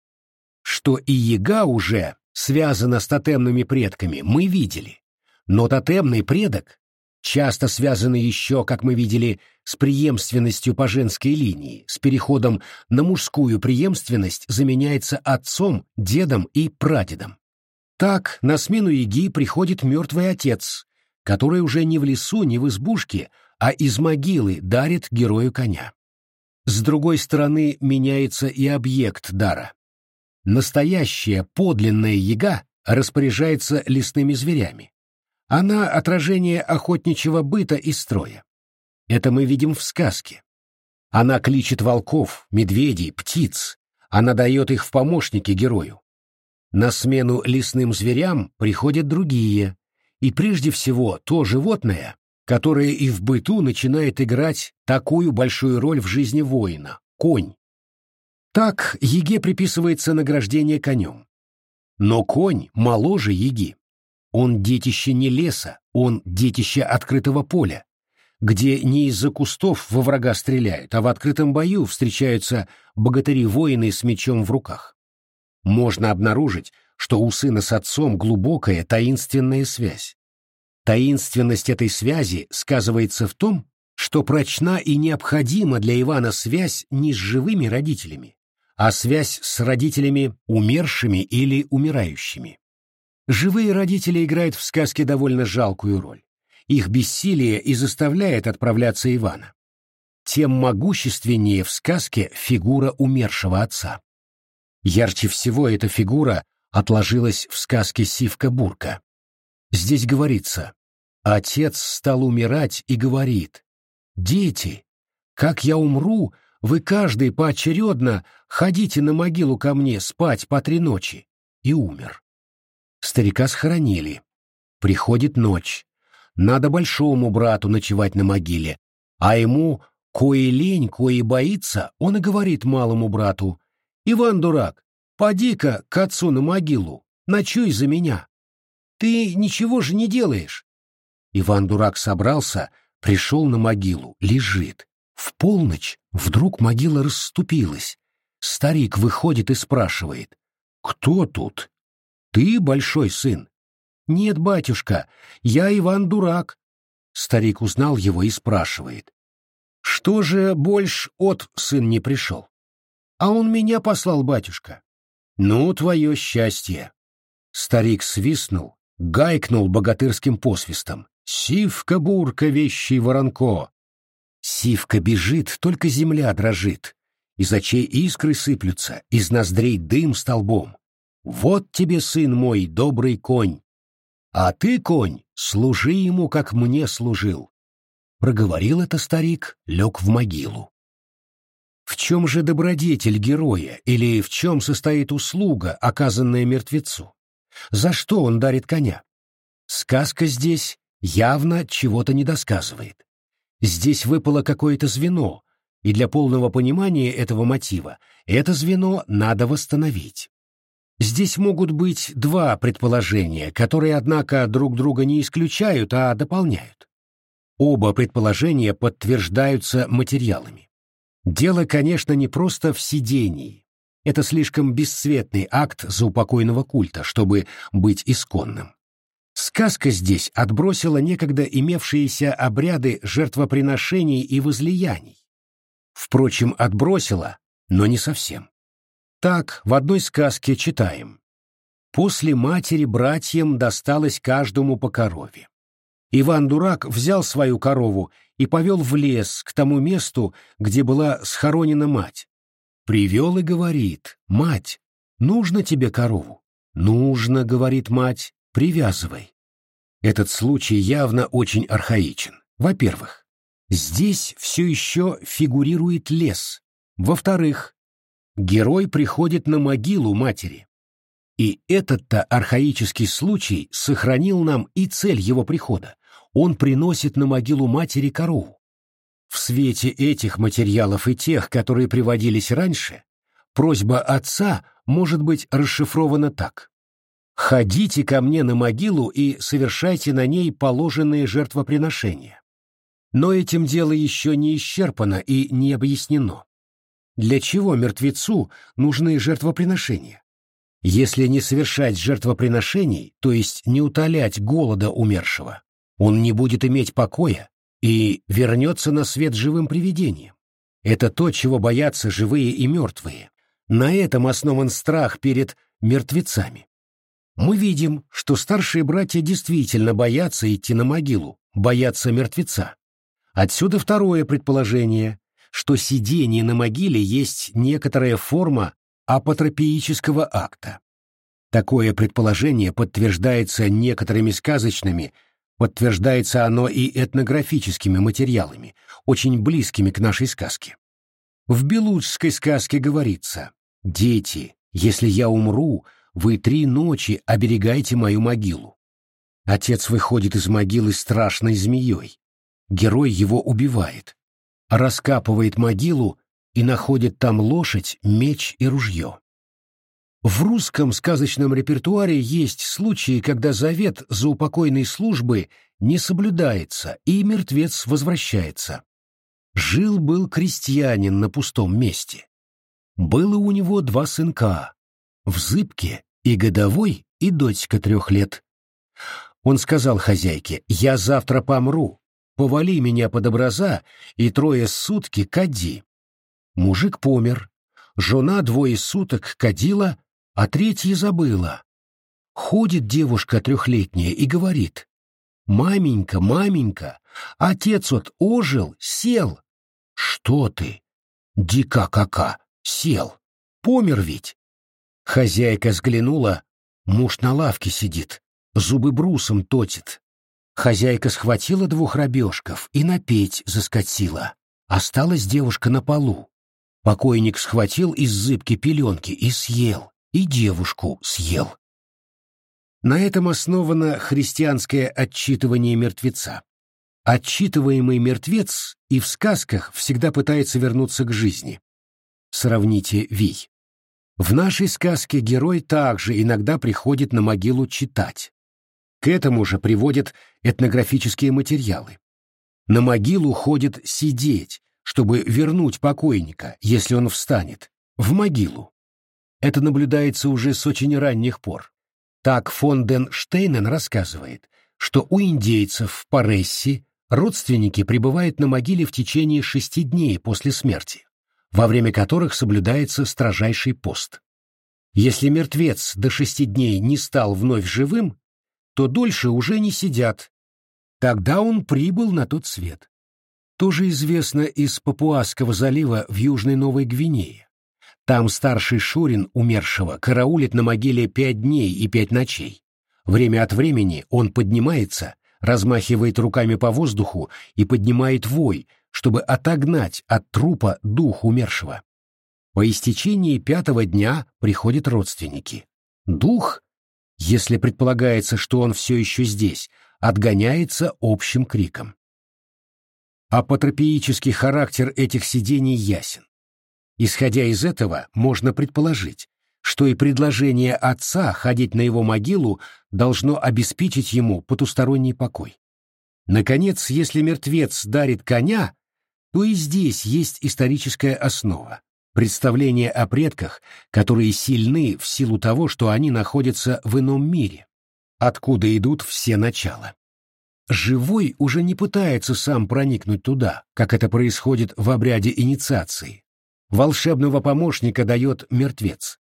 Что и яга уже связана с тотемными предками, мы видели. Но тотемный предок, часто связаны еще, как мы видели, с преемственностью по женской линии, с переходом на мужскую преемственность заменяется отцом, дедом и прадедом. Так на смену Яги приходит мертвый отец, который уже не в лесу, не в избушке, а из могилы дарит герою коня. С другой стороны меняется и объект дара. Настоящая подлинная яга распоряжается лесными зверями. Она отражение охотничьего быта и строя. Это мы видим в сказке. Она кличет волков, медведей, птиц. Она дает их в помощники герою. На смену лесным зверям приходят другие, и прежде всего то животное, которое и в быту начинает играть такую большую роль в жизни воина — конь. Так Еге приписывается награждение конем. Но конь моложе Еги. Он детище не леса, он детище открытого поля, где не из-за кустов во врага стреляют, а в открытом бою встречаются богатыри-воины с мечом в руках. Можно обнаружить, что у сына с отцом глубокая таинственная связь. Таинственность этой связи сказывается в том, что прочна и необходима для Ивана связь не с живыми родителями, а связь с родителями умершими или умирающими. Живые родители играют в сказке довольно жалкую роль. Их бессилие и заставляет отправляться Ивана. Тем могущественнее в сказке фигура умершего отца. Ярче всего эта фигура отложилась в сказке Сивка-Бурка. Здесь говорится, отец стал умирать и говорит, «Дети, как я умру, вы каждый поочередно ходите на могилу ко мне спать по три ночи». И умер. Старика схоронили. Приходит ночь. Надо большому брату ночевать на могиле. А ему, кое лень, кое боится, он и говорит малому брату. «Иван, дурак, поди-ка к отцу на могилу, ночуй за меня. Ты ничего же не делаешь». Иван, дурак, собрался, пришел на могилу, лежит. В полночь вдруг могила расступилась. Старик выходит и спрашивает. «Кто тут?» Ты большой сын? Нет, батюшка, я Иван Дурак. Старик узнал его и спрашивает. Что же больше от сын не пришел? А он меня послал, батюшка. Ну, твое счастье. Старик свистнул, гайкнул богатырским посвистом. Сивка-бурка, вещий воронко. Сивка бежит, только земля дрожит. Из очей искры сыплются, из ноздрей дым столбом. Вот тебе, сын мой, добрый конь. А ты, конь, служи ему, как мне служил. Проговорил это старик, лег в могилу. В чем же добродетель героя или в чем состоит услуга, оказанная мертвецу? За что он дарит коня? Сказка здесь явно чего-то недосказывает. Здесь выпало какое-то звено, и для полного понимания этого мотива это звено надо восстановить. Здесь могут быть два предположения, которые, однако, друг друга не исключают, а дополняют. Оба предположения подтверждаются материалами. Дело, конечно, не просто в сидении. Это слишком бесцветный акт заупокойного культа, чтобы быть исконным. Сказка здесь отбросила некогда имевшиеся обряды жертвоприношений и возлияний. Впрочем, отбросила, но не совсем. Так, в одной сказке читаем. После матери братьям досталось каждому по корове. Иван-дурак взял свою корову и повел в лес к тому месту, где была схоронена мать. Привел и говорит, «Мать, нужно тебе корову?» «Нужно», — говорит мать, — «привязывай». Этот случай явно очень архаичен. Во-первых, здесь все еще фигурирует лес. Во-вторых, герой приходит на могилу матери. И этот-то архаический случай сохранил нам и цель его прихода. Он приносит на могилу матери корову. В свете этих материалов и тех, которые приводились раньше, просьба отца может быть расшифрована так. «Ходите ко мне на могилу и совершайте на ней положенные жертвоприношения». Но этим дело еще не исчерпано и не объяснено. Для чего мертвецу нужны жертвоприношения? Если не совершать жертвоприношений, то есть не утолять голода умершего, Он не будет иметь покоя и вернется на свет живым привидением. Это то, чего боятся живые и мертвые. На этом основан страх перед мертвецами. Мы видим, что старшие братья действительно боятся идти на могилу, боятся мертвеца. Отсюда второе предположение, что сидение на могиле есть некоторая форма апотропиического акта. Такое предположение подтверждается некоторыми сказочными, подтверждается оно и этнографическими материалами, очень близкими к нашей сказке. В белуджской сказке говорится «Дети, если я умру, вы три ночи оберегайте мою могилу». Отец выходит из могилы страшной змеей. Герой его убивает, раскапывает могилу и находит там лошадь, меч и ружье. В русском сказочном репертуаре есть случаи, когда завет за упокойной службы не соблюдается, и мертвец возвращается. Жил-был крестьянин на пустом месте. Было у него два сынка, в зыбке и годовой, и дочка трех лет. Он сказал хозяйке, «Я завтра помру, повали меня под образа и трое сутки кади». Мужик помер, жена двое суток кадила, а третья забыла. Ходит девушка трехлетняя и говорит, «Маменька, маменька, отец вот ожил, сел, что ты? Дика кака, сел. Помер ведь. Хозяйка взглянула, муж на лавке сидит, зубы брусом точит. Хозяйка схватила двух рабешков и на петь заскочила. Осталась девушка на полу. Покойник схватил из зыбки пеленки и съел, и девушку съел. На этом основано христианское отчитывание мертвеца. Отчитываемый мертвец и в сказках всегда пытается вернуться к жизни. Сравните Вий. В нашей сказке герой также иногда приходит на могилу читать. К этому же приводят этнографические материалы. На могилу ходит сидеть, чтобы вернуть покойника, если он встанет, в могилу. Это наблюдается уже с очень ранних пор. Так фон ден Штейнен рассказывает, что у индейцев в Паресси родственники пребывают на могиле в течение шести дней после смерти, во время которых соблюдается строжайший пост. Если мертвец до шести дней не стал вновь живым, то дольше уже не сидят. Тогда он прибыл на тот свет. Тоже известно из Папуасского залива в Южной Новой Гвинее. Там старший Шурин умершего караулит на могиле пять дней и пять ночей. Время от времени он поднимается размахивает руками по воздуху и поднимает вой, чтобы отогнать от трупа дух умершего. По истечении пятого дня приходят родственники. Дух, если предполагается, что он все еще здесь, отгоняется общим криком. Апотропиический характер этих сидений ясен. Исходя из этого, можно предположить, что и предложение отца ходить на его могилу должно обеспечить ему потусторонний покой. Наконец, если мертвец дарит коня, то и здесь есть историческая основа, представление о предках, которые сильны в силу того, что они находятся в ином мире, откуда идут все начала. Живой уже не пытается сам проникнуть туда, как это происходит в обряде инициации. Волшебного помощника дает мертвец.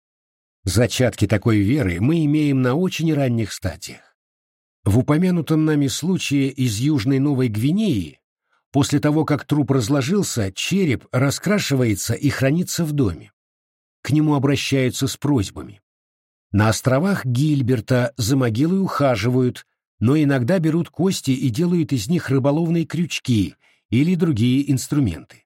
Зачатки такой веры мы имеем на очень ранних стадиях. В упомянутом нами случае из Южной Новой Гвинеи, после того, как труп разложился, череп раскрашивается и хранится в доме. К нему обращаются с просьбами. На островах Гильберта за могилой ухаживают, но иногда берут кости и делают из них рыболовные крючки или другие инструменты.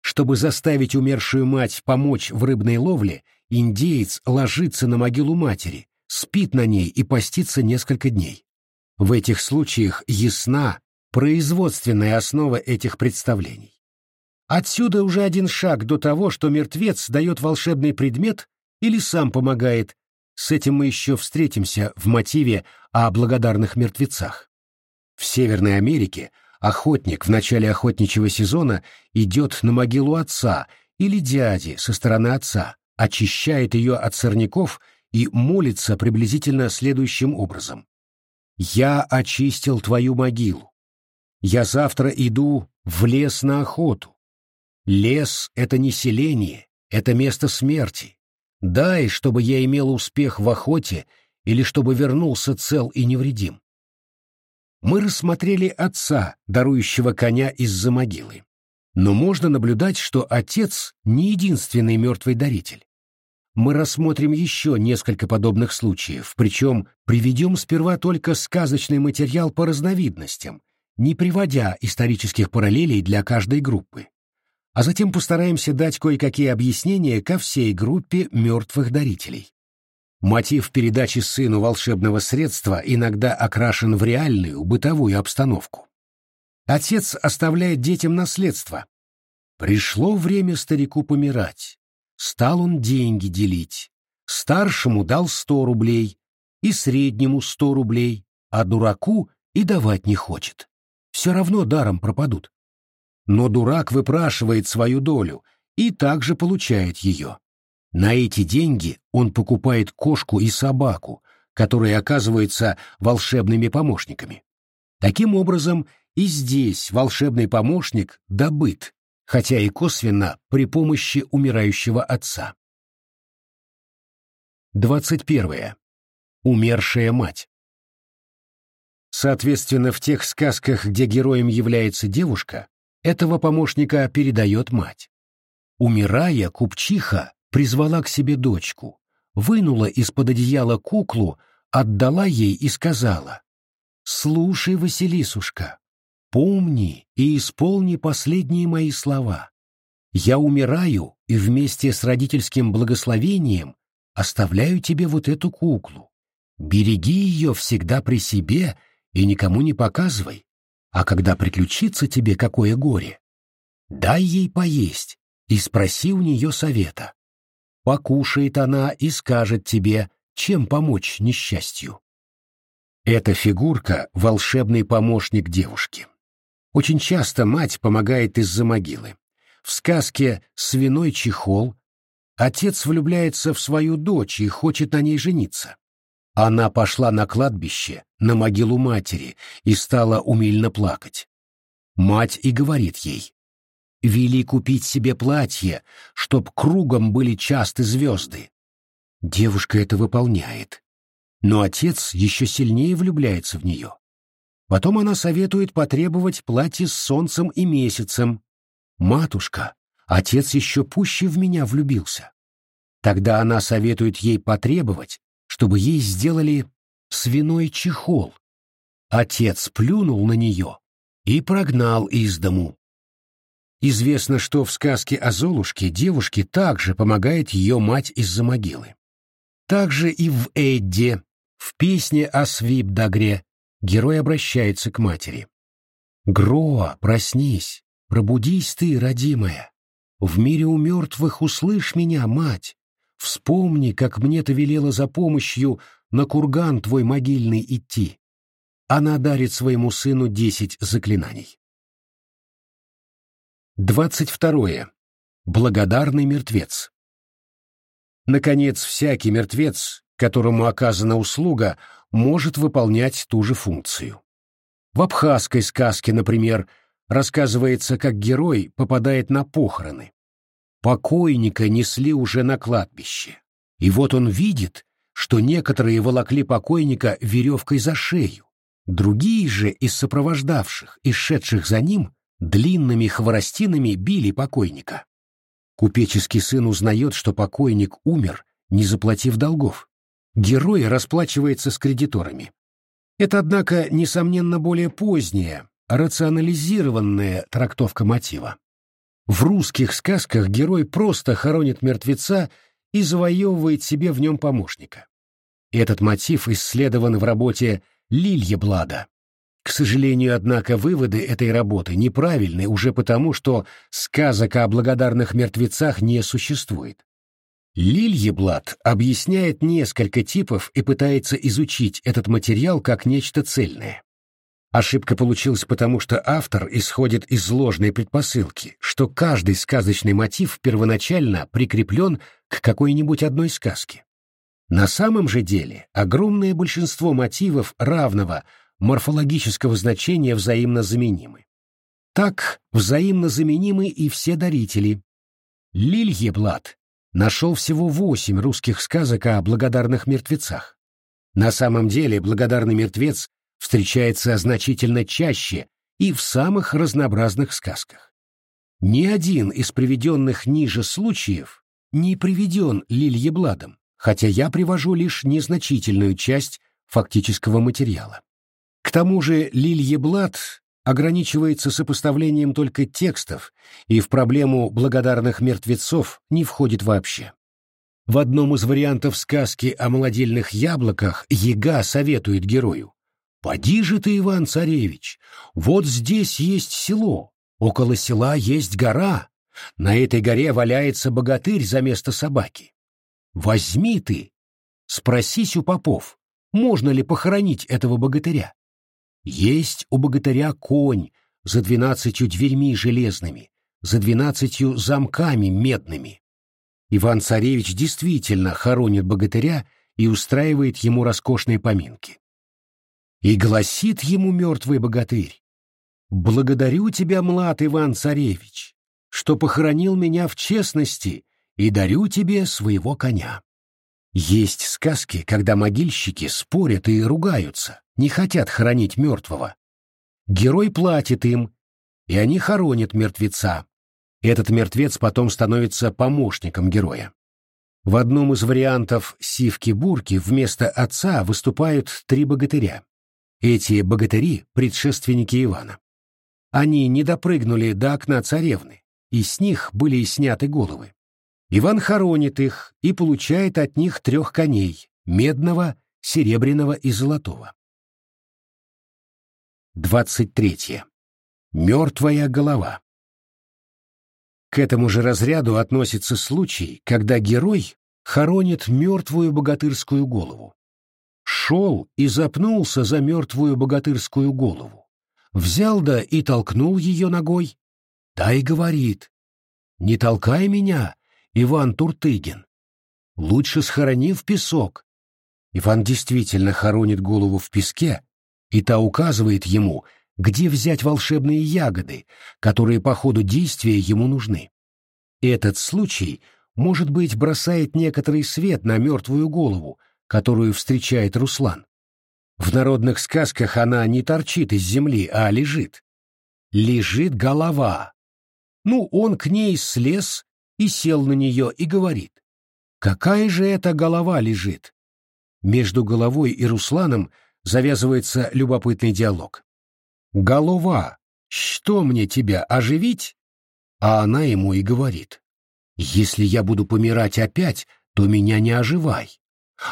Чтобы заставить умершую мать помочь в рыбной ловле, индеец ложится на могилу матери, спит на ней и постится несколько дней. В этих случаях ясна производственная основа этих представлений. Отсюда уже один шаг до того, что мертвец дает волшебный предмет или сам помогает. С этим мы еще встретимся в мотиве о благодарных мертвецах. В Северной Америке охотник в начале охотничьего сезона идет на могилу отца или дяди со стороны отца, очищает ее от сорняков и молится приблизительно следующим образом. «Я очистил твою могилу. Я завтра иду в лес на охоту. Лес — это не селение, это место смерти. Дай, чтобы я имел успех в охоте или чтобы вернулся цел и невредим. Мы рассмотрели отца, дарующего коня из-за могилы. Но можно наблюдать, что отец не единственный мертвый даритель. Мы рассмотрим еще несколько подобных случаев, причем приведем сперва только сказочный материал по разновидностям, не приводя исторических параллелей для каждой группы. А затем постараемся дать кое-какие объяснения ко всей группе мертвых дарителей. Мотив передачи сыну волшебного средства иногда окрашен в реальную, бытовую обстановку. Отец оставляет детям наследство. Пришло время старику помирать. Стал он деньги делить. Старшему дал сто рублей, и среднему сто рублей, а дураку и давать не хочет. Все равно даром пропадут. Но дурак выпрашивает свою долю и также получает ее. На эти деньги он покупает кошку и собаку, которые оказываются волшебными помощниками. Таким образом, и здесь волшебный помощник добыт, хотя и косвенно при помощи умирающего отца. 21. Умершая мать. Соответственно, в тех сказках, где героем является девушка, этого помощника передает мать. Умирая, купчиха призвала к себе дочку, вынула из-под одеяла куклу, отдала ей и сказала, «Слушай, Василисушка, помни и исполни последние мои слова. Я умираю и вместе с родительским благословением оставляю тебе вот эту куклу. Береги ее всегда при себе и никому не показывай. А когда приключится тебе какое горе, дай ей поесть и спроси у нее совета. Покушает она и скажет тебе, чем помочь несчастью. Эта фигурка — волшебный помощник девушки. Очень часто мать помогает из-за могилы. В сказке «Свиной чехол» отец влюбляется в свою дочь и хочет на ней жениться. Она пошла на кладбище, на могилу матери, и стала умильно плакать. Мать и говорит ей, Вели купить себе платье, чтоб кругом были часты звезды. Девушка это выполняет. Но отец еще сильнее влюбляется в нее. Потом она советует потребовать платье с солнцем и месяцем. «Матушка, отец еще пуще в меня влюбился». Тогда она советует ей потребовать, чтобы ей сделали свиной чехол. Отец плюнул на нее и прогнал из дому. Известно, что в сказке о Золушке девушке также помогает ее мать из-за могилы. Также и в Эдде, в песне о Свипдагре, герой обращается к матери. «Гроа, проснись, пробудись ты, родимая. В мире у мертвых услышь меня, мать. Вспомни, как мне ты велела за помощью на курган твой могильный идти. Она дарит своему сыну десять заклинаний. Двадцать второе. Благодарный мертвец. Наконец, всякий мертвец, которому оказана услуга, может выполнять ту же функцию. В абхазской сказке, например, рассказывается, как герой попадает на похороны. Покойника несли уже на кладбище. И вот он видит, что некоторые волокли покойника веревкой за шею, другие же из сопровождавших и шедших за ним длинными хворостинами били покойника. Купеческий сын узнает, что покойник умер, не заплатив долгов. Герой расплачивается с кредиторами. Это, однако, несомненно, более поздняя, рационализированная трактовка мотива. В русских сказках герой просто хоронит мертвеца и завоевывает себе в нем помощника. Этот мотив исследован в работе Лильеблада к сожалению, однако, выводы этой работы неправильны уже потому, что сказок о благодарных мертвецах не существует. Лильеблат объясняет несколько типов и пытается изучить этот материал как нечто цельное. Ошибка получилась потому, что автор исходит из ложной предпосылки, что каждый сказочный мотив первоначально прикреплен к какой-нибудь одной сказке. На самом же деле огромное большинство мотивов равного морфологического значения взаимно заменимы. Так взаимно заменимы и все дарители. Лильеблад нашел всего восемь русских сказок о благодарных мертвецах. На самом деле благодарный мертвец встречается значительно чаще и в самых разнообразных сказках. Ни один из приведенных ниже случаев не приведен Лильебладом, хотя я привожу лишь незначительную часть фактического материала. К тому же Лильеблад ограничивается сопоставлением только текстов и в проблему благодарных мертвецов не входит вообще. В одном из вариантов сказки о молодильных яблоках Ега советует герою. «Поди же ты, Иван-царевич, вот здесь есть село, около села есть гора, на этой горе валяется богатырь за место собаки. Возьми ты, спросись у попов, можно ли похоронить этого богатыря. Есть у богатыря конь за двенадцатью дверьми железными, за двенадцатью замками медными. Иван-царевич действительно хоронит богатыря и устраивает ему роскошные поминки. И гласит ему мертвый богатырь, «Благодарю тебя, млад Иван-царевич, что похоронил меня в честности и дарю тебе своего коня». Есть сказки, когда могильщики спорят и ругаются, не хотят хоронить мертвого. Герой платит им, и они хоронят мертвеца. Этот мертвец потом становится помощником героя. В одном из вариантов «Сивки-бурки» вместо отца выступают три богатыря. Эти богатыри — предшественники Ивана. Они не допрыгнули до окна царевны, и с них были сняты головы. Иван хоронит их и получает от них трех коней — медного, серебряного и золотого. 23. Мертвая голова. К этому же разряду относится случай, когда герой хоронит мертвую богатырскую голову. Шел и запнулся за мертвую богатырскую голову. Взял да и толкнул ее ногой. Та и говорит, «Не толкай меня, Иван Туртыгин. Лучше схорони в песок». Иван действительно хоронит голову в песке, и та указывает ему, где взять волшебные ягоды, которые по ходу действия ему нужны. Этот случай, может быть, бросает некоторый свет на мертвую голову, которую встречает Руслан. В народных сказках она не торчит из земли, а лежит. Лежит голова. Ну, он к ней слез и сел на нее и говорит. Какая же это голова лежит? Между головой и Русланом завязывается любопытный диалог. «Голова, что мне тебя оживить?» А она ему и говорит. «Если я буду помирать опять, то меня не оживай.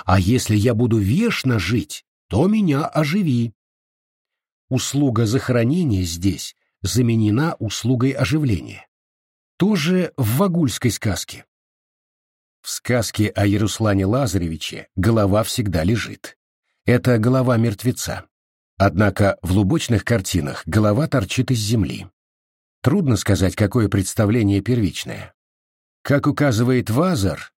А если я буду вечно жить, то меня оживи». Услуга захоронения здесь заменена услугой оживления. Тоже в вагульской сказке. В сказке о Яруслане Лазаревиче голова всегда лежит это голова мертвеца. Однако в лубочных картинах голова торчит из земли. Трудно сказать, какое представление первичное. Как указывает Вазар,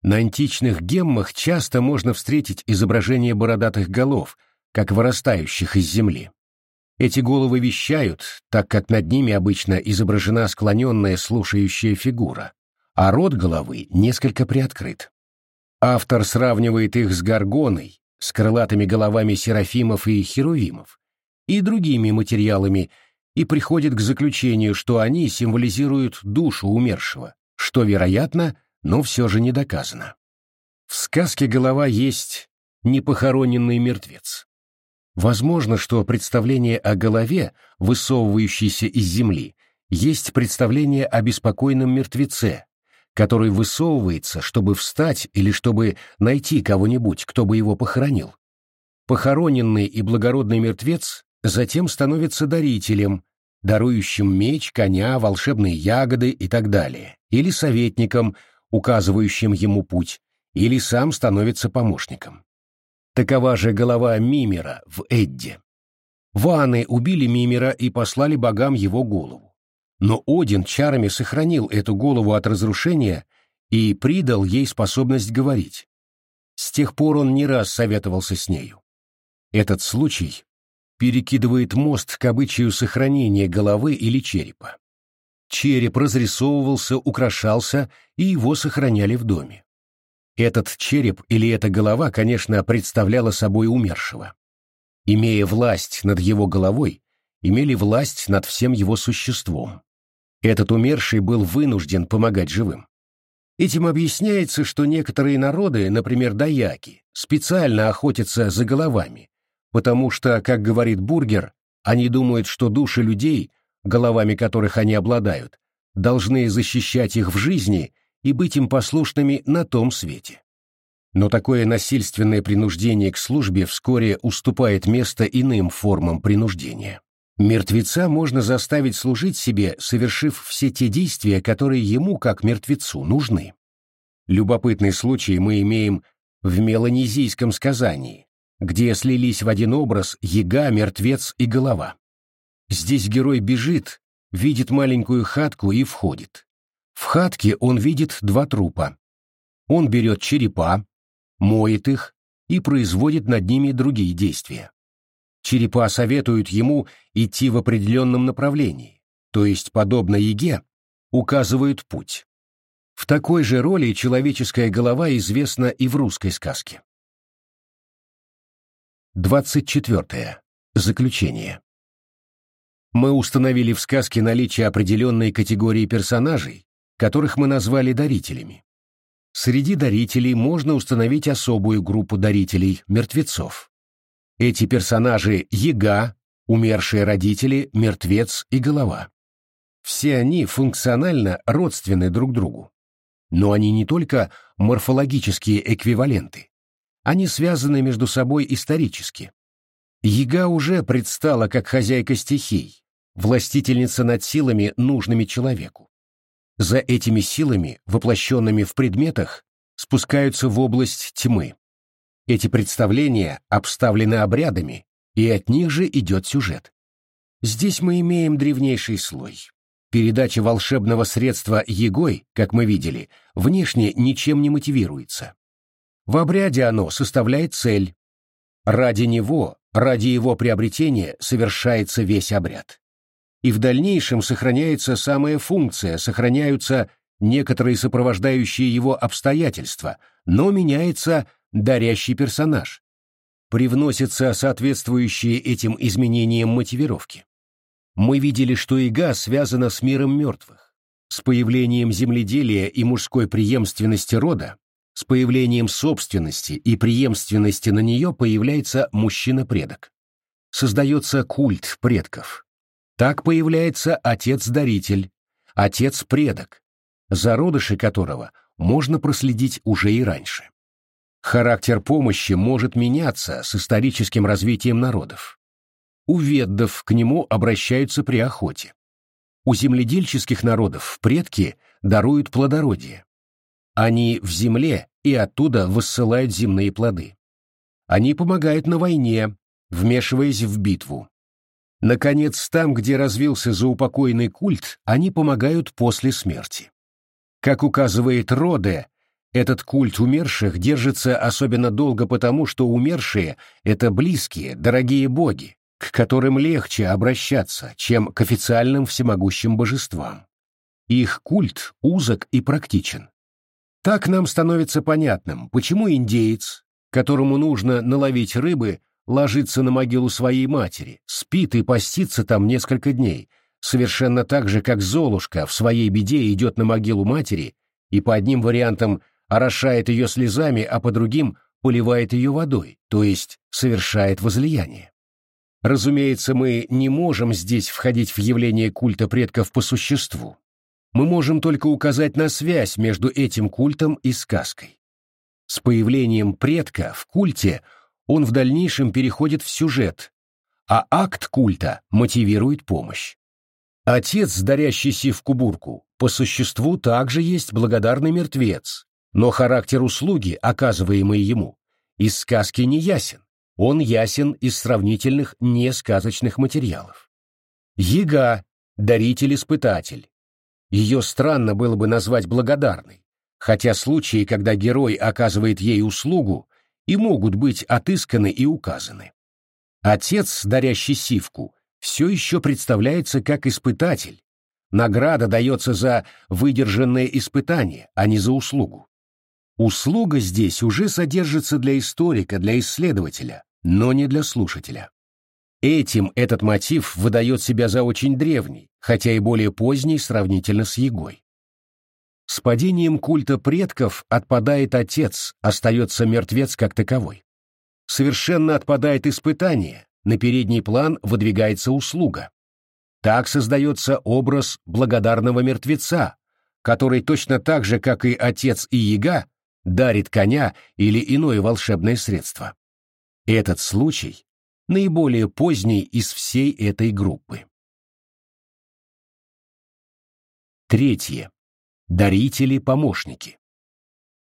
на античных геммах часто можно встретить изображение бородатых голов, как вырастающих из земли. Эти головы вещают, так как над ними обычно изображена склоненная слушающая фигура, а рот головы несколько приоткрыт. Автор сравнивает их с горгоной, с крылатыми головами серафимов и херувимов и другими материалами и приходит к заключению, что они символизируют душу умершего, что вероятно, но все же не доказано. В сказке голова есть непохороненный мертвец. Возможно, что представление о голове, высовывающейся из земли, есть представление о беспокойном мертвеце, который высовывается, чтобы встать или чтобы найти кого-нибудь, кто бы его похоронил. Похороненный и благородный мертвец затем становится дарителем, дарующим меч, коня, волшебные ягоды и так далее, или советником, указывающим ему путь, или сам становится помощником. Такова же голова Мимера в Эдде. Ваны убили Мимера и послали богам его голову. Но Один чарами сохранил эту голову от разрушения и придал ей способность говорить. С тех пор он не раз советовался с нею. Этот случай перекидывает мост к обычаю сохранения головы или черепа. Череп разрисовывался, украшался, и его сохраняли в доме. Этот череп или эта голова, конечно, представляла собой умершего. Имея власть над его головой, имели власть над всем его существом. Этот умерший был вынужден помогать живым. Этим объясняется, что некоторые народы, например, даяки, специально охотятся за головами, потому что, как говорит Бургер, они думают, что души людей, головами которых они обладают, должны защищать их в жизни и быть им послушными на том свете. Но такое насильственное принуждение к службе вскоре уступает место иным формам принуждения. Мертвеца можно заставить служить себе, совершив все те действия, которые ему, как мертвецу, нужны. Любопытный случай мы имеем в меланезийском сказании, где слились в один образ яга, мертвец и голова. Здесь герой бежит, видит маленькую хатку и входит. В хатке он видит два трупа. Он берет черепа, моет их и производит над ними другие действия. Черепа советуют ему идти в определенном направлении, то есть, подобно яге, указывают путь. В такой же роли человеческая голова известна и в русской сказке. 24. Заключение. Мы установили в сказке наличие определенной категории персонажей, которых мы назвали дарителями. Среди дарителей можно установить особую группу дарителей – мертвецов. Эти персонажи – Яга, умершие родители, мертвец и голова. Все они функционально родственны друг другу. Но они не только морфологические эквиваленты. Они связаны между собой исторически. Яга уже предстала как хозяйка стихий, властительница над силами, нужными человеку. За этими силами, воплощенными в предметах, спускаются в область тьмы. Эти представления обставлены обрядами, и от них же идет сюжет. Здесь мы имеем древнейший слой. Передача волшебного средства Егой, как мы видели, внешне ничем не мотивируется. В обряде оно составляет цель. Ради него, ради его приобретения совершается весь обряд. И в дальнейшем сохраняется самая функция, сохраняются некоторые сопровождающие его обстоятельства, но меняется дарящий персонаж. Привносятся соответствующие этим изменениям мотивировки. Мы видели, что ига связана с миром мертвых. С появлением земледелия и мужской преемственности рода, с появлением собственности и преемственности на нее появляется мужчина-предок. Создается культ предков. Так появляется отец-даритель, отец-предок, зародыши которого можно проследить уже и раньше. Характер помощи может меняться с историческим развитием народов. У веддов к нему обращаются при охоте. У земледельческих народов предки даруют плодородие. Они в земле и оттуда высылают земные плоды. Они помогают на войне, вмешиваясь в битву. Наконец, там, где развился заупокойный культ, они помогают после смерти. Как указывает Роде, этот культ умерших держится особенно долго потому, что умершие — это близкие, дорогие боги, к которым легче обращаться, чем к официальным всемогущим божествам. Их культ узок и практичен. Так нам становится понятным, почему индеец, которому нужно наловить рыбы, ложится на могилу своей матери, спит и постится там несколько дней, совершенно так же, как Золушка в своей беде идет на могилу матери и по одним вариантам орошает ее слезами, а по другим поливает ее водой, то есть совершает возлияние. Разумеется, мы не можем здесь входить в явление культа предков по существу. Мы можем только указать на связь между этим культом и сказкой. С появлением предка в культе он в дальнейшем переходит в сюжет, а акт культа мотивирует помощь. Отец, дарящийся в кубурку, по существу также есть благодарный мертвец, но характер услуги, оказываемой ему, из сказки не ясен. Он ясен из сравнительных несказочных материалов. Ега — даритель-испытатель. Ее странно было бы назвать благодарной, хотя случаи, когда герой оказывает ей услугу, и могут быть отысканы и указаны. Отец, дарящий сивку, все еще представляется как испытатель. Награда дается за выдержанное испытание, а не за услугу. Услуга здесь уже содержится для историка, для исследователя, но не для слушателя. Этим этот мотив выдает себя за очень древний, хотя и более поздний сравнительно с Егой. С падением культа предков отпадает отец, остается мертвец как таковой. Совершенно отпадает испытание, на передний план выдвигается услуга. Так создается образ благодарного мертвеца, который точно так же, как и отец и яга, дарит коня или иное волшебное средство. Этот случай наиболее поздний из всей этой группы. Третье. Дарители-помощники.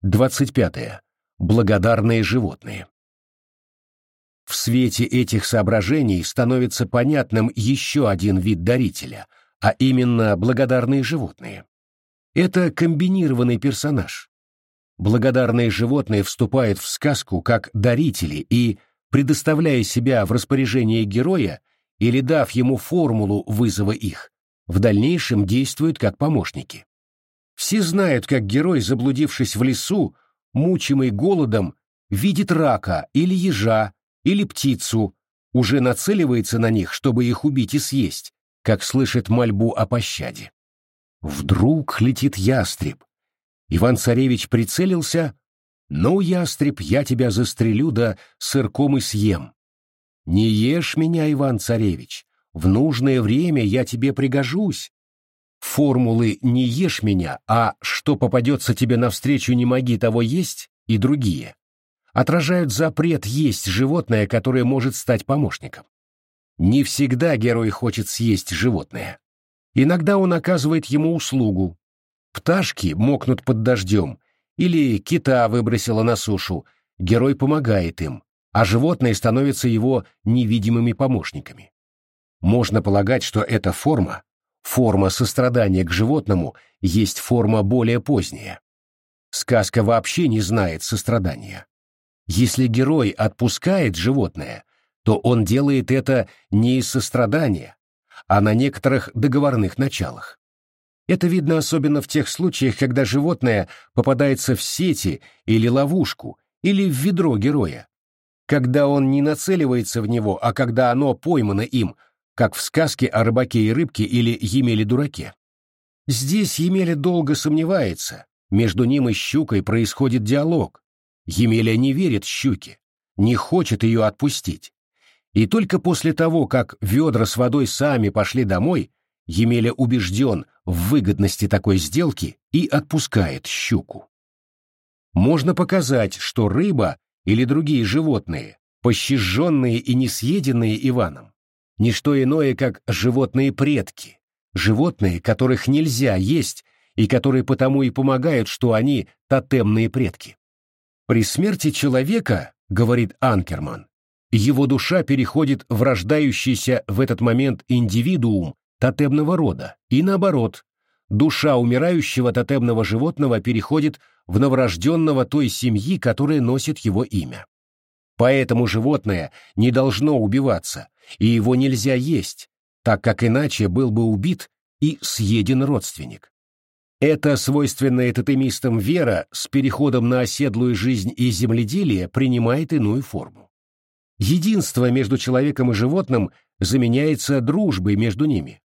25. Благодарные животные. В свете этих соображений становится понятным еще один вид дарителя, а именно благодарные животные. Это комбинированный персонаж. Благодарные животные вступают в сказку как дарители и, предоставляя себя в распоряжение героя или дав ему формулу вызова их, в дальнейшем действуют как помощники. Все знают, как герой, заблудившись в лесу, мучимый голодом, видит рака или ежа, или птицу, уже нацеливается на них, чтобы их убить и съесть, как слышит мольбу о пощаде. Вдруг летит ястреб. Иван-царевич прицелился, «Ну, ястреб, я тебя застрелю да сырком и съем». «Не ешь меня, Иван-царевич, в нужное время я тебе пригожусь». Формулы «не ешь меня», а «что попадется тебе навстречу, не моги того есть» и другие отражают запрет есть животное, которое может стать помощником. Не всегда герой хочет съесть животное. Иногда он оказывает ему услугу. Пташки мокнут под дождем, или кита выбросила на сушу, герой помогает им, а животные становятся его невидимыми помощниками. Можно полагать, что эта форма, форма сострадания к животному, есть форма более поздняя. Сказка вообще не знает сострадания. Если герой отпускает животное, то он делает это не из сострадания, а на некоторых договорных началах. Это видно особенно в тех случаях, когда животное попадается в сети или ловушку, или в ведро героя. Когда он не нацеливается в него, а когда оно поймано им, как в сказке о рыбаке и рыбке или Емеле-дураке. Здесь Емеля долго сомневается, между ним и щукой происходит диалог. Емеля не верит щуке, не хочет ее отпустить. И только после того, как ведра с водой сами пошли домой, Емеля убежден в выгодности такой сделки и отпускает щуку. Можно показать, что рыба или другие животные, пощаженные и несъеденные Иваном, не что иное, как животные предки, животные, которых нельзя есть и которые потому и помогают, что они тотемные предки. При смерти человека, говорит Анкерман, его душа переходит в рождающийся в этот момент индивидуум тотемного рода, и наоборот, душа умирающего тотемного животного переходит в новорожденного той семьи, которая носит его имя. Поэтому животное не должно убиваться, и его нельзя есть, так как иначе был бы убит и съеден родственник. Эта свойственная тотемистам вера с переходом на оседлую жизнь и земледелие принимает иную форму. Единство между человеком и животным заменяется дружбой между ними.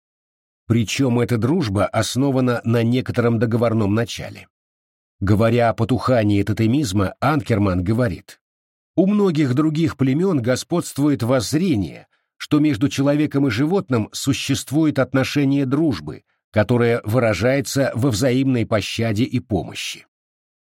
Причем эта дружба основана на некотором договорном начале. Говоря о потухании тотемизма, Анкерман говорит, «У многих других племен господствует воззрение, что между человеком и животным существует отношение дружбы, которое выражается во взаимной пощаде и помощи.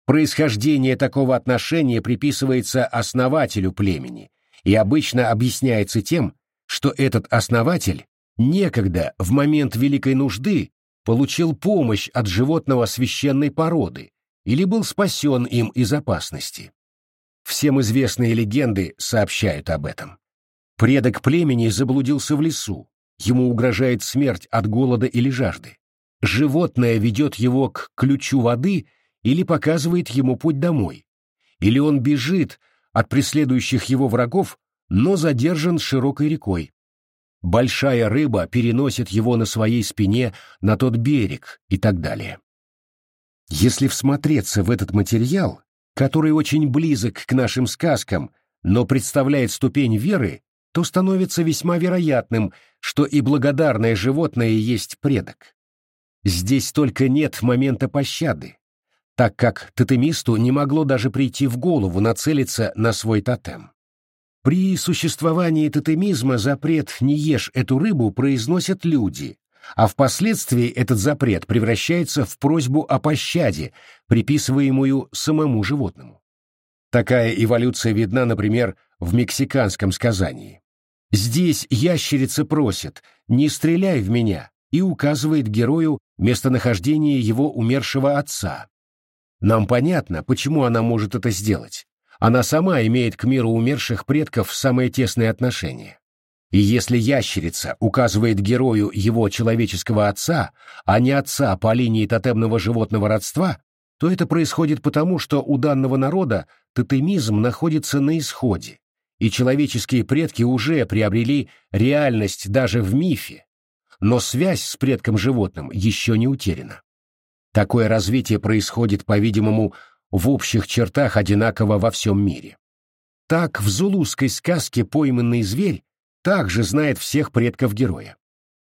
Происхождение такого отношения приписывается основателю племени и обычно объясняется тем, что этот основатель некогда, в момент великой нужды, получил помощь от животного священной породы или был спасен им из опасности. Всем известные легенды сообщают об этом. Предок племени заблудился в лесу, ему угрожает смерть от голода или жажды. Животное ведет его к ключу воды или показывает ему путь домой. Или он бежит, от преследующих его врагов, но задержан широкой рекой. Большая рыба переносит его на своей спине на тот берег и так далее. Если всмотреться в этот материал, который очень близок к нашим сказкам, но представляет ступень веры, то становится весьма вероятным, что и благодарное животное есть предок. Здесь только нет момента пощады, так как тотемисту не могло даже прийти в голову нацелиться на свой тотем. При существовании тотемизма запрет «не ешь эту рыбу» произносят люди, а впоследствии этот запрет превращается в просьбу о пощаде, приписываемую самому животному. Такая эволюция видна, например, в мексиканском сказании. Здесь ящерица просит «не стреляй в меня» и указывает герою местонахождение его умершего отца. Нам понятно, почему она может это сделать. Она сама имеет к миру умерших предков самые тесные отношения. И если ящерица указывает герою его человеческого отца, а не отца по линии тотемного животного родства, то это происходит потому, что у данного народа тотемизм находится на исходе, и человеческие предки уже приобрели реальность даже в мифе, но связь с предком животным еще не утеряна. Такое развитие происходит, по-видимому, в общих чертах одинаково во всем мире. Так в зулузской сказке пойманный зверь также знает всех предков героя.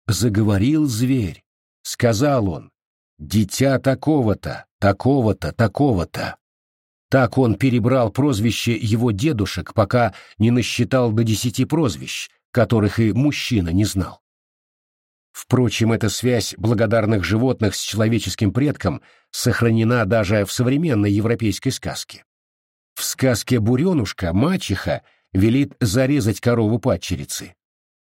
Заговорил зверь, сказал он, дитя такого-то, такого-то, такого-то. Так он перебрал прозвище его дедушек, пока не насчитал до десяти прозвищ, которых и мужчина не знал. Впрочем, эта связь благодарных животных с человеческим предком сохранена даже в современной европейской сказке. В сказке «Буренушка» мачеха велит зарезать корову падчерицы.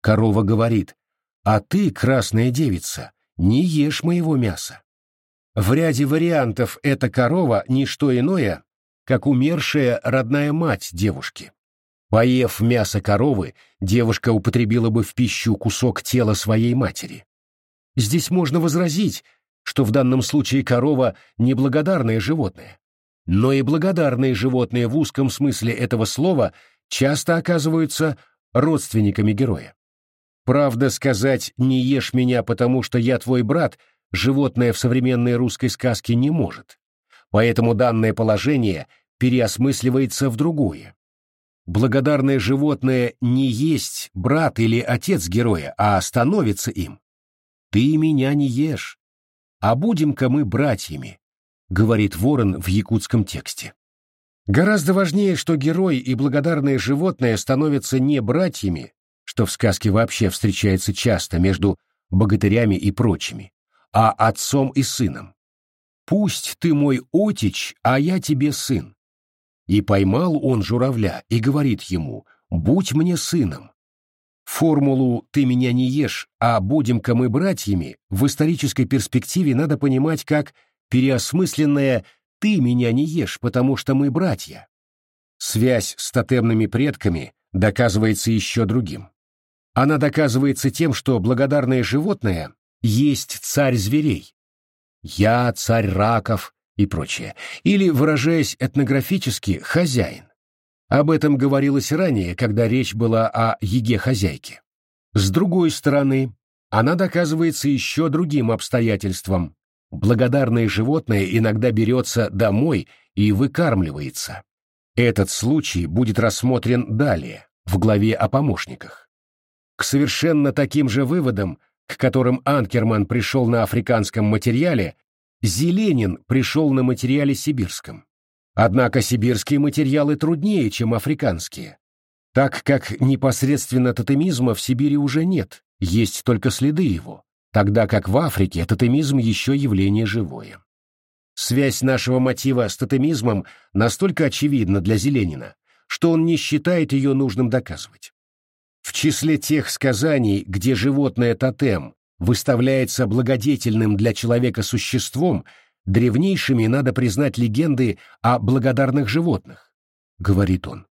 Корова говорит, «А ты, красная девица, не ешь моего мяса». В ряде вариантов эта корова — не что иное, как умершая родная мать девушки. Поев мясо коровы, девушка употребила бы в пищу кусок тела своей матери. Здесь можно возразить, что в данном случае корова — неблагодарное животное. Но и благодарные животные в узком смысле этого слова часто оказываются родственниками героя. Правда, сказать «не ешь меня, потому что я твой брат» животное в современной русской сказке не может. Поэтому данное положение переосмысливается в другое. Благодарное животное не есть брат или отец героя, а становится им. «Ты меня не ешь, а будем-ка мы братьями», — говорит ворон в якутском тексте. Гораздо важнее, что герой и благодарное животное становятся не братьями, что в сказке вообще встречается часто между богатырями и прочими, а отцом и сыном. «Пусть ты мой отич, а я тебе сын». И поймал он журавля и говорит ему «Будь мне сыном». Формулу «ты меня не ешь, а будем-ка мы братьями» в исторической перспективе надо понимать как переосмысленное ты меня не ешь, потому что мы братья. Связь с тотемными предками доказывается еще другим. Она доказывается тем, что благодарное животное есть царь зверей. Я царь раков и прочее. Или, выражаясь этнографически, хозяин. Об этом говорилось ранее, когда речь была о еге-хозяйке. С другой стороны, она доказывается еще другим обстоятельством, Благодарное животное иногда берется домой и выкармливается. Этот случай будет рассмотрен далее, в главе о помощниках. К совершенно таким же выводам, к которым Анкерман пришел на африканском материале, Зеленин пришел на материале сибирском. Однако сибирские материалы труднее, чем африканские, так как непосредственно тотемизма в Сибири уже нет, есть только следы его тогда как в Африке тотемизм еще явление живое. Связь нашего мотива с тотемизмом настолько очевидна для Зеленина, что он не считает ее нужным доказывать. В числе тех сказаний, где животное тотем выставляется благодетельным для человека существом, древнейшими надо признать легенды о благодарных животных, говорит он.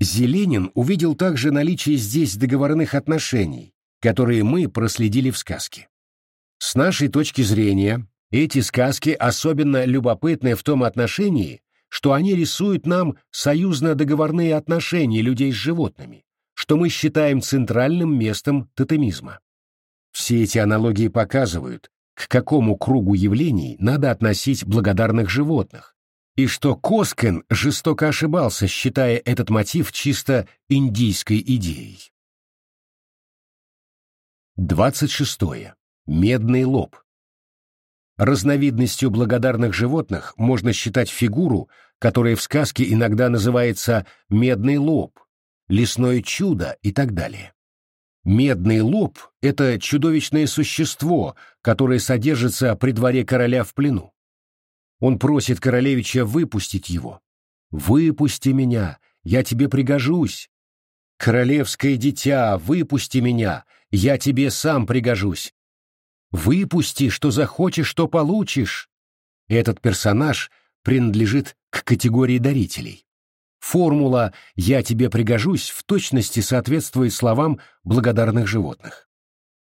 Зеленин увидел также наличие здесь договорных отношений, которые мы проследили в сказке. С нашей точки зрения, эти сказки особенно любопытны в том отношении, что они рисуют нам союзно-договорные отношения людей с животными, что мы считаем центральным местом тотемизма. Все эти аналогии показывают, к какому кругу явлений надо относить благодарных животных, и что Коскен жестоко ошибался, считая этот мотив чисто индийской идеей. 26. Медный лоб. Разновидностью благодарных животных можно считать фигуру, которая в сказке иногда называется «медный лоб», «лесное чудо» и так далее. Медный лоб — это чудовищное существо, которое содержится при дворе короля в плену. Он просит королевича выпустить его. «Выпусти меня, я тебе пригожусь. Королевское дитя, выпусти меня, я тебе сам пригожусь. Выпусти, что захочешь, что получишь. Этот персонаж принадлежит к категории дарителей. Формула «я тебе пригожусь» в точности соответствует словам благодарных животных.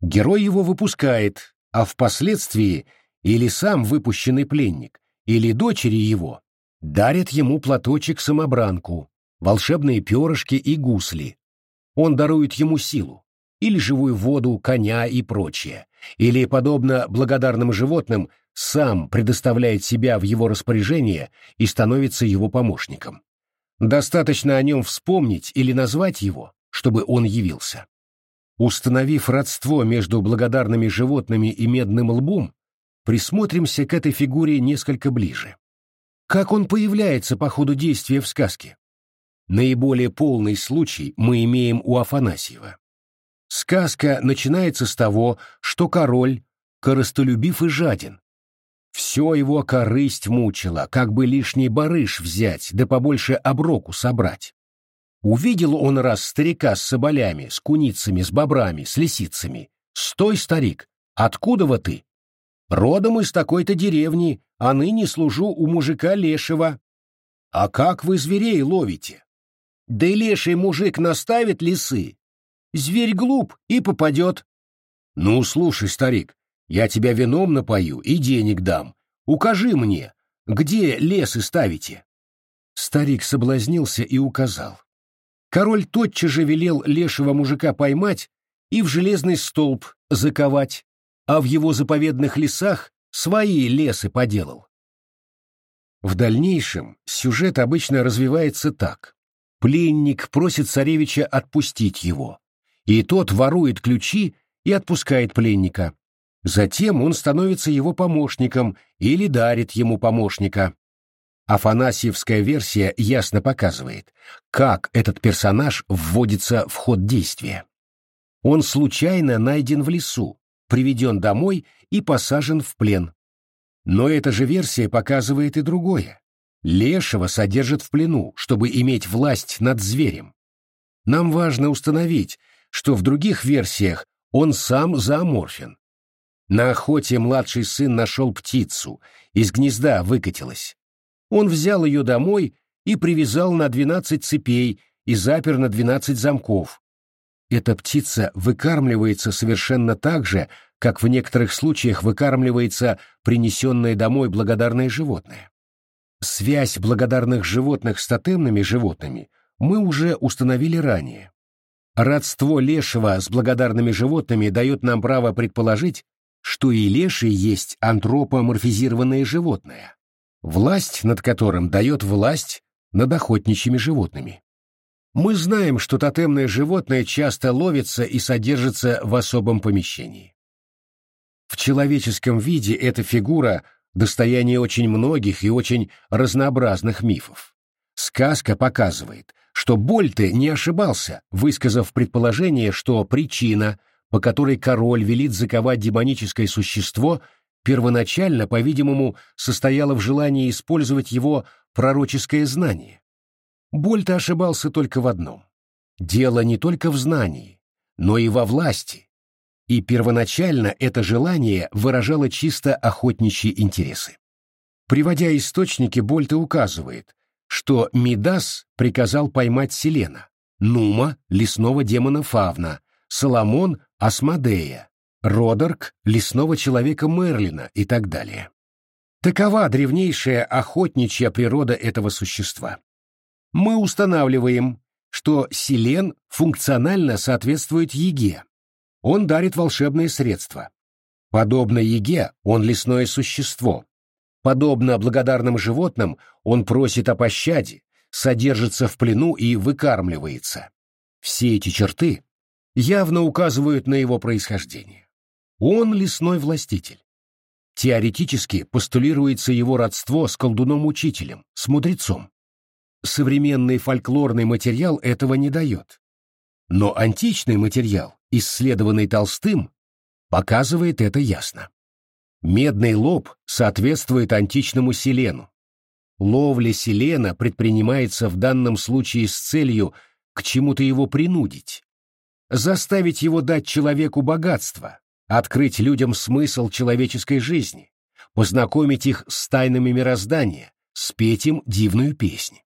Герой его выпускает, а впоследствии или сам выпущенный пленник, или дочери его дарят ему платочек-самобранку, волшебные перышки и гусли. Он дарует ему силу или живую воду, коня и прочее, или, подобно благодарным животным, сам предоставляет себя в его распоряжение и становится его помощником. Достаточно о нем вспомнить или назвать его, чтобы он явился. Установив родство между благодарными животными и медным лбом, присмотримся к этой фигуре несколько ближе. Как он появляется по ходу действия в сказке? Наиболее полный случай мы имеем у Афанасьева. Сказка начинается с того, что король, корыстолюбив и жаден. Все его корысть мучила, как бы лишний барыш взять, да побольше оброку собрать. Увидел он раз старика с соболями, с куницами, с бобрами, с лисицами. «Стой, старик! Откуда вы ты?» «Родом из такой-то деревни, а ныне служу у мужика лешего». «А как вы зверей ловите?» «Да и леший мужик наставит лисы, Зверь глуп и попадет. Ну, слушай, старик, я тебя вином напою и денег дам. Укажи мне, где лесы ставите? Старик соблазнился и указал. Король тотчас же велел лешего мужика поймать и в железный столб заковать, а в его заповедных лесах свои лесы поделал. В дальнейшем сюжет обычно развивается так. Пленник просит царевича отпустить его и тот ворует ключи и отпускает пленника. Затем он становится его помощником или дарит ему помощника. Афанасьевская версия ясно показывает, как этот персонаж вводится в ход действия. Он случайно найден в лесу, приведен домой и посажен в плен. Но эта же версия показывает и другое. Лешего содержат в плену, чтобы иметь власть над зверем. Нам важно установить, что в других версиях он сам зооморфен. На охоте младший сын нашел птицу, из гнезда выкатилась. Он взял ее домой и привязал на двенадцать цепей и запер на двенадцать замков. Эта птица выкармливается совершенно так же, как в некоторых случаях выкармливается принесенное домой благодарное животное. Связь благодарных животных с тотемными животными мы уже установили ранее. Родство лешего с благодарными животными дает нам право предположить, что и леший есть антропоморфизированное животное, власть над которым дает власть над охотничьими животными. Мы знаем, что тотемное животное часто ловится и содержится в особом помещении. В человеческом виде эта фигура – достояние очень многих и очень разнообразных мифов. Сказка показывает, что Больте не ошибался, высказав предположение, что причина, по которой король велит заковать демоническое существо, первоначально, по-видимому, состояла в желании использовать его пророческое знание. Больте ошибался только в одном. Дело не только в знании, но и во власти. И первоначально это желание выражало чисто охотничьи интересы. Приводя источники, Больте указывает, что Мидас приказал поймать Селена, Нума — лесного демона Фавна, Соломон — Асмодея, Родерк — лесного человека Мерлина и так далее. Такова древнейшая охотничья природа этого существа. Мы устанавливаем, что селен функционально соответствует еге. Он дарит волшебные средства. Подобно еге, он лесное существо. Подобно благодарным животным, он просит о пощаде, содержится в плену и выкармливается. Все эти черты явно указывают на его происхождение. Он лесной властитель. Теоретически постулируется его родство с колдуном-учителем, с мудрецом. Современный фольклорный материал этого не дает. Но античный материал, исследованный Толстым, показывает это ясно. Медный лоб соответствует античному селену. Ловля селена предпринимается в данном случае с целью к чему-то его принудить, заставить его дать человеку богатство, открыть людям смысл человеческой жизни, познакомить их с тайнами мироздания, спеть им дивную песнь.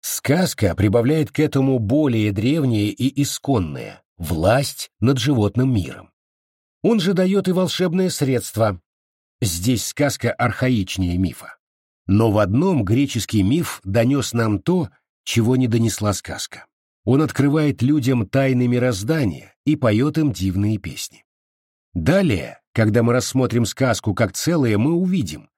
Сказка прибавляет к этому более древнее и исконное — власть над животным миром. Он же дает и волшебное средство. Здесь сказка архаичнее мифа. Но в одном греческий миф донес нам то, чего не донесла сказка. Он открывает людям тайны мироздания и поет им дивные песни. Далее, когда мы рассмотрим сказку как целое, мы увидим,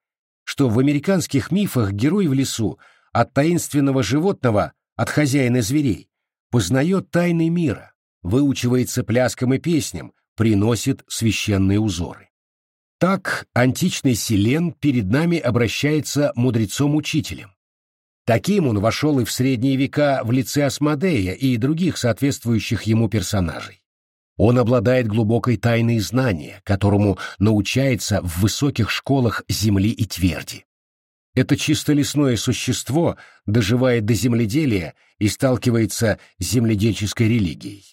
что в американских мифах герой в лесу от таинственного животного, от хозяина зверей, познает тайны мира, выучивается пляскам и песням, приносит священные узоры. Так античный Селен перед нами обращается мудрецом-учителем. Таким он вошел и в средние века в лице Асмодея и других соответствующих ему персонажей. Он обладает глубокой тайной знания, которому научается в высоких школах земли и тверди. Это чисто лесное существо доживает до земледелия и сталкивается с земледельческой религией.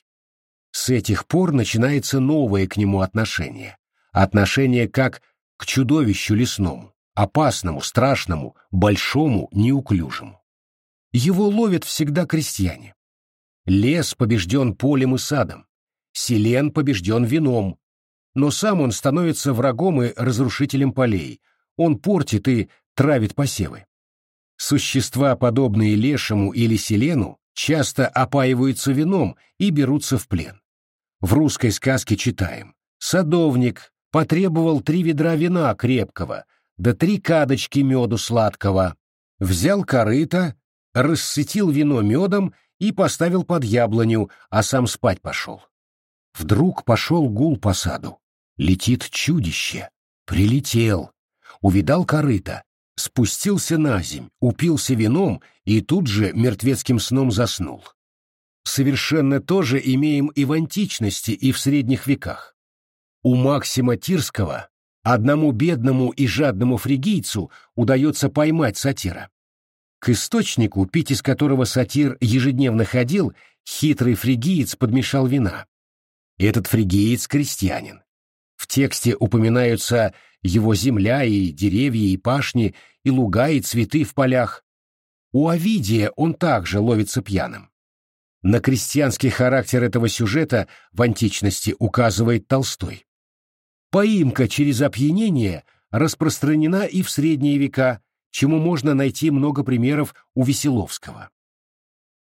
С этих пор начинается новое к нему отношение. Отношение как к чудовищу лесному опасному, страшному, большому, неуклюжему. Его ловят всегда крестьяне. Лес побежден полем и садом, селен побежден вином, но сам он становится врагом и разрушителем полей, он портит и травит посевы. Существа, подобные лешему или селену, часто опаиваются вином и берутся в плен. В русской сказке читаем «Садовник потребовал три ведра вина крепкого, да три кадочки меду сладкого, взял корыто, рассытил вино медом и поставил под яблоню, а сам спать пошел. Вдруг пошел гул по саду. Летит чудище. Прилетел. Увидал корыто. Спустился на земь, упился вином и тут же мертвецким сном заснул. Совершенно то же имеем и в античности, и в средних веках. У Максима Тирского Одному бедному и жадному фригийцу удается поймать сатира. К источнику, пить из которого сатир ежедневно ходил, хитрый фригиец подмешал вина. Этот фригиец — крестьянин. В тексте упоминаются его земля и деревья и пашни, и луга и цветы в полях. У Овидия он также ловится пьяным. На крестьянский характер этого сюжета в античности указывает Толстой. Поимка через опьянение распространена и в средние века, чему можно найти много примеров у Веселовского.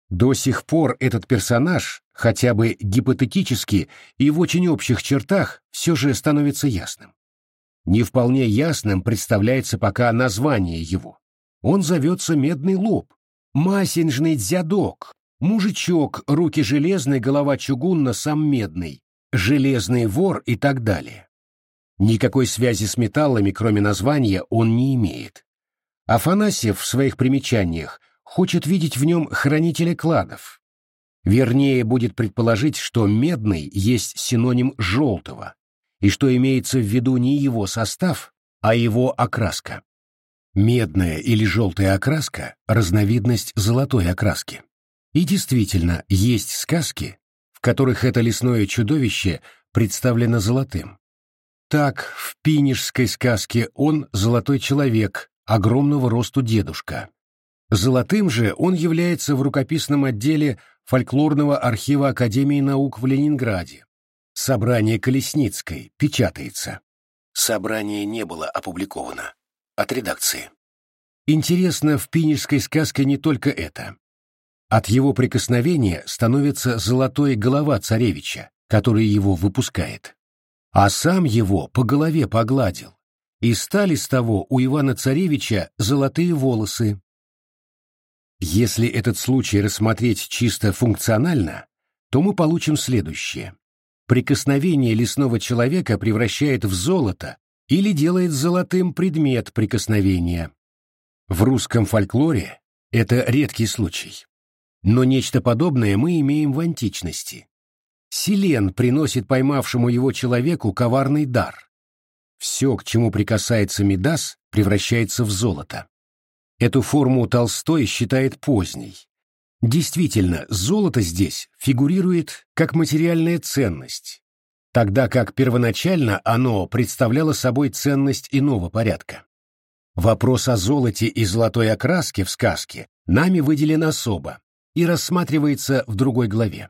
До сих пор этот персонаж, хотя бы гипотетически и в очень общих чертах, все же становится ясным. Не вполне ясным представляется пока название его. Он зовется Медный Лоб, Масенжный Дзядок, Мужичок, руки железные, голова чугунна, сам медный, Железный вор и так далее. Никакой связи с металлами, кроме названия, он не имеет. Афанасьев в своих примечаниях хочет видеть в нем хранителя кладов. Вернее, будет предположить, что медный есть синоним желтого, и что имеется в виду не его состав, а его окраска. Медная или желтая окраска – разновидность золотой окраски. И действительно, есть сказки, в которых это лесное чудовище представлено золотым. Так, в пинежской сказке он золотой человек, огромного росту дедушка. Золотым же он является в рукописном отделе фольклорного архива Академии наук в Ленинграде. Собрание Колесницкой печатается. Собрание не было опубликовано. от редакции. Интересно в пинежской сказке не только это. От его прикосновения становится золотой голова царевича, который его выпускает. А сам его по голове погладил, и стали с того у Ивана-царевича золотые волосы. Если этот случай рассмотреть чисто функционально, то мы получим следующее. Прикосновение лесного человека превращает в золото или делает золотым предмет прикосновения. В русском фольклоре это редкий случай. Но нечто подобное мы имеем в античности. Селен приносит поймавшему его человеку коварный дар. Все, к чему прикасается Мидас, превращается в золото. Эту форму Толстой считает поздней. Действительно, золото здесь фигурирует как материальная ценность, тогда как первоначально оно представляло собой ценность иного порядка. Вопрос о золоте и золотой окраске в сказке нами выделен особо и рассматривается в другой главе.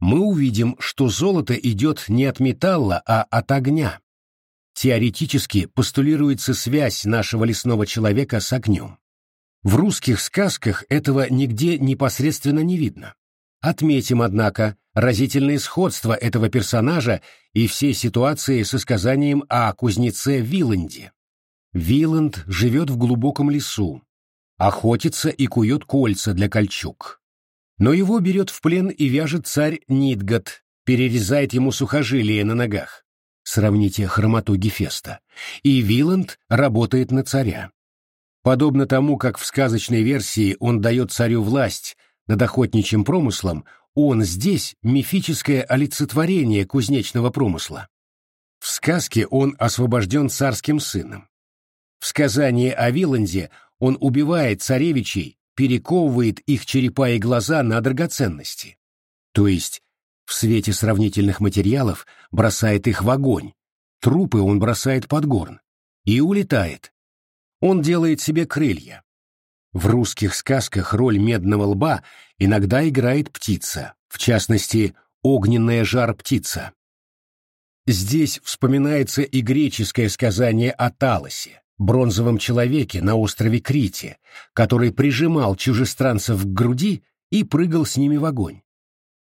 Мы увидим, что золото идет не от металла, а от огня. Теоретически постулируется связь нашего лесного человека с огнем. В русских сказках этого нигде непосредственно не видно. Отметим, однако, разительное сходство этого персонажа и всей ситуации со сказанием о кузнеце Виланде. Виланд живет в глубоком лесу, охотится и кует кольца для кольчуг. Но его берет в плен и вяжет царь Нидгат, перерезает ему сухожилия на ногах. Сравните хромоту Гефеста. И Виланд работает на царя. Подобно тому, как в сказочной версии он дает царю власть над охотничьим промыслом, он здесь мифическое олицетворение кузнечного промысла. В сказке он освобожден царским сыном. В сказании о Виланде он убивает царевичей, перековывает их черепа и глаза на драгоценности. То есть в свете сравнительных материалов бросает их в огонь, трупы он бросает под горн и улетает. Он делает себе крылья. В русских сказках роль медного лба иногда играет птица, в частности, огненная жар-птица. Здесь вспоминается и греческое сказание о Талосе, бронзовом человеке на острове Крите, который прижимал чужестранцев к груди и прыгал с ними в огонь.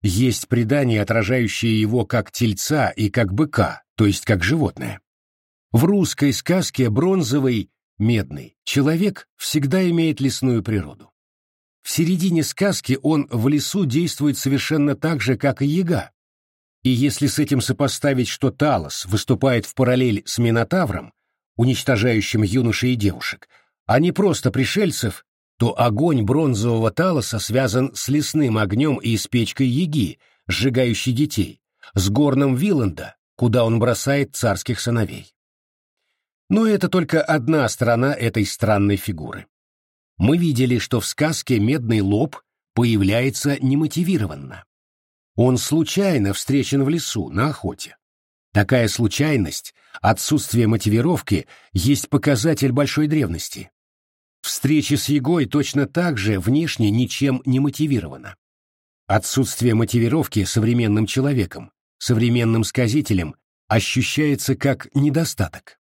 Есть предания, отражающие его как тельца и как быка, то есть как животное. В русской сказке бронзовый, медный, человек всегда имеет лесную природу. В середине сказки он в лесу действует совершенно так же, как и яга. И если с этим сопоставить, что Талос выступает в параллель с Минотавром, уничтожающим юношей и девушек, а не просто пришельцев, то огонь бронзового талоса связан с лесным огнем и с печкой яги, сжигающей детей, с горном Виланда, куда он бросает царских сыновей. Но это только одна сторона этой странной фигуры. Мы видели, что в сказке «Медный лоб» появляется немотивированно. Он случайно встречен в лесу, на охоте. Такая случайность, отсутствие мотивировки, есть показатель большой древности. Встреча с Егой точно так же внешне ничем не мотивирована. Отсутствие мотивировки современным человеком, современным сказителем ощущается как недостаток.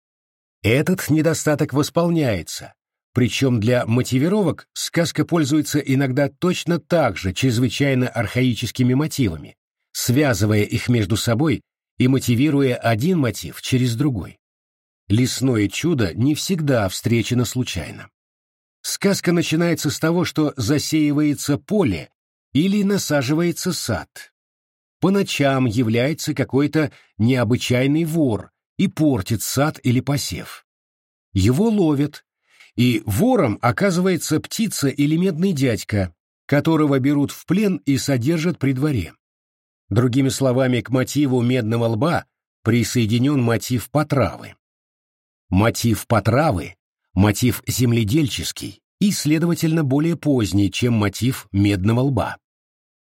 Этот недостаток восполняется, причем для мотивировок сказка пользуется иногда точно так же чрезвычайно архаическими мотивами, связывая их между собой и мотивируя один мотив через другой. Лесное чудо не всегда встречено случайно. Сказка начинается с того, что засеивается поле или насаживается сад. По ночам является какой-то необычайный вор и портит сад или посев. Его ловят, и вором оказывается птица или медный дядька, которого берут в плен и содержат при дворе. Другими словами, к мотиву медного лба присоединен мотив потравы. Мотив потравы – мотив земледельческий и, следовательно, более поздний, чем мотив медного лба.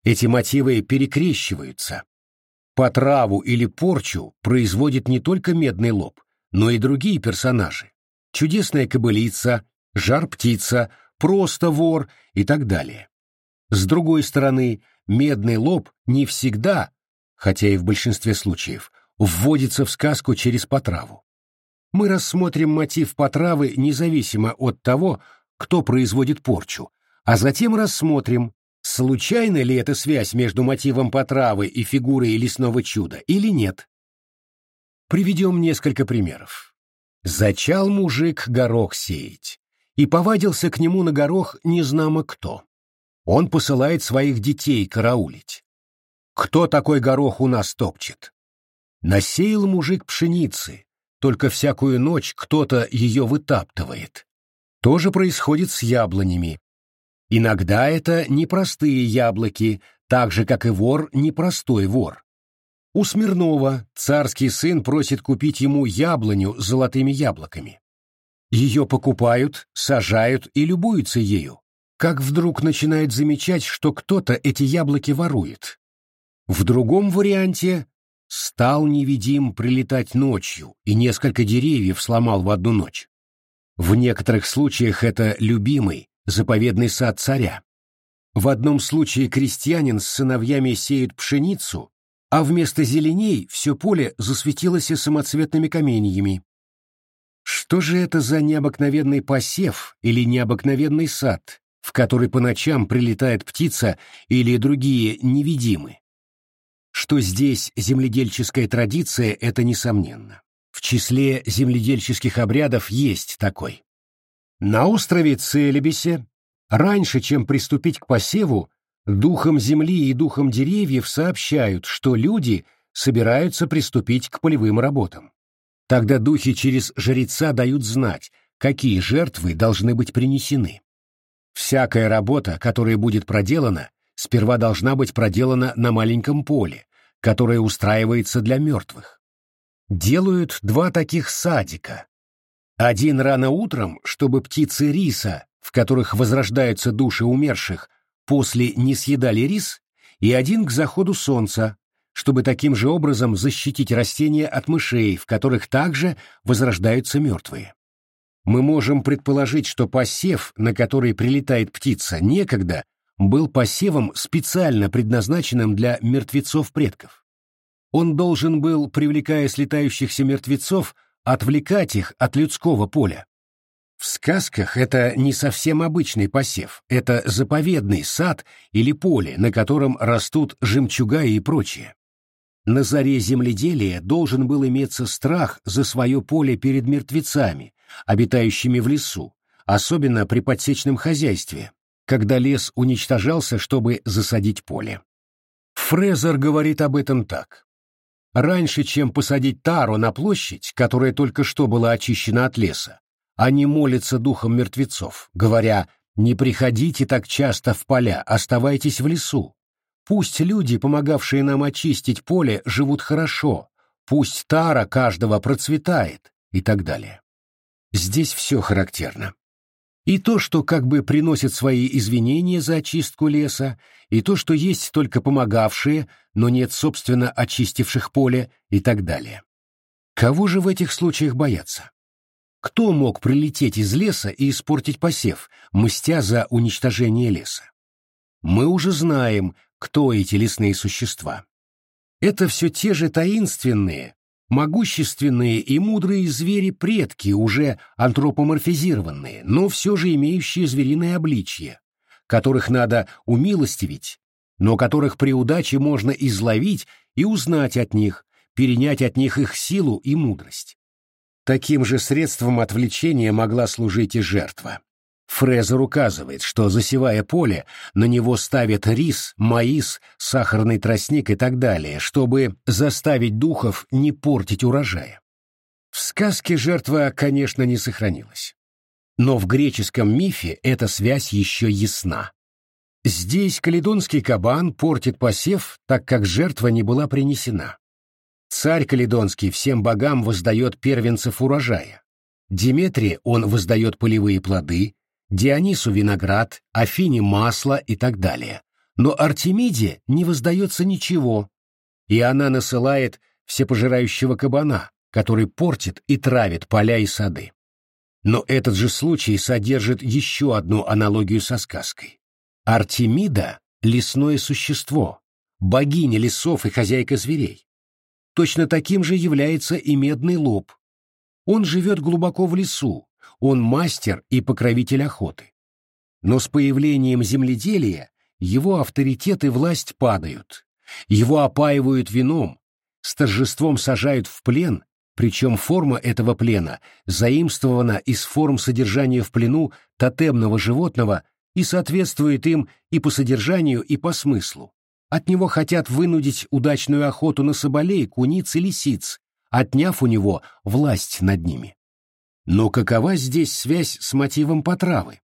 Эти мотивы перекрещиваются. Потраву или порчу производит не только медный лоб, но и другие персонажи. Чудесная кобылица, жар-птица, просто вор и так далее. С другой стороны, медный лоб не всегда, хотя и в большинстве случаев, вводится в сказку через потраву. Мы рассмотрим мотив потравы независимо от того, кто производит порчу, а затем рассмотрим, случайна ли эта связь между мотивом потравы и фигурой лесного чуда или нет. Приведем несколько примеров. Зачал мужик горох сеять, и повадился к нему на горох незнамо кто. Он посылает своих детей караулить. Кто такой горох у нас топчет? Насеял мужик пшеницы, только всякую ночь кто-то ее вытаптывает. То же происходит с яблонями. Иногда это непростые яблоки, так же, как и вор непростой вор. У Смирнова царский сын просит купить ему яблоню с золотыми яблоками. Ее покупают, сажают и любуются ею. Как вдруг начинает замечать, что кто-то эти яблоки ворует. В другом варианте стал невидим прилетать ночью и несколько деревьев сломал в одну ночь. В некоторых случаях это любимый, заповедный сад царя. В одном случае крестьянин с сыновьями сеют пшеницу, а вместо зеленей все поле засветилось самоцветными каменьями. Что же это за необыкновенный посев или необыкновенный сад, в который по ночам прилетает птица или другие невидимы? Что здесь земледельческая традиция, это несомненно. В числе земледельческих обрядов есть такой. На острове Целебесе раньше, чем приступить к посеву, духом земли и духом деревьев сообщают, что люди собираются приступить к полевым работам. Тогда духи через жреца дают знать, какие жертвы должны быть принесены. Всякая работа, которая будет проделана, сперва должна быть проделана на маленьком поле, которое устраивается для мертвых. Делают два таких садика. Один рано утром, чтобы птицы риса, в которых возрождаются души умерших, после не съедали рис, и один к заходу солнца, чтобы таким же образом защитить растения от мышей, в которых также возрождаются мертвые. Мы можем предположить, что посев, на который прилетает птица, некогда был посевом, специально предназначенным для мертвецов предков. Он должен был, привлекая слетающихся мертвецов, отвлекать их от людского поля. В сказках это не совсем обычный посев, это заповедный сад или поле, на котором растут жемчуга и прочее. На заре земледелия должен был иметься страх за свое поле перед мертвецами, обитающими в лесу, особенно при подсечном хозяйстве, когда лес уничтожался, чтобы засадить поле. Фрезер говорит об этом так. Раньше, чем посадить тару на площадь, которая только что была очищена от леса, они молятся духом мертвецов, говоря «Не приходите так часто в поля, оставайтесь в лесу. Пусть люди, помогавшие нам очистить поле, живут хорошо, пусть тара каждого процветает» и так далее. Здесь все характерно. И то, что как бы приносит свои извинения за очистку леса, и то, что есть только помогавшие, но нет, собственно, очистивших поле, и так далее. Кого же в этих случаях бояться? Кто мог прилететь из леса и испортить посев, мстя за уничтожение леса? Мы уже знаем, кто эти лесные существа. Это все те же таинственные, Могущественные и мудрые звери-предки, уже антропоморфизированные, но все же имеющие звериное обличье, которых надо умилостивить, но которых при удаче можно изловить и узнать от них, перенять от них их силу и мудрость. Таким же средством отвлечения могла служить и жертва. Фрезер указывает, что, засевая поле, на него ставят рис, маис, сахарный тростник и так далее, чтобы заставить духов не портить урожая. В сказке жертва, конечно, не сохранилась. Но в греческом мифе эта связь еще ясна. Здесь каледонский кабан портит посев, так как жертва не была принесена. Царь каледонский всем богам воздает первенцев урожая. Диметрии он воздает полевые плоды, Дионису виноград, Афине масло и так далее. Но Артемиде не воздается ничего, и она насылает всепожирающего кабана, который портит и травит поля и сады. Но этот же случай содержит еще одну аналогию со сказкой. Артемида — лесное существо, богиня лесов и хозяйка зверей. Точно таким же является и медный лоб. Он живет глубоко в лесу, он мастер и покровитель охоты. Но с появлением земледелия его авторитет и власть падают, его опаивают вином, с торжеством сажают в плен, причем форма этого плена заимствована из форм содержания в плену тотемного животного и соответствует им и по содержанию, и по смыслу. От него хотят вынудить удачную охоту на соболей, куниц и лисиц, отняв у него власть над ними. Но какова здесь связь с мотивом потравы?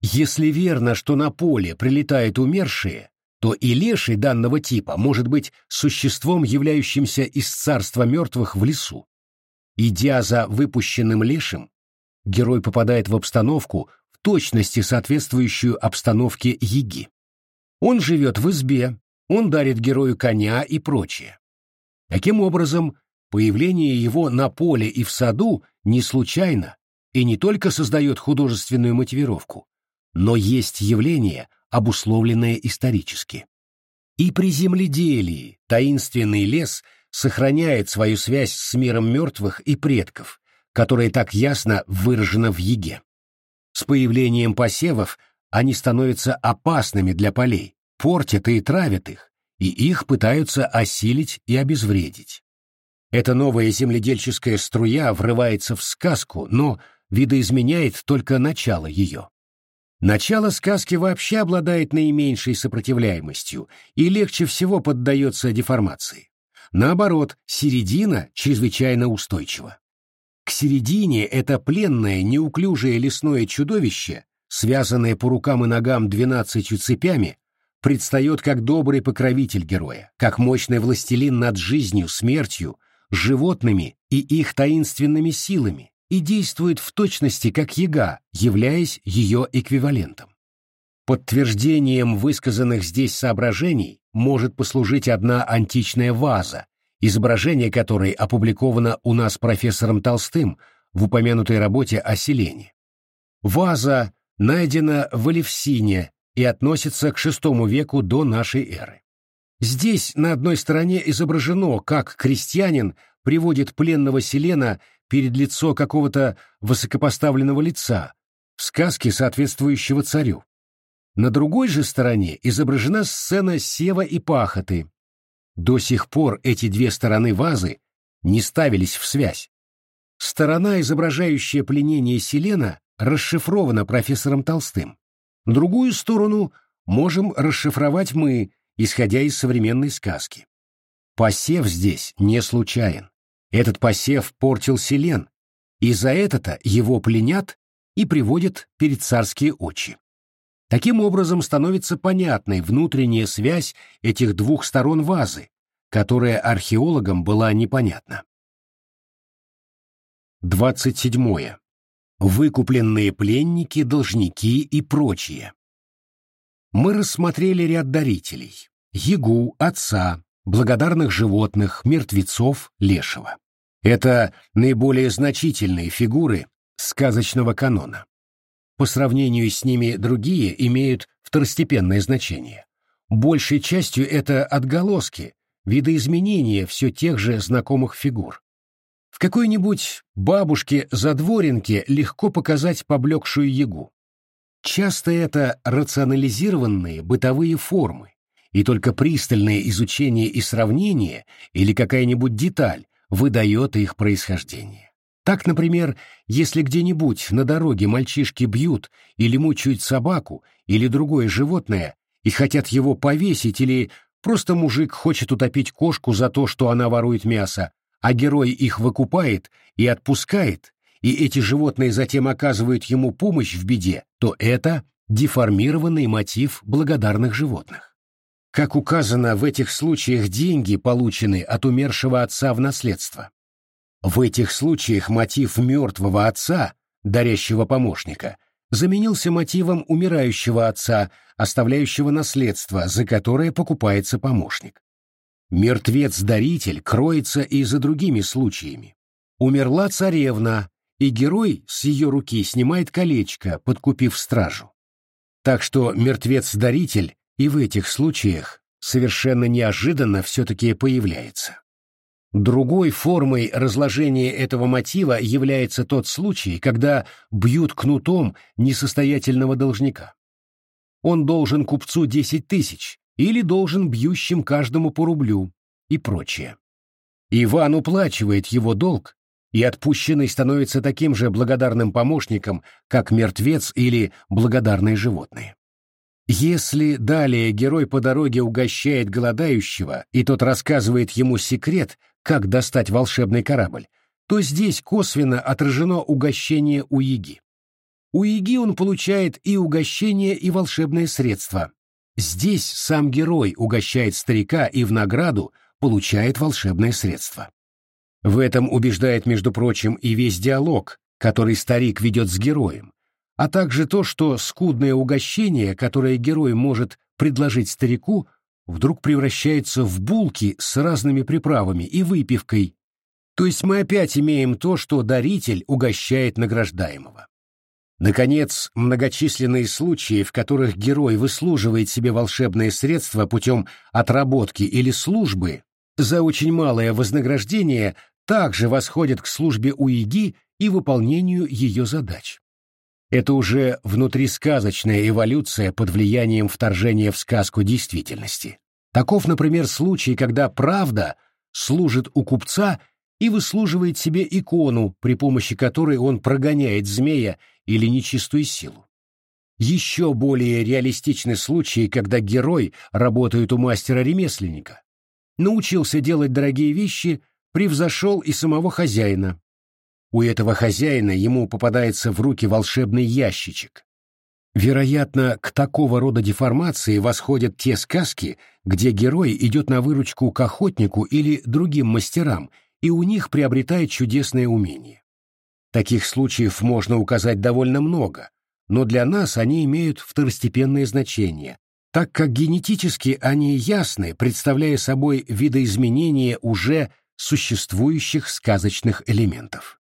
Если верно, что на поле прилетают умершие, то и леший данного типа может быть существом, являющимся из царства мертвых в лесу. Идя за выпущенным лешим, герой попадает в обстановку, в точности соответствующую обстановке яги. Он живет в избе, он дарит герою коня и прочее. Таким образом, появление его на поле и в саду не случайно и не только создает художественную мотивировку, но есть явление, обусловленное исторически. И при земледелии таинственный лес сохраняет свою связь с миром мертвых и предков, которая так ясно выражена в Еге. С появлением посевов они становятся опасными для полей, портят и травят их, и их пытаются осилить и обезвредить. Эта новая земледельческая струя врывается в сказку, но видоизменяет только начало ее. Начало сказки вообще обладает наименьшей сопротивляемостью и легче всего поддается деформации. Наоборот, середина чрезвычайно устойчива. К середине это пленное, неуклюжее лесное чудовище, связанное по рукам и ногам двенадцатью цепями, предстает как добрый покровитель героя, как мощный властелин над жизнью, смертью, животными и их таинственными силами, и действует в точности как яга, являясь ее эквивалентом. Подтверждением высказанных здесь соображений может послужить одна античная ваза, изображение которой опубликовано у нас профессором Толстым в упомянутой работе о селении. Ваза найдена в Элевсине и относится к VI веку до нашей эры. Здесь на одной стороне изображено, как крестьянин приводит пленного селена перед лицо какого-то высокопоставленного лица, в сказке, соответствующего царю. На другой же стороне изображена сцена сева и пахоты. До сих пор эти две стороны вазы не ставились в связь. Сторона, изображающая пленение селена, расшифрована профессором Толстым. Другую сторону можем расшифровать мы, исходя из современной сказки. Посев здесь не случайен. Этот посев портил селен, и за это его пленят и приводят перед царские очи. Таким образом становится понятной внутренняя связь этих двух сторон вазы, которая археологам была непонятна. 27 выкупленные пленники, должники и прочие. Мы рассмотрели ряд дарителей – ягу, отца, благодарных животных, мертвецов, лешего. Это наиболее значительные фигуры сказочного канона. По сравнению с ними другие имеют второстепенное значение. Большей частью это отголоски, видоизменения все тех же знакомых фигур. В какой-нибудь бабушке-задворенке легко показать поблекшую ягу. Часто это рационализированные бытовые формы, и только пристальное изучение и сравнение или какая-нибудь деталь выдает их происхождение. Так, например, если где-нибудь на дороге мальчишки бьют или мучают собаку или другое животное и хотят его повесить или просто мужик хочет утопить кошку за то, что она ворует мясо, а герой их выкупает и отпускает, и эти животные затем оказывают ему помощь в беде, то это деформированный мотив благодарных животных. Как указано, в этих случаях деньги получены от умершего отца в наследство. В этих случаях мотив мертвого отца, дарящего помощника, заменился мотивом умирающего отца, оставляющего наследство, за которое покупается помощник. Мертвец-даритель кроется и за другими случаями. Умерла царевна, и герой с ее руки снимает колечко, подкупив стражу. Так что мертвец-даритель и в этих случаях совершенно неожиданно все-таки появляется. Другой формой разложения этого мотива является тот случай, когда бьют кнутом несостоятельного должника. Он должен купцу 10 тысяч или должен бьющим каждому по рублю и прочее. Иван уплачивает его долг, и отпущенный становится таким же благодарным помощником, как мертвец или благодарные животные. Если далее герой по дороге угощает голодающего, и тот рассказывает ему секрет, как достать волшебный корабль, то здесь косвенно отражено угощение у Яги. У Яги он получает и угощение, и волшебное средство. Здесь сам герой угощает старика и в награду получает волшебное средство. В этом убеждает, между прочим, и весь диалог, который старик ведет с героем, а также то, что скудное угощение, которое герой может предложить старику, вдруг превращается в булки с разными приправами и выпивкой. То есть мы опять имеем то, что даритель угощает награждаемого. Наконец, многочисленные случаи, в которых герой выслуживает себе волшебные средства путем отработки или службы за очень малое вознаграждение, также восходят к службе УИГИ и выполнению ее задач. Это уже внутрисказочная эволюция под влиянием вторжения в сказку действительности. Таков, например, случай, когда правда служит у купца и выслуживает себе икону, при помощи которой он прогоняет змея или нечистую силу. Еще более реалистичный случай, когда герой работает у мастера-ремесленника. Научился делать дорогие вещи, превзошел и самого хозяина, у этого хозяина ему попадается в руки волшебный ящичек. Вероятно, к такого рода деформации восходят те сказки, где герой идет на выручку к охотнику или другим мастерам, и у них приобретает чудесное умение. Таких случаев можно указать довольно много, но для нас они имеют второстепенное значение, так как генетически они ясны, представляя собой видоизменение уже существующих сказочных элементов.